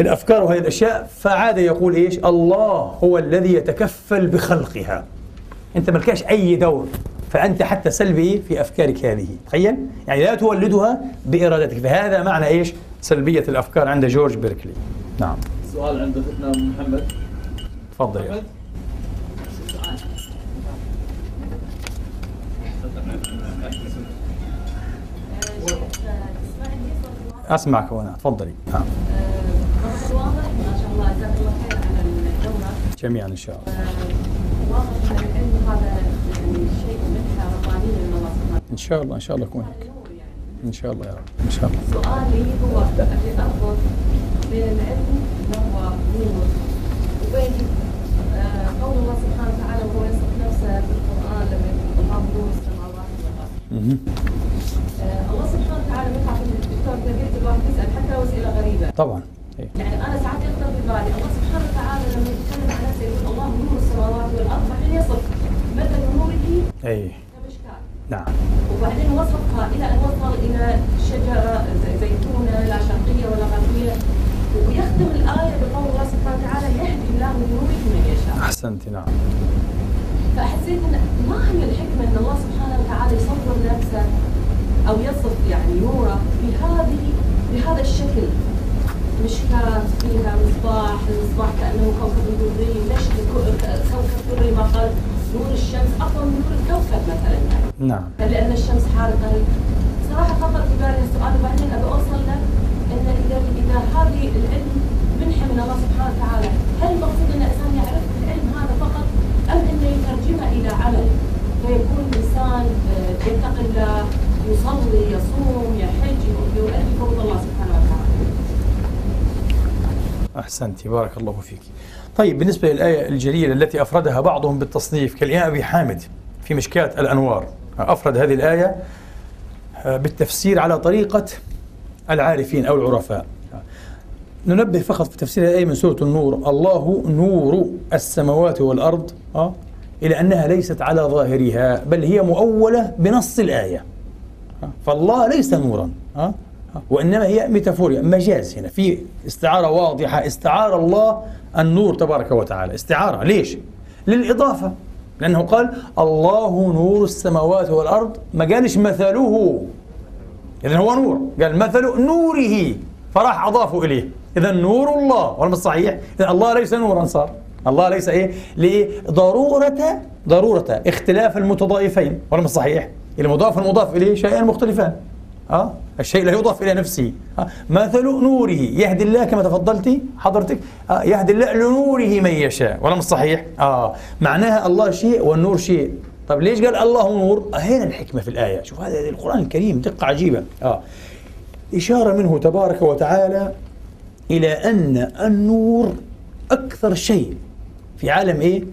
الأفكار وهذه الأشياء فعاد يقول إيش؟ الله هو الذي يتكفل بخلقها أنت ملكاش أي دور فأنت حتى سلبي في أفكارك هذه تخيل؟ يعني لا تولدها بإرادتك فهذا معنى إيش؟ سلبية الأفكار عند جورج بيركلي نعم سؤال عند أم محمد تفضل. محمد أسمعك وأنا تفضلي. نعم. واضح ما شاء الله الله خير على الدورة جميعا إن شاء الله. واضح العلم هذا شيء منحة ربانية من الله سبحانه إن شاء الله إن شاء الله يكون هيك إن شاء الله يا رب إن شاء الله. سؤالي هو اللي اربط بين العلم وهو نور وبين آه، قول الله سبحانه وتعالى وهو يصف نفسه في القرآن لما يقول الله نور السماوات والأرض مهم. آه، الله سبحانه وتعالى مثل في الدكتور تربية الواحد يسأل حتى لو أسئلة غريبة. طبعا. إيه. يعني أنا ساعات يخطر في بالي الله سبحانه وتعالى لما يتكلم عن نفسه يقول الله نور السماوات والأرض بعدين يصف. مثل نوره؟ اي نعم. وبعدين وصفها إلى أن وصل إلى شجرة زي- زيتونة لا شرقية ولا غربية. ويختم الآية بقول الله سبحانه وتعالى يهدي الله من نوره من يشاء. أحسنت نعم. فحسيت إن ما هي الحكمة إن الله سبحانه وتعالى يصور نفسه أو يصف يعني نوره بهذه بهذا الشكل. مشكاة فيها مصباح المصباح كأنه كوكب دري كو- كوكب دري ما قال نور الشمس؟ أقوى من نور الكوكب مثلا يعني. نعم. لأن الشمس حارقة. صراحة خطر في بالي السؤال وبعدين أبي أوصل له أن إذا إذا هذه العلم منحة من الله سبحانه وتعالى هل المقصود أن الإنسان يعرف العلم هذا فقط أم أنه يترجمه إلى عمل. فيكون الإنسان آه، يتقي الله يصلي يصوم يحج يؤدي فروض الله سبحانه وتعالى. أحسنت. بارك الله فيك. طيب بالنسبة للآية الجليلة التي أفردها بعضهم بالتصنيف كالإمام أبي حامد في مشكاة الأنوار. أفرد هذه الآية آه، بالتفسير على طريقة العارفين أو العرفاء. ننبه فقط في تفسير الآية من سورة النور. الله نور السماوات والأرض آه، إلى أنها ليست على ظاهرها بل هي مؤولة بنص الآية. آه، فالله ليس نورا آه، وإنما هي ميتافوريا مجاز هنا في استعارة واضحة استعار الله النور تبارك وتعالى. استعارة ليش؟ للإضافة لأنه قال الله نور السماوات والأرض. ما قالش مثله إذا هو نور قال مثل نوره فراح أضافوا إليه. إذا نور الله ولا صحيح؟ إذا الله ليس نورا صار الله ليس إيه؟ لضرورة ضرورة اختلاف المتضايفين ولا صحيح؟ المضاف والمضاف إليه شيئان مختلفان أه؟ الشيء لا يضاف إلى نفسه أه؟ مثل نوره يهدي الله كما تفضلتي حضرتك أه؟ يهدي الله لنوره من يشاء ولا مش صحيح؟ آه معناها الله شيء والنور شيء طب ليش قال الله نور؟ هنا الحكمة في الآية شوف هذا القرآن الكريم دقة عجيبة آه إشارة منه تبارك وتعالى إلى أن النور أكثر شيء في عالم إيه؟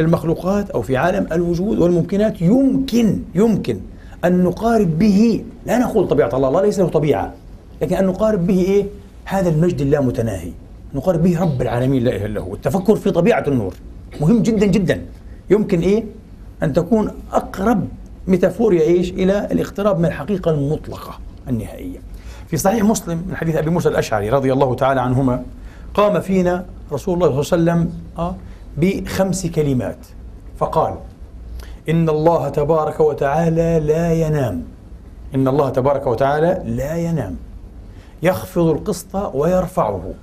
المخلوقات أو في عالم الوجود والممكنات يمكن يمكن أن نقارب به لا نقول طبيعة الله الله ليس له طبيعة لكن أن نقارب به إيه؟ هذا المجد اللامتناهي نقارب به رب العالمين لا إله إلا هو التفكر في طبيعة النور مهم جدا جدا يمكن إيه؟ أن تكون أقرب ميتافوريا إيش؟ إلى الاقتراب من الحقيقة المطلقة النهائية في صحيح مسلم من حديث أبي موسى الأشعري رضي الله تعالى عنهما قام فينا رسول الله صلى الله عليه وسلم آه، بخمس كلمات. فقال إن الله تبارك وتعالى لا ينام. إن الله تبارك وتعالى لا ينام. يخفض القسط ويرفعه.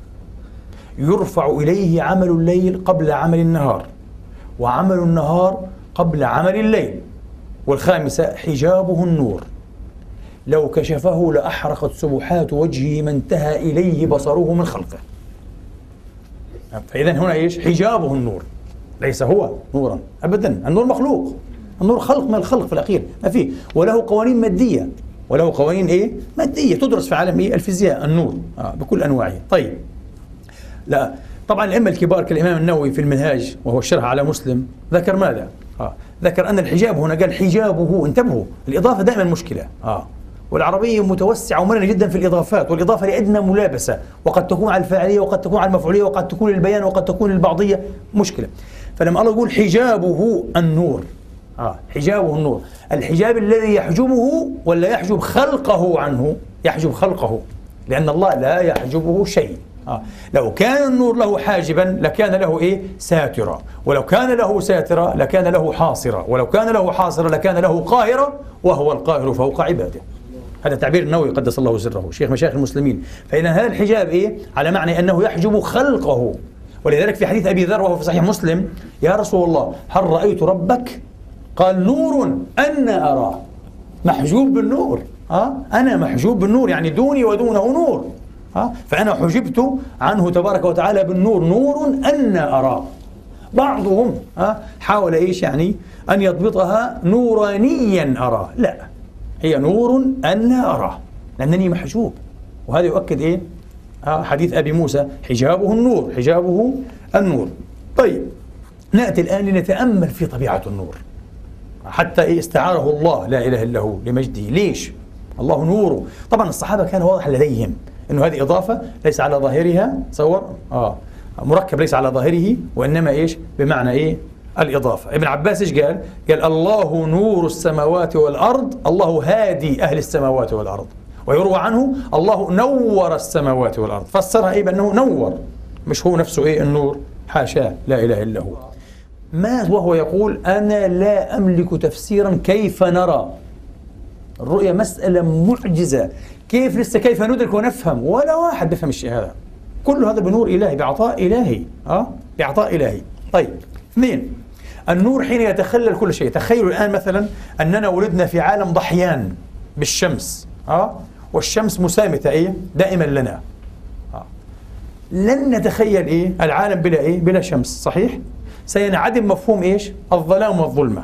يرفع إليه عمل الليل قبل عمل النهار وعمل النهار قبل عمل الليل. والخامسة حجابه النور. لو كشفه لأحرقت سبحات وجهه ما انتهى إليه بصره من خلقه. فإذا هنا إيش؟ حجابه النور. ليس هو نورا أبدا. النور مخلوق. النور خلق من الخلق في الأخير. ما فيه. وله قوانين مادية. وله قوانين إيه؟ مادية. تدرس في عالم إيه الفيزياء النور. آه بكل أنواعه. طيب. لا طبعا الأئمة الكبار كالإمام النووي في المنهاج وهو الشرح على مسلم ذكر ماذا؟ آه ذكر أن الحجاب هنا قال حجابه انتبهوا الإضافة دائما مشكلة. آه. والعربية متوسعة ومرنة جدا في الإضافات والإضافة لأدنى ملابسة وقد تكون على الفاعلية وقد تكون على المفعولية وقد تكون للبيان وقد تكون للبعضية مشكلة. فلما الله يقول حجابه النور آه حجابه النور الحجاب الذي يحجبه ولا يحجب خلقه عنه؟ يحجب خلقه لأن الله لا يحجبه شيء. آه. لو كان النور له حاجبا لكان له إيه؟ ساترا ولو كان له ساترا لكان له حاصرا ولو كان له حاصرا لكان له قاهرا وهو القاهر فوق عباده. هذا تعبير النووي قدس الله سره. شيخ مشايخ المسلمين. فإذا هذا الحجاب إيه؟ على معنى أنه يحجب خلقه. ولذلك في حديث أبي ذر وهو في صحيح مسلم يا رسول الله هل رأيت ربك؟ قال نور أنا أراه. محجوب بالنور. ها أنا محجوب بالنور يعني دوني ودونه نور. ها فأنا حجبت عنه تبارك وتعالى بالنور. نور أنا أراه. بعضهم ها حاول إيش يعني؟ أن يضبطها نورانيا أراه. لا. هي نور أنا أراه لأنني محجوب. وهذا يؤكد إيه؟ حديث أبي موسى حجابه النور حجابه النور. طيب نأتي الآن لنتأمل في طبيعة النور. حتى إيه؟ استعاره الله لا إله إلا هو لمجده. ليش؟ الله نوره. طبعا الصحابة كان واضح لديهم أنه هذه إضافة ليس على ظاهرها تصور؟ آه مركب ليس على ظاهره وإنما إيش؟ بمعنى إيه؟ الإضافة. ابن عباس إيش قال؟ قال الله نور السماوات والأرض الله هادي أهل السماوات والأرض. ويروى عنه الله نور السماوات والأرض. فسرها إيه؟ بأنه نور. مش هو نفسه إيه؟ النور. حاشاه لا إله إلا هو. ما وهو يقول؟ أنا لا أملك تفسيرا كيف نرى. الرؤية مسألة معجزة. كيف لسه كيف ندرك ونفهم؟ ولا واحد بيفهم الشيء هذا. كل هذا بنور إلهي بعطاء إلهي. أه؟ بعطاء إلهي. طيب. اثنين. النور حين يتخلل كل شيء. تخيلوا الآن مثلا أننا ولدنا في عالم ضحيان بالشمس أه؟ والشمس مسامتة إيه؟ دائما لنا. أه؟ لن نتخيل إيه؟ العالم بلا إيه؟ بلا شمس صحيح؟ سينعدم مفهوم إيش؟ الظلام والظلمة.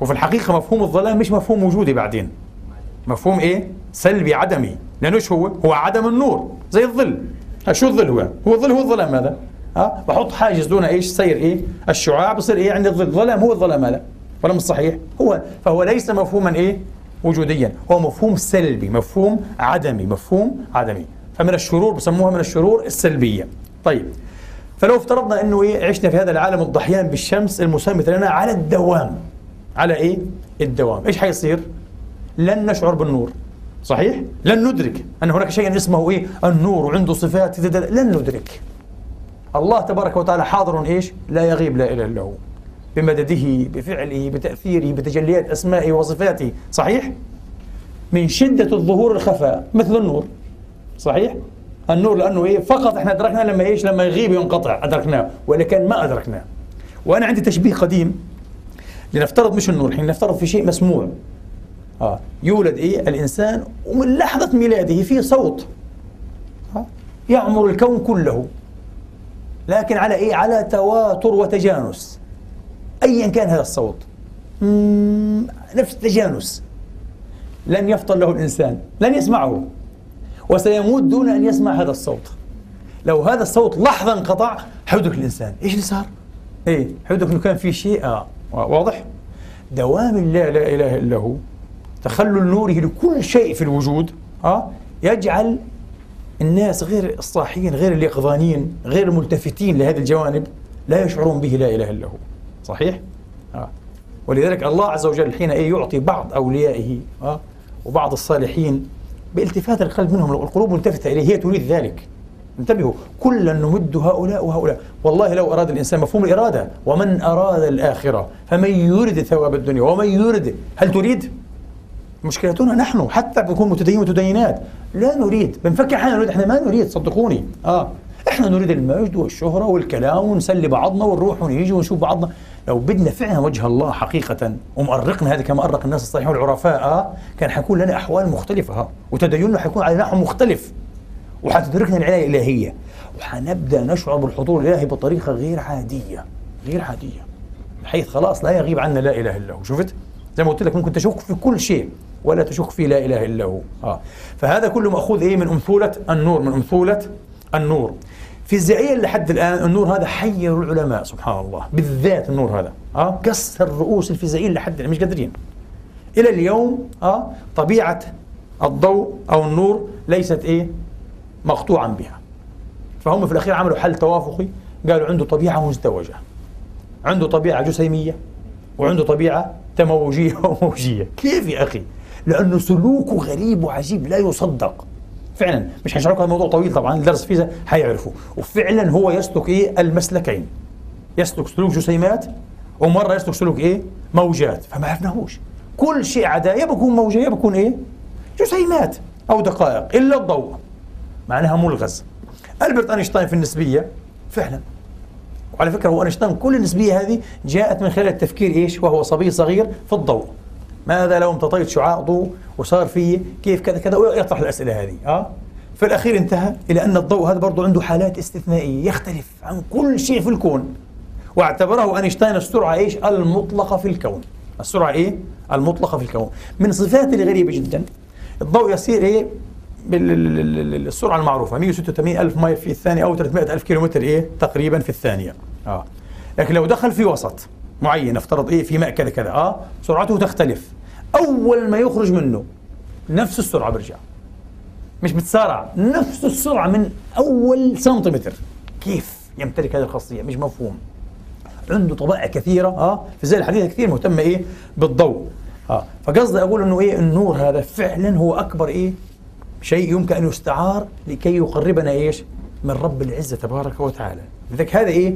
وفي الحقيقة مفهوم الظلام مش مفهوم وجودي بعدين. مفهوم إيه؟ سلبي عدمي. لأنه هو هو عدم النور زي الظل. شو الظل هو؟ هو الظل هو الظلام هذا. ها؟ بحط حاجز دون إيش؟ سير إيه؟ الشعاع بصير إيه؟ عند الظل ظلام هو الظلام هذا. ولا مش صحيح هو فهو ليس مفهوما إيه؟ وجوديا. هو مفهوم سلبي مفهوم عدمي مفهوم عدمي. فمن الشرور بسموها من الشرور السلبية. طيب. فلو افترضنا إنه إيه؟ عشنا في هذا العالم الضحيان بالشمس المسامث لنا على الدوام. على إيه؟ الدوام. إيش حيصير؟ لن نشعر بالنور. صحيح؟ لن ندرك. أن هناك شيء اسمه إيه؟ النور. وعنده صفات لن ندرك. الله تبارك وتعالى حاضر إيش؟ لا يغيب لا إله إلا هو. بمدده بفعله بتأثيره بتجليات أسمائه وصفاته. صحيح؟ من شدة الظهور الخفاء مثل النور. صحيح؟ النور لأنه إيه؟ فقط إحنا أدركناه لما إيش؟ لما يغيب ينقطع أدركناه. ولا كان ما أدركناه. وأنا عندي تشبيه قديم. لنفترض مش النور حين نفترض في شيء مسموع. آه. يولد إيه؟ الإنسان ومن لحظة ميلاده في صوت. آه. يعمر الكون كله. لكن على إيه؟ على تواتر وتجانس. ايا كان هذا الصوت. نفس التجانس. لن يفطن له الإنسان. لن يسمعه. وسيموت دون أن يسمع هذا الصوت. لو هذا الصوت لحظه انقطع حيدرك الإنسان. إيش اللي صار؟ إيه حيدرك إنه كان في شيء. آه واضح؟ دوام الله لا إله إلا هو. تخلل نوره لكل شيء في الوجود. آه يجعل الناس غير الصاحيين غير اليقظانيين غير الملتفتين لهذه الجوانب لا يشعرون به لا إله إلا هو صحيح؟ آه. ولذلك الله عز وجل حين يعطي بعض أوليائه آه وبعض الصالحين بالتفات القلب منهم القلوب ملتفتة إليه هي تريد ذلك انتبهوا كلا نمد هؤلاء وهؤلاء والله لو أراد الإنسان مفهوم الإرادة ومن أراد الآخرة فمن يرد ثواب الدنيا ومن يرد هل تريد؟ مشكلتنا نحن حتى بنكون متدينين متدينات لا نريد بنفكر إحنا نريد إحنا ما نريد صدقوني. آه. إحنا نريد المجد والشهرة والكلام ونسلي بعضنا ونروح ونيجي ونشوف بعضنا. لو بدنا فعلا وجه الله حقيقة ومؤرقنا هذا كما أرق الناس الصالحين والعرفاء آه كان حيكون لنا أحوال مختلفة آه. وتديننا حيكون على نحو مختلف. وحتدركنا العناية الإلهية. وحنبدأ نشعر بالحضور الإلهي بطريقة غير عادية غير عادية. بحيث خلاص لا يغيب عنا لا إله إلا هو. شفت؟ زي ما قلت لك ممكن تشك في كل شيء. ولا تشك في لا إله إلا هو. آه. فهذا كله ماخوذ إيه من امثوله النور من امثوله النور. فيزيائيا لحد الآن النور هذا حير العلماء سبحان الله. بالذات النور هذا. آه. كسر رؤوس الفيزيائيين لحد الآن مش قادرين. إلى اليوم آه طبيعة الضوء أو النور ليست إيه؟ مقطوعا بها. فهم في الأخير عملوا حل توافقي. قالوا عنده طبيعة مزدوجة. عنده طبيعة جسيمية وعنده طبيعة تموجية وموجية. كيف يا أخي؟ لأنه سلوكه غريب وعجيب لا يصدق. فعلا مش هنشرح لكم الموضوع طويل طبعا درس فيزا حيعرفوا وفعلا هو يسلك إيه؟ المسلكين. يسلك سلوك جسيمات ومرة يسلك سلوك إيه؟ موجات. فما عرفناهوش. كل شيء عدا يا بكون موجة يا بكون إيه؟ جسيمات أو دقائق إلا الضوء. معناها ملغز. ألبرت أينشتاين في النسبية فعلا. وعلى فكرة هو أينشتاين كل النسبية هذه جاءت من خلال التفكير إيش؟ وهو صبي صغير في الضوء. ماذا لو امتطيت شعاع ضوء وصار في كيف كذا كذا؟ ويطرح الأسئلة هذه آه؟ في الأخير انتهى إلى أن الضوء هذا برضه عنده حالات استثنائية يختلف عن كل شيء في الكون. واعتبره أينشتاين السرعة إيش؟ المطلقة في الكون. السرعة إيه؟ المطلقة في الكون. من صفاته الغريبة جدا الضوء يسير إيه؟ بالسرعه المعروفة 186 ألف ميل في الثانية أو 300 ألف كيلومتر إيه؟ تقريبا في الثانية آه. لكن لو دخل في وسط معين نفترض إيه في ماء كذا كذا. آه سرعته تختلف. أول ما يخرج منه نفس السرعة برجع. مش بتسارع نفس السرعة من أول سنتيمتر. كيف يمتلك هذه الخاصية؟ مش مفهوم. عنده طبائع كثيرة آه في زي الحديثه كثير مهتمه إيه؟ بالضوء. آه فقصدي أقول إنه إيه؟ النور هذا فعلا هو أكبر إيه؟ شيء يمكن أن يستعار لكي يقربنا إيش؟ من رب العزة تبارك وتعالى. لذلك هذا إيه؟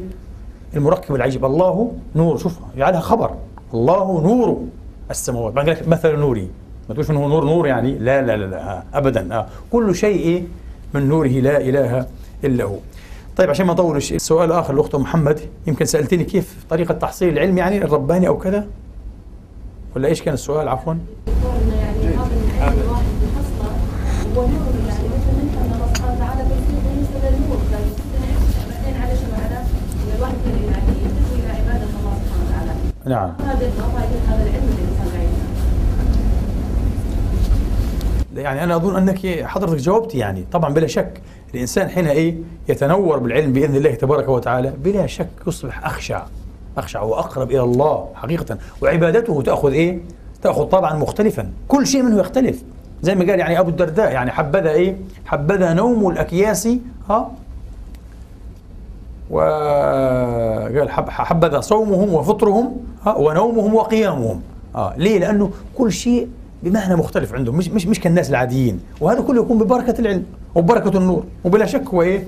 المركب العجيب. الله نور. شوف جعلها خبر. الله نور السماوات. بعد لك مثل نوري. ما تقولش إنه نور نور يعني؟ لا لا لا, لا ابدا آه كل شيء من نوره لا إله إلا هو. طيب عشان ما نطولش السؤال الآخر الاخت محمد. يمكن سألتني كيف طريقة تحصيل العلم يعني الرباني أو كذا؟ ولا إيش كان السؤال؟ عفوا؟ يعني هذا العلم الواحد بحصله هو نور يعني مثل منها ان الله سبحانه وتعالى بيصير بالنسبة للنور بعدين على شو معناه؟ الواحد يعني يتجه إلى عباده الله سبحانه وتعالى. نعم. يعني أنا أظن أنك حضرتك جاوبتي يعني طبعا بلا شك. الإنسان حين إيه يتنور بالعلم بإذن الله تبارك وتعالى بلا شك يصبح اخشع اخشع واقرب إلى الله حقيقة. وعبادته تأخذ إيه؟ تأخذ طبعا مختلفا. كل شيء منه يختلف. زي ما قال يعني أبو الدرداء يعني حبذا إيه؟ حبذا نوم الأكياس ها وقال حبذا صومهم وفطرهم ونومهم وقيامهم. آه ليه؟ لأنه كل شيء بمعنى مختلف عندهم مش مش مش كالناس العاديين. وهذا كله يكون ببركة العلم وبركة النور. وبلا شك هو إيه؟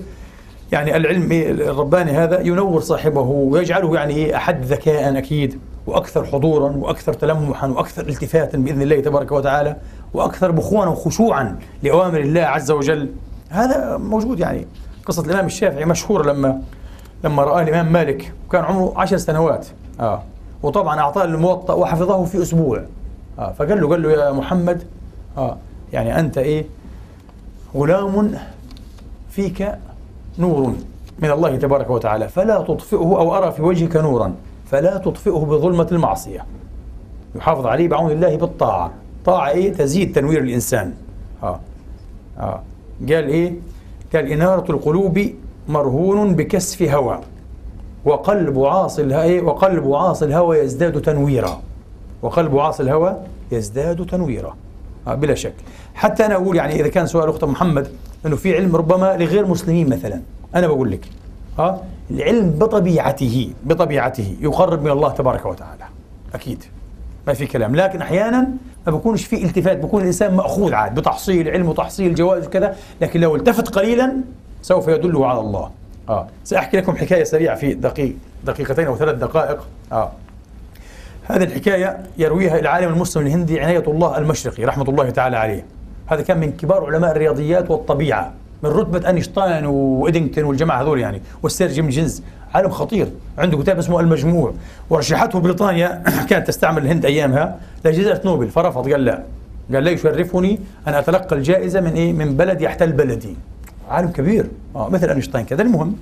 يعني العلم الرباني هذا ينور صاحبه ويجعله يعني إيه؟ أحد ذكاء أكيد وأكثر حضورا وأكثر تلمحا وأكثر التفاتا بإذن الله تبارك وتعالى وأكثر بخوانا وخشوعا لأوامر الله عز وجل. هذا موجود يعني. قصة الإمام الشافعي مشهورة لما لما راه الامام مالك وكان عمره عشر سنوات. آه. وطبعا أعطاه الموطأ وحفظه في أسبوع. آه. فقال له قال له يا محمد آه يعني أنت إيه؟ غلام فيك نور من الله تبارك وتعالى فلا تطفئه أو أرى في وجهك نورا فلا تطفئه بظلمة المعصية. يحافظ عليه بعون الله بالطاعة. طاعة إيه؟ تزيد تنوير الإنسان. آه. آه. قال إيه؟ قال إنارة القلوب مرهون بكسف هوى وقلب عاصي الهوى وقلب عاصي الهوى يزداد تنويرا. وقلب عاصي الهوى يزداد تنويرا. آه بلا شك. حتى أنا أقول يعني إذا كان سؤال اخت محمد إنه في علم ربما لغير مسلمين مثلا أنا بقول لك ها آه العلم بطبيعته بطبيعته يقرب من الله تبارك وتعالى. أكيد. ما في كلام. لكن أحيانا ما بيكونش في التفات بيكون الإنسان مأخوذ عاد بتحصيل علم وتحصيل جوائز وكذا لكن لو التفت قليلا سوف يدله على الله. آه. سأحكي لكم حكاية سريعة في دقيق دقيقتين أو ثلاث دقائق. آه. هذه الحكاية يرويها العالم المسلم الهندي عناية الله المشرقي رحمة الله تعالى عليه. هذا كان من كبار علماء الرياضيات والطبيعة من رتبة أينشتاين وإدينغتون والجماعة هذول يعني والسير جيمس جينز. عالم خطير عنده كتاب اسمه المجموع. ورشحته بريطانيا كانت تستعمر الهند أيامها لجائزة نوبل. فرفض قال لا. قال لا يشرفني أن أتلقى الجائزة من إيه؟ من بلد يحتل بلدي. عالم كبير. آه مثل أينشتاين كذا. المهم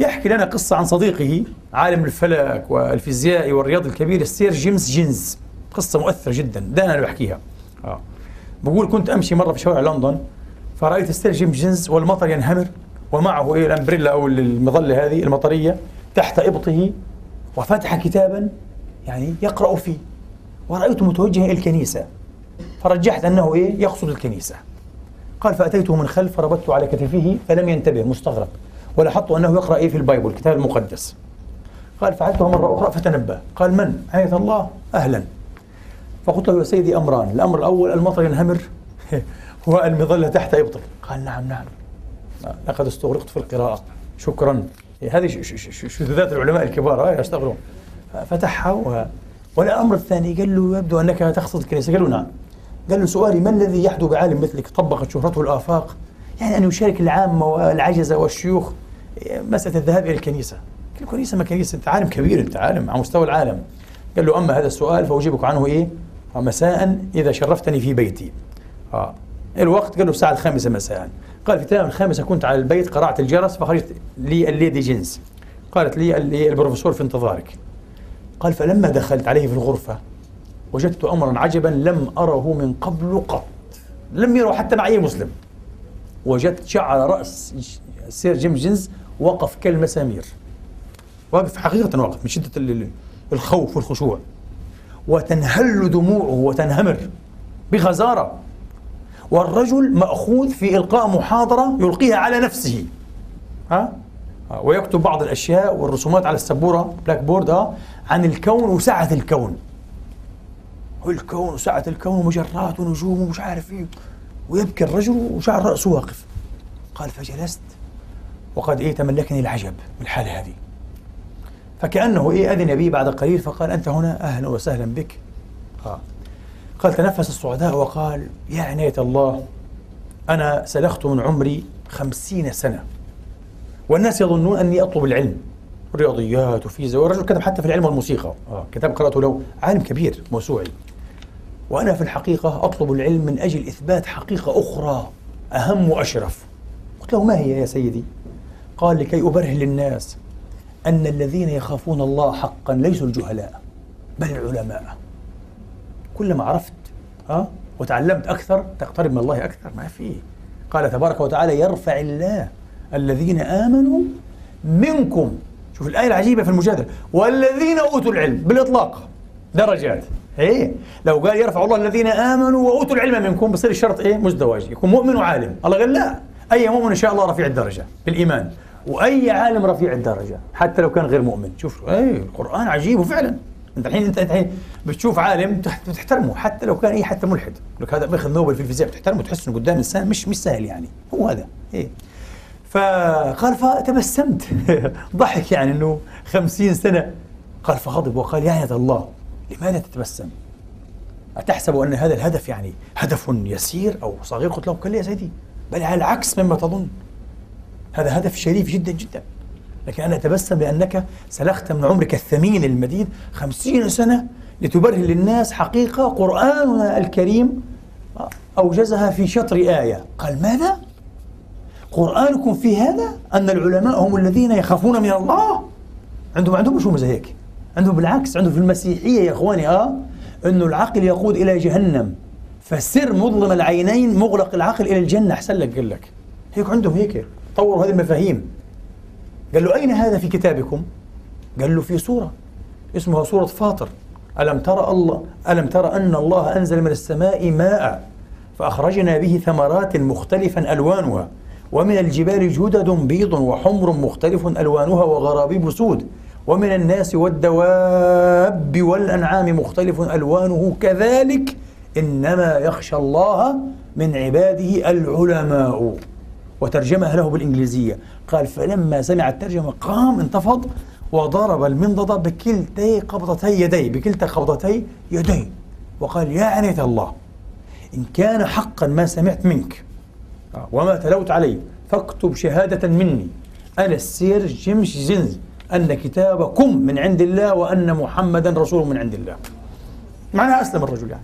يحكي لنا قصة عن صديقه عالم الفلك والفيزياء والرياضيات الكبير السير جيمس جينز. قصة مؤثرة جدا. ده أنا بحكيها. آه. بقول كنت أمشي مرة في شوارع لندن فرأيت السير جيمس جينز والمطر ينهمر ومعه إيه؟ ال umbrella أو المظلة هذه المطرية تحت إبطه وفتح كتابا يعني يقرأ فيه. ورأيته متوجها إلى الكنيسة. فرجحت أنه إيه؟ يقصد الكنيسة. قال فأتيته من خلف فربطت على كتفه فلم ينتبه. مستغرب. ولاحظت أنه يقرأ إيه في البايبل؟ الكتاب المقدس. قال فعلتها مرة أخرى فتنبه قال من؟ آية الله. أهلا. فقلت له يا سيدي أمران. الأمر الأول المطر ينهمر والمظلة تحت إبطك قال نعم نعم. لقد استغرقت في القراءة. شكرا. هذه شذوذات العلماء الكبار هاي يشتغلون. فتحها و... والأمر الثاني قال له يبدو أنك تقصد الكنيسة. قال له نعم. قال له سؤالي ما الذي يحدو بعالم مثلك؟ طبقت شهرته الآفاق. يعني أن يشارك العامة والعجزة والشيوخ مسألة الذهاب إلى الكنيسة. الكنيسة ما كنيسة أنت عالم كبير أنت عالم على مستوى العالم. قال له أما هذا السؤال فأجيبك عنه إيه؟ مساء إذا شرفتني في بيتي. آه. الوقت قال له الساعة الخامسة مساء. قال في تمام الخامسة كنت على البيت قرعت الجرس فخرجت لي الليدي جينز قالت لي البروفيسور في انتظارك. قال فلما دخلت عليه في الغرفة وجدت أمرا عجبا لم أره من قبل قط لم يره حتى مع أي مسلم. وجدت شعر رأس سير جيمس جينز وقف كالمسامير. واقف حقيقة واقف من شدة الخوف والخشوع. وتنهل دموعه وتنهمر بغزارة. والرجل مأخوذ في إلقاء محاضرة يلقيها على نفسه. ها؟ ويكتب بعض الأشياء والرسومات على السبورة black board ها عن الكون وسعة الكون. والكون وسعة الكون ومجرات ونجوم ومش عارف إيه. ويبكي الرجل وشعر رأسه واقف. قال فجلست وقد إيه تملكني العجب بالحالة هذه. فكأنه إيه أذن بي بعد قليل فقال أنت هنا أهلا وسهلا بك. آه. قال تنفس السعداء وقال يا عناية الله أنا سلخت من عمري خمسين سنة. والناس يظنون أني أطلب العلم. رياضيات وفيزياء والرجل كتب حتى في العلم والموسيقى. آه. كتاب قرأته له عالم كبير موسوعي. وأنا في الحقيقة أطلب العلم من أجل إثبات حقيقة أخرى أهم وأشرف. قلت له ما هي يا سيدي؟ قال لكي أبرهن للناس أن الذين يخافون الله حقا ليسوا الجهلاء بل العلماء. كلما عرفت ها وتعلمت أكثر تقترب من الله أكثر ما في. قال تبارك وتعالى يرفع الله الذين آمنوا منكم. شوف الآية العجيبة في المجادلة. والذين أوتوا العلم بالإطلاق درجات. إيه. لو قال يرفع الله الذين آمنوا وأوتوا العلم منكم بصير الشرط إيه؟ مزدوج يكون مؤمن وعالم. الله قال لا. أي مؤمن إن شاء الله رفيع الدرجة بالإيمان. وأي عالم رفيع الدرجة حتى لو كان غير مؤمن. شوف إيه القرآن عجيب وفعلا أنت الحين أنت الحين بتشوف عالم بتحترمه حتى لو كان اي حتى ملحد. لك هذا بياخذ نوبل في الفيزياء بتحترمه تحس انه قدام إنسان مش مش سهل يعني. هو هذا. إيه. فقال فتبسمت. ضحك يعني إنه خمسين سنة. قال فغضب وقال يا الله. لماذا تتبسم؟ أتحسب أن هذا الهدف يعني هدف يسير أو صغير؟ قلت له كلا يا سيدي بل على العكس مما تظن هذا هدف شريف جدا جدا لكن أنا أتبسم لأنك سلخت من عمرك الثمين المديد خمسين سنة لتبرهن للناس حقيقة قرآننا الكريم أوجزها في شطر آية قال ماذا؟ قرآنكم في هذا أن العلماء هم الذين يخافون من الله عندهم عندهم شو هيك عندهم بالعكس عندهم في المسيحية يا إخواني آه أنه العقل يقود إلى جهنم. فسر مظلم العينين مغلق العقل إلى الجنة. أحسن لك قال لك. هيك عندهم هيك. طوروا هذه المفاهيم. قال له أين هذا في كتابكم؟ قال له في سورة اسمها سورة فاطر. ألم ترى الله ألم ترى أن الله أنزل من السماء ماء فأخرجنا به ثمرات مختلفا ألوانها ومن الجبال جدد بيض وحمر مختلف ألوانها وغرابيب سود. ومن الناس والدواب والأنعام مختلف ألوانه كذلك إنما يخشى الله من عباده العلماء. وترجمها له بالإنجليزية. قال فلما سمع الترجمة قام انتفض وضرب المنضدة بكلتي قبضتي يديه بكلتا قبضتي يديه وقال يا عنيت الله إن كان حقا ما سمعت منك وما تلوت عليه فاكتب شهادة مني. أنا السير جيمس جنز أن كتابكم من عند الله وأن محمدا رسول من عند الله. معناها أسلم الرجل يعني.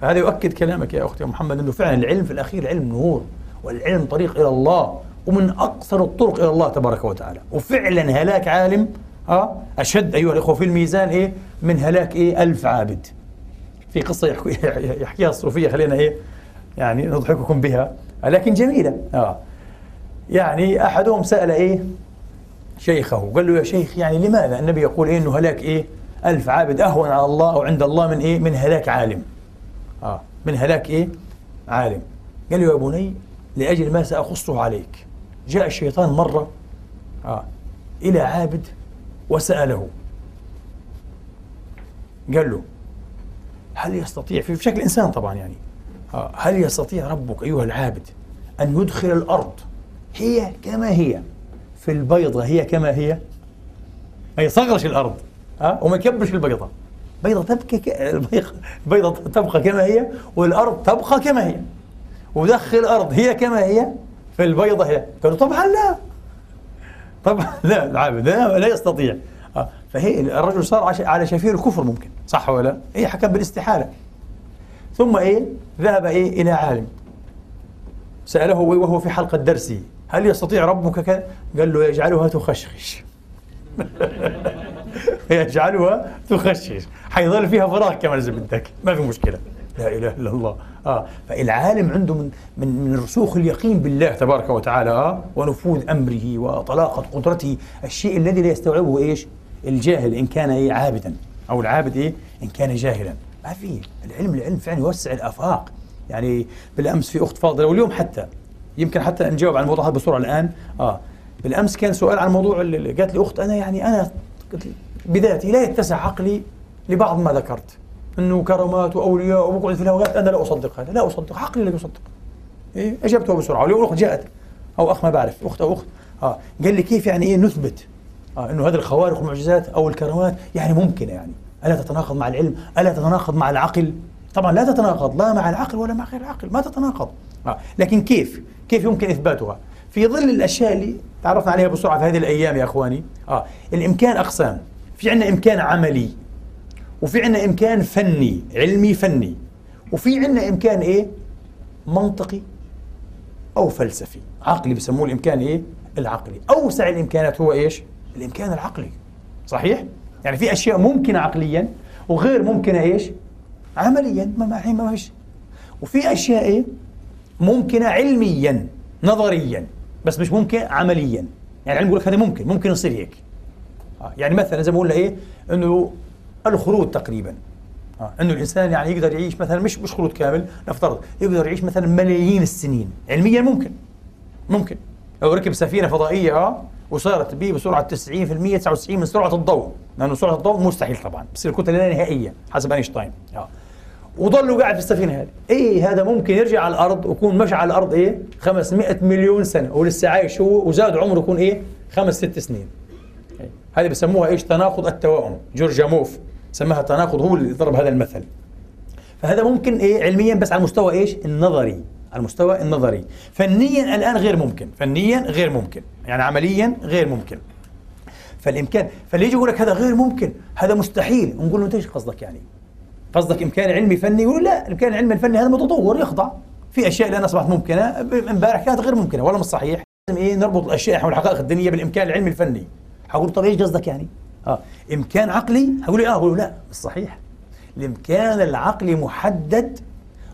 فهذا يؤكد كلامك يا أختي يا محمد أنه فعلا العلم في الأخير علم نور والعلم طريق إلى الله ومن أقصر الطرق إلى الله تبارك وتعالى. وفعلا هلاك عالم أه أشد أيها الإخوة في الميزان إيه؟ من هلاك إيه؟ ألف عابد. في قصة يحكيها الصوفية خلينا إيه؟ يعني نضحككم بها. لكن جميلة. آه. يعني أحدهم سأل إيه؟ شيخه. قال له يا شيخ يعني لماذا؟ النبي يقول إيه أنه هلاك إيه؟ ألف عابد أهون على الله أو عند الله من إيه؟ من هلاك عالم. آه من هلاك إيه؟ عالم. قال له يا بني لأجل ما سأخصه عليك. جاء الشيطان مرة آه إلى عابد وسأله. قال له هل يستطيع؟ في شكل إنسان طبعا يعني. آه هل يستطيع ربك أيها العابد أن يدخل الأرض هي كما هي؟ في البيضة هي كما هي؟ ما يصغرش الأرض ها؟ وما يكبرش البيضة. بيضة تبكي ك... البيضة تبقى كما هي والأرض تبقى كما هي. ودخل الأرض هي كما هي في البيضة هي. قالوا طبعا لا. طبعا لا العابد لا, لا يستطيع. آه. فهي الرجل صار على شفير الكفر ممكن. صح ولا لا؟ هي حكم بالاستحالة. ثم إيه ذهب إيه إلى عالم. سأله وهو في حلقة درسه. هل يستطيع ربك كذا؟ قال له يجعلها تخشخش. يجعلها تخشش حيظل فيها فراغ كمان اذا بدك ما في مشكلة. لا إله إلا الله. آه. فالعالم عنده من من من رسوخ اليقين بالله تبارك وتعالى آه ونفوذ أمره وطلاقة قدرته الشيء الذي لا يستوعبه إيش؟ الجاهل إن كان إيه؟ عابدا. أو العابد إيه؟ إن كان جاهلا. ما في. العلم العلم فعلا يوسع الآفاق. يعني بالأمس في أخت فاضلة واليوم حتى. يمكن حتى نجاوب على الموضوع هذا بسرعة الآن. آه. بالأمس كان سؤال عن موضوع قالت لي أخت أنا يعني أنا بذاتي لا يتسع عقلي لبعض ما ذكرت. إنه كرامات وأولياء وبقعد في الهواء أنا لا أصدق هذا لا أصدق عقلي لا يصدق. إيه؟ اجبته بسرعة. واليوم اخت جاءت. أو أخ ما بعرف أخت أو أخت. آه. قال لي كيف يعني إيه نثبت؟ آه. إنه هذه الخوارق والمعجزات أو الكرامات يعني ممكنة يعني. ألا تتناقض مع العلم؟ ألا تتناقض مع العقل؟ طبعا لا تتناقض لا مع العقل ولا مع غير العقل. ما تتناقض. آه. لكن كيف؟ كيف يمكن إثباتها؟ في ظل الأشياء اللي تعرفنا عليها بسرعة في هذه الأيام يا أخواني آه. الإمكان أقسام. في عندنا إمكان عملي وفي عندنا إمكان فني علمي فني وفي عندنا إمكان إيه؟ منطقي أو فلسفي. عقلي بسموه الإمكان إيه؟ العقلي. أوسع الإمكانات هو إيش؟ الإمكان العقلي. صحيح؟ يعني في أشياء ممكنة عقليا وغير ممكنة إيش؟ عمليا. ما ما ما فيش وفي أشياء إيه؟ ممكنه علميا نظريا بس مش ممكن عمليا. يعني العلم يقول لك هذا ممكن ممكن يصير هيك. آه. يعني مثلا زي ما قلنا إيه إنه الخلود تقريبا. آه. إنه الإنسان يعني يقدر يعيش مثلا مش مش خلود كامل نفترض يقدر يعيش مثلا ملايين السنين. علميا ممكن ممكن. لو ركب سفينة فضائية آه وصارت به بسرعة 90% 99 من سرعة الضوء. لأنه سرعة الضوء مستحيل طبعا بصير كتلة لا نهائية حسب أينشتاين. آه وضلوا قاعد في السفينة هذه. اي هذا ممكن يرجع على الأرض ويكون مشى على الأرض إيه؟ 500 مليون سنة ولسه عايش هو وزاد عمره يكون إيه؟ خمس ست سنين. هذه بسموها إيش؟ تناقض التوائم جورج موف سماها تناقض هو اللي ضرب هذا المثل. فهذا ممكن إيه؟ علميا بس على المستوى إيش؟ النظري. على المستوى النظري. فنيا الآن غير ممكن. فنيا غير ممكن. يعني عمليا غير ممكن. فالإمكان فاللي يجي يقول لك هذا غير ممكن هذا مستحيل. نقول له أنت إيش قصدك يعني؟ قصدك امكان علمي فني يقول لا؟ الامكان العلمي الفني هذا متطور يخضع. في أشياء الان أصبحت ممكنة امبارح كانت غير ممكنة ولا مش صحيح. لازم إيه نربط الأشياء والحقائق الدينية بالإمكان العلمي الفني. حقول طب إيش قصدك يعني؟ آه إمكان عقلي؟ حقول آه أقول لا مش صحيح. الإمكان العقلي محدد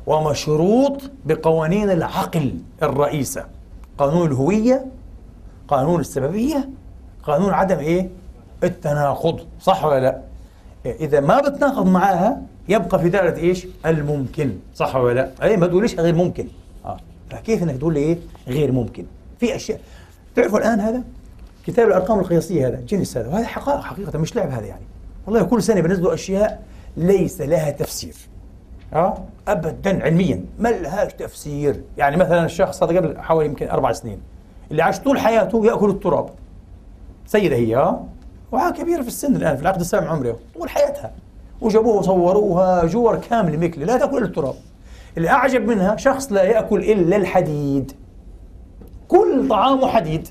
ومشروط بقوانين العقل الرئيسة. قانون الهوية قانون السببية قانون عدم إيه؟ التناقض صح ولا لا؟ إذا ما بتناقض معاها يبقى في دائرة إيش؟ الممكن. صح ولا لا؟ أي ما تقوليش غير ممكن. آه. فكيف إنك تقول لي إيه؟ غير ممكن. في أشياء. تعرفوا الآن هذا؟ كتاب الأرقام القياسية هذا. جنس هذا. وهذا حقائق حقيقة مش لعب هذا يعني. والله كل سنة بنزلوا أشياء ليس لها تفسير. آه؟ ابدا علميا. ما لهاش تفسير؟ يعني مثلا الشخص هذا قبل حوالي يمكن أربع سنين اللي عاش طول حياته يأكل التراب. سيدة هي آه؟ وعا كبيرة في السن الآن في العقد السابع من عمرها طول حياتها. وجابوها وصوروها جور كامل مكلة لا تأكل التراب. اللي أعجب منها شخص لا يأكل إلا الحديد. كل طعامه حديد.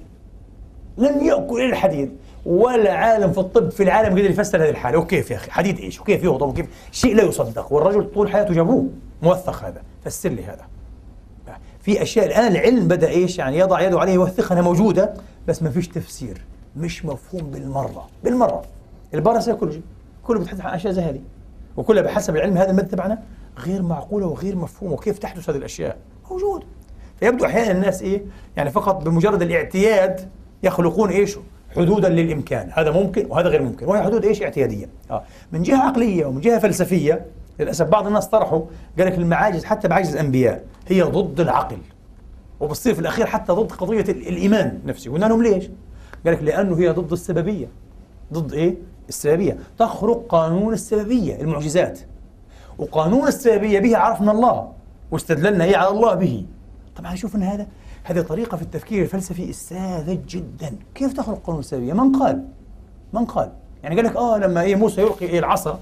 لم يأكل إلا الحديد. ولا عالم في الطب في العالم قدر يفسر هذه الحالة. وكيف يا أخي؟ حديد إيش؟ وكيف يهضم وكيف؟ شيء لا يصدق. والرجل طول حياته جابوه. موثق هذا. فسر لي هذا. في أشياء الآن العلم بدأ إيش؟ يعني يضع يده عليه يوثقها. أنها موجودة بس ما فيش تفسير. مش مفهوم بالمرة. بالمرة. الباراسيكولوجي كله بيتحدث عن أشياء زي هذه. وكلها بحسب العلم هذا المذهب تبعنا غير معقولة وغير مفهومه وكيف تحدث هذه الأشياء؟ موجود. فيبدو أحيانا الناس إيه؟ يعني فقط بمجرد الاعتياد يخلقون إيش؟ حدودا للإمكان. هذا ممكن وهذا غير ممكن. وهي حدود إيش؟ اعتيادية. آه. من جهة عقلية ومن جهة فلسفية للأسف بعض الناس طرحوا قال لك المعاجز حتى بعجز الأنبياء هي ضد العقل. وبتصير في الأخير حتى ضد قضية الإيمان نفسه. قلنا لهم ليش؟ قال لك لأنه هي ضد السببية. ضد إيه؟ السببية. تخرق قانون السببية المعجزات. وقانون السببية به عرفنا الله واستدللنا هي على الله به. طبعا شوف ان هذا؟ هذه طريقة في التفكير الفلسفي الساذج جدا. كيف تخلق قانون السببية؟ من قال؟ من قال؟ يعني قال لك آه لما إيه موسى يلقي إيه العصا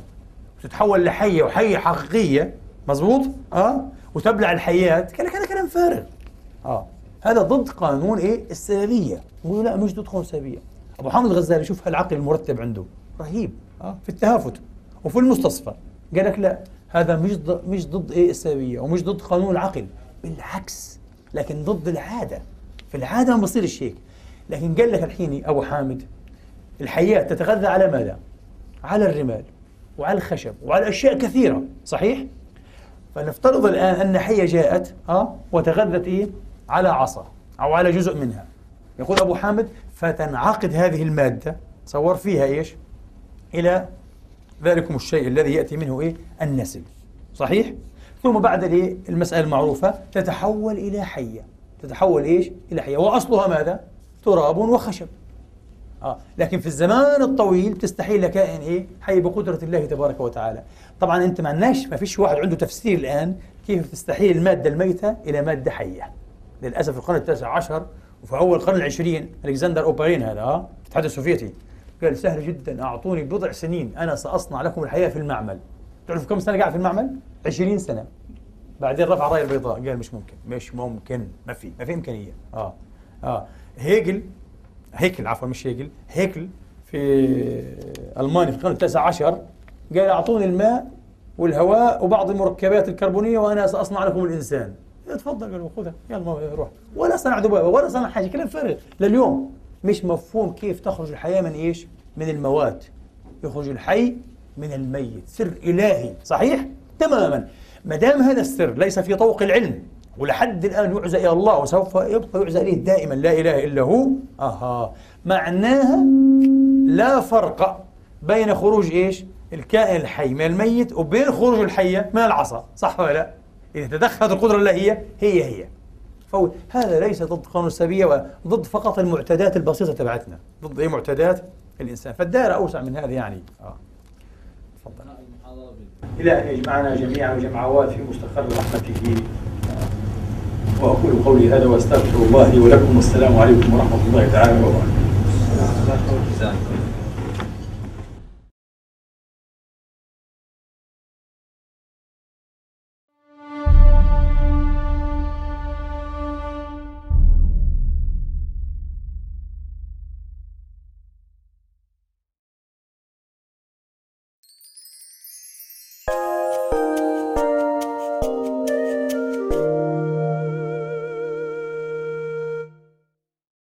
تتحول لحية وحية حقيقية مزبوط آه وتبلع الحيات. قال لك هذا كلام فارغ. آه هذا ضد قانون إيه؟ السببية. يقول لا مش ضد قانون السببية. أبو حامد الغزالي شوف هالعقل المرتب عنده. رهيب آه في التهافت وفي المستصفى قال لك لا هذا مش ضد مش ضد إيه السببية ومش ضد قانون العقل بالعكس لكن ضد العادة في العادة ما بصيرش هيك لكن قال لك الحين أبو حامد الحياة تتغذى على ماذا؟ على الرمال وعلى الخشب وعلى أشياء كثيرة صحيح؟ فنفترض الآن أن حية جاءت أه وتغذت إيه؟ على عصا أو على جزء منها يقول أبو حامد فتنعقد هذه المادة تصور فيها إيش؟ إلى ذلكم الشيء الذي يأتي منه إيه؟ النسل صحيح؟ ثم بعد المسألة المعروفة تتحول إلى حية تتحول إيش؟ إلى حية وأصلها ماذا؟ تراب وخشب آه. لكن في الزمان الطويل تستحيل لكائن إيه؟ حي بقدرة الله تبارك وتعالى طبعا أنت ما ما فيش واحد عنده تفسير الآن كيف تستحيل المادة الميتة إلى مادة حية للأسف في القرن التاسع عشر وفي أول القرن العشرين ألكسندر أوبارين هذا آه الاتحاد السوفيتي قال سهل جدا أعطوني بضع سنين أنا سأصنع لكم الحياة في المعمل. تعرف كم سنة قاعد في المعمل؟ 20 سنة. بعدين رفع رايه البيضاء قال مش ممكن مش ممكن ما في ما في إمكانية. آه آه. هيجل هيكل عفوا مش هيجل هيكل في ألمانيا في القرن التاسع عشر قال أعطوني الماء والهواء وبعض المركبات الكربونية وأنا سأصنع لكم الإنسان. تفضل قالوا خذها. يلا روح. ولا صنع ذبابه ولا صنع حاجة كلام فارغ. لليوم. مش مفهوم كيف تخرج الحياة من إيش؟ من المواد يخرج الحي من الميت. سر إلهي. صحيح؟ تماما. ما دام هذا السر ليس في طوق العلم ولحد الآن يعزى إلى الله وسوف يبقى يعزى إليه دائما لا إله إلا هو أها. معناها لا فرق بين خروج إيش؟ الكائن الحي من الميت وبين خروج الحية من العصا. صح ولا لا؟ إذا تدخلت القدرة اللهية هي هي. هذا ليس ضد قانون السبية وضد فقط المعتادات البسيطة تبعتنا. ضد أي معتادات الإنسان. فالدائرة أوسع من هذا يعني. آه. تفضل. إلى أن يجمعنا جميعا وجمعوات في مستقر رحمته. وأقول قولي هذا وأستغفر الله ولكم. والسلام عليكم ورحمة الله تعالى وبركاته.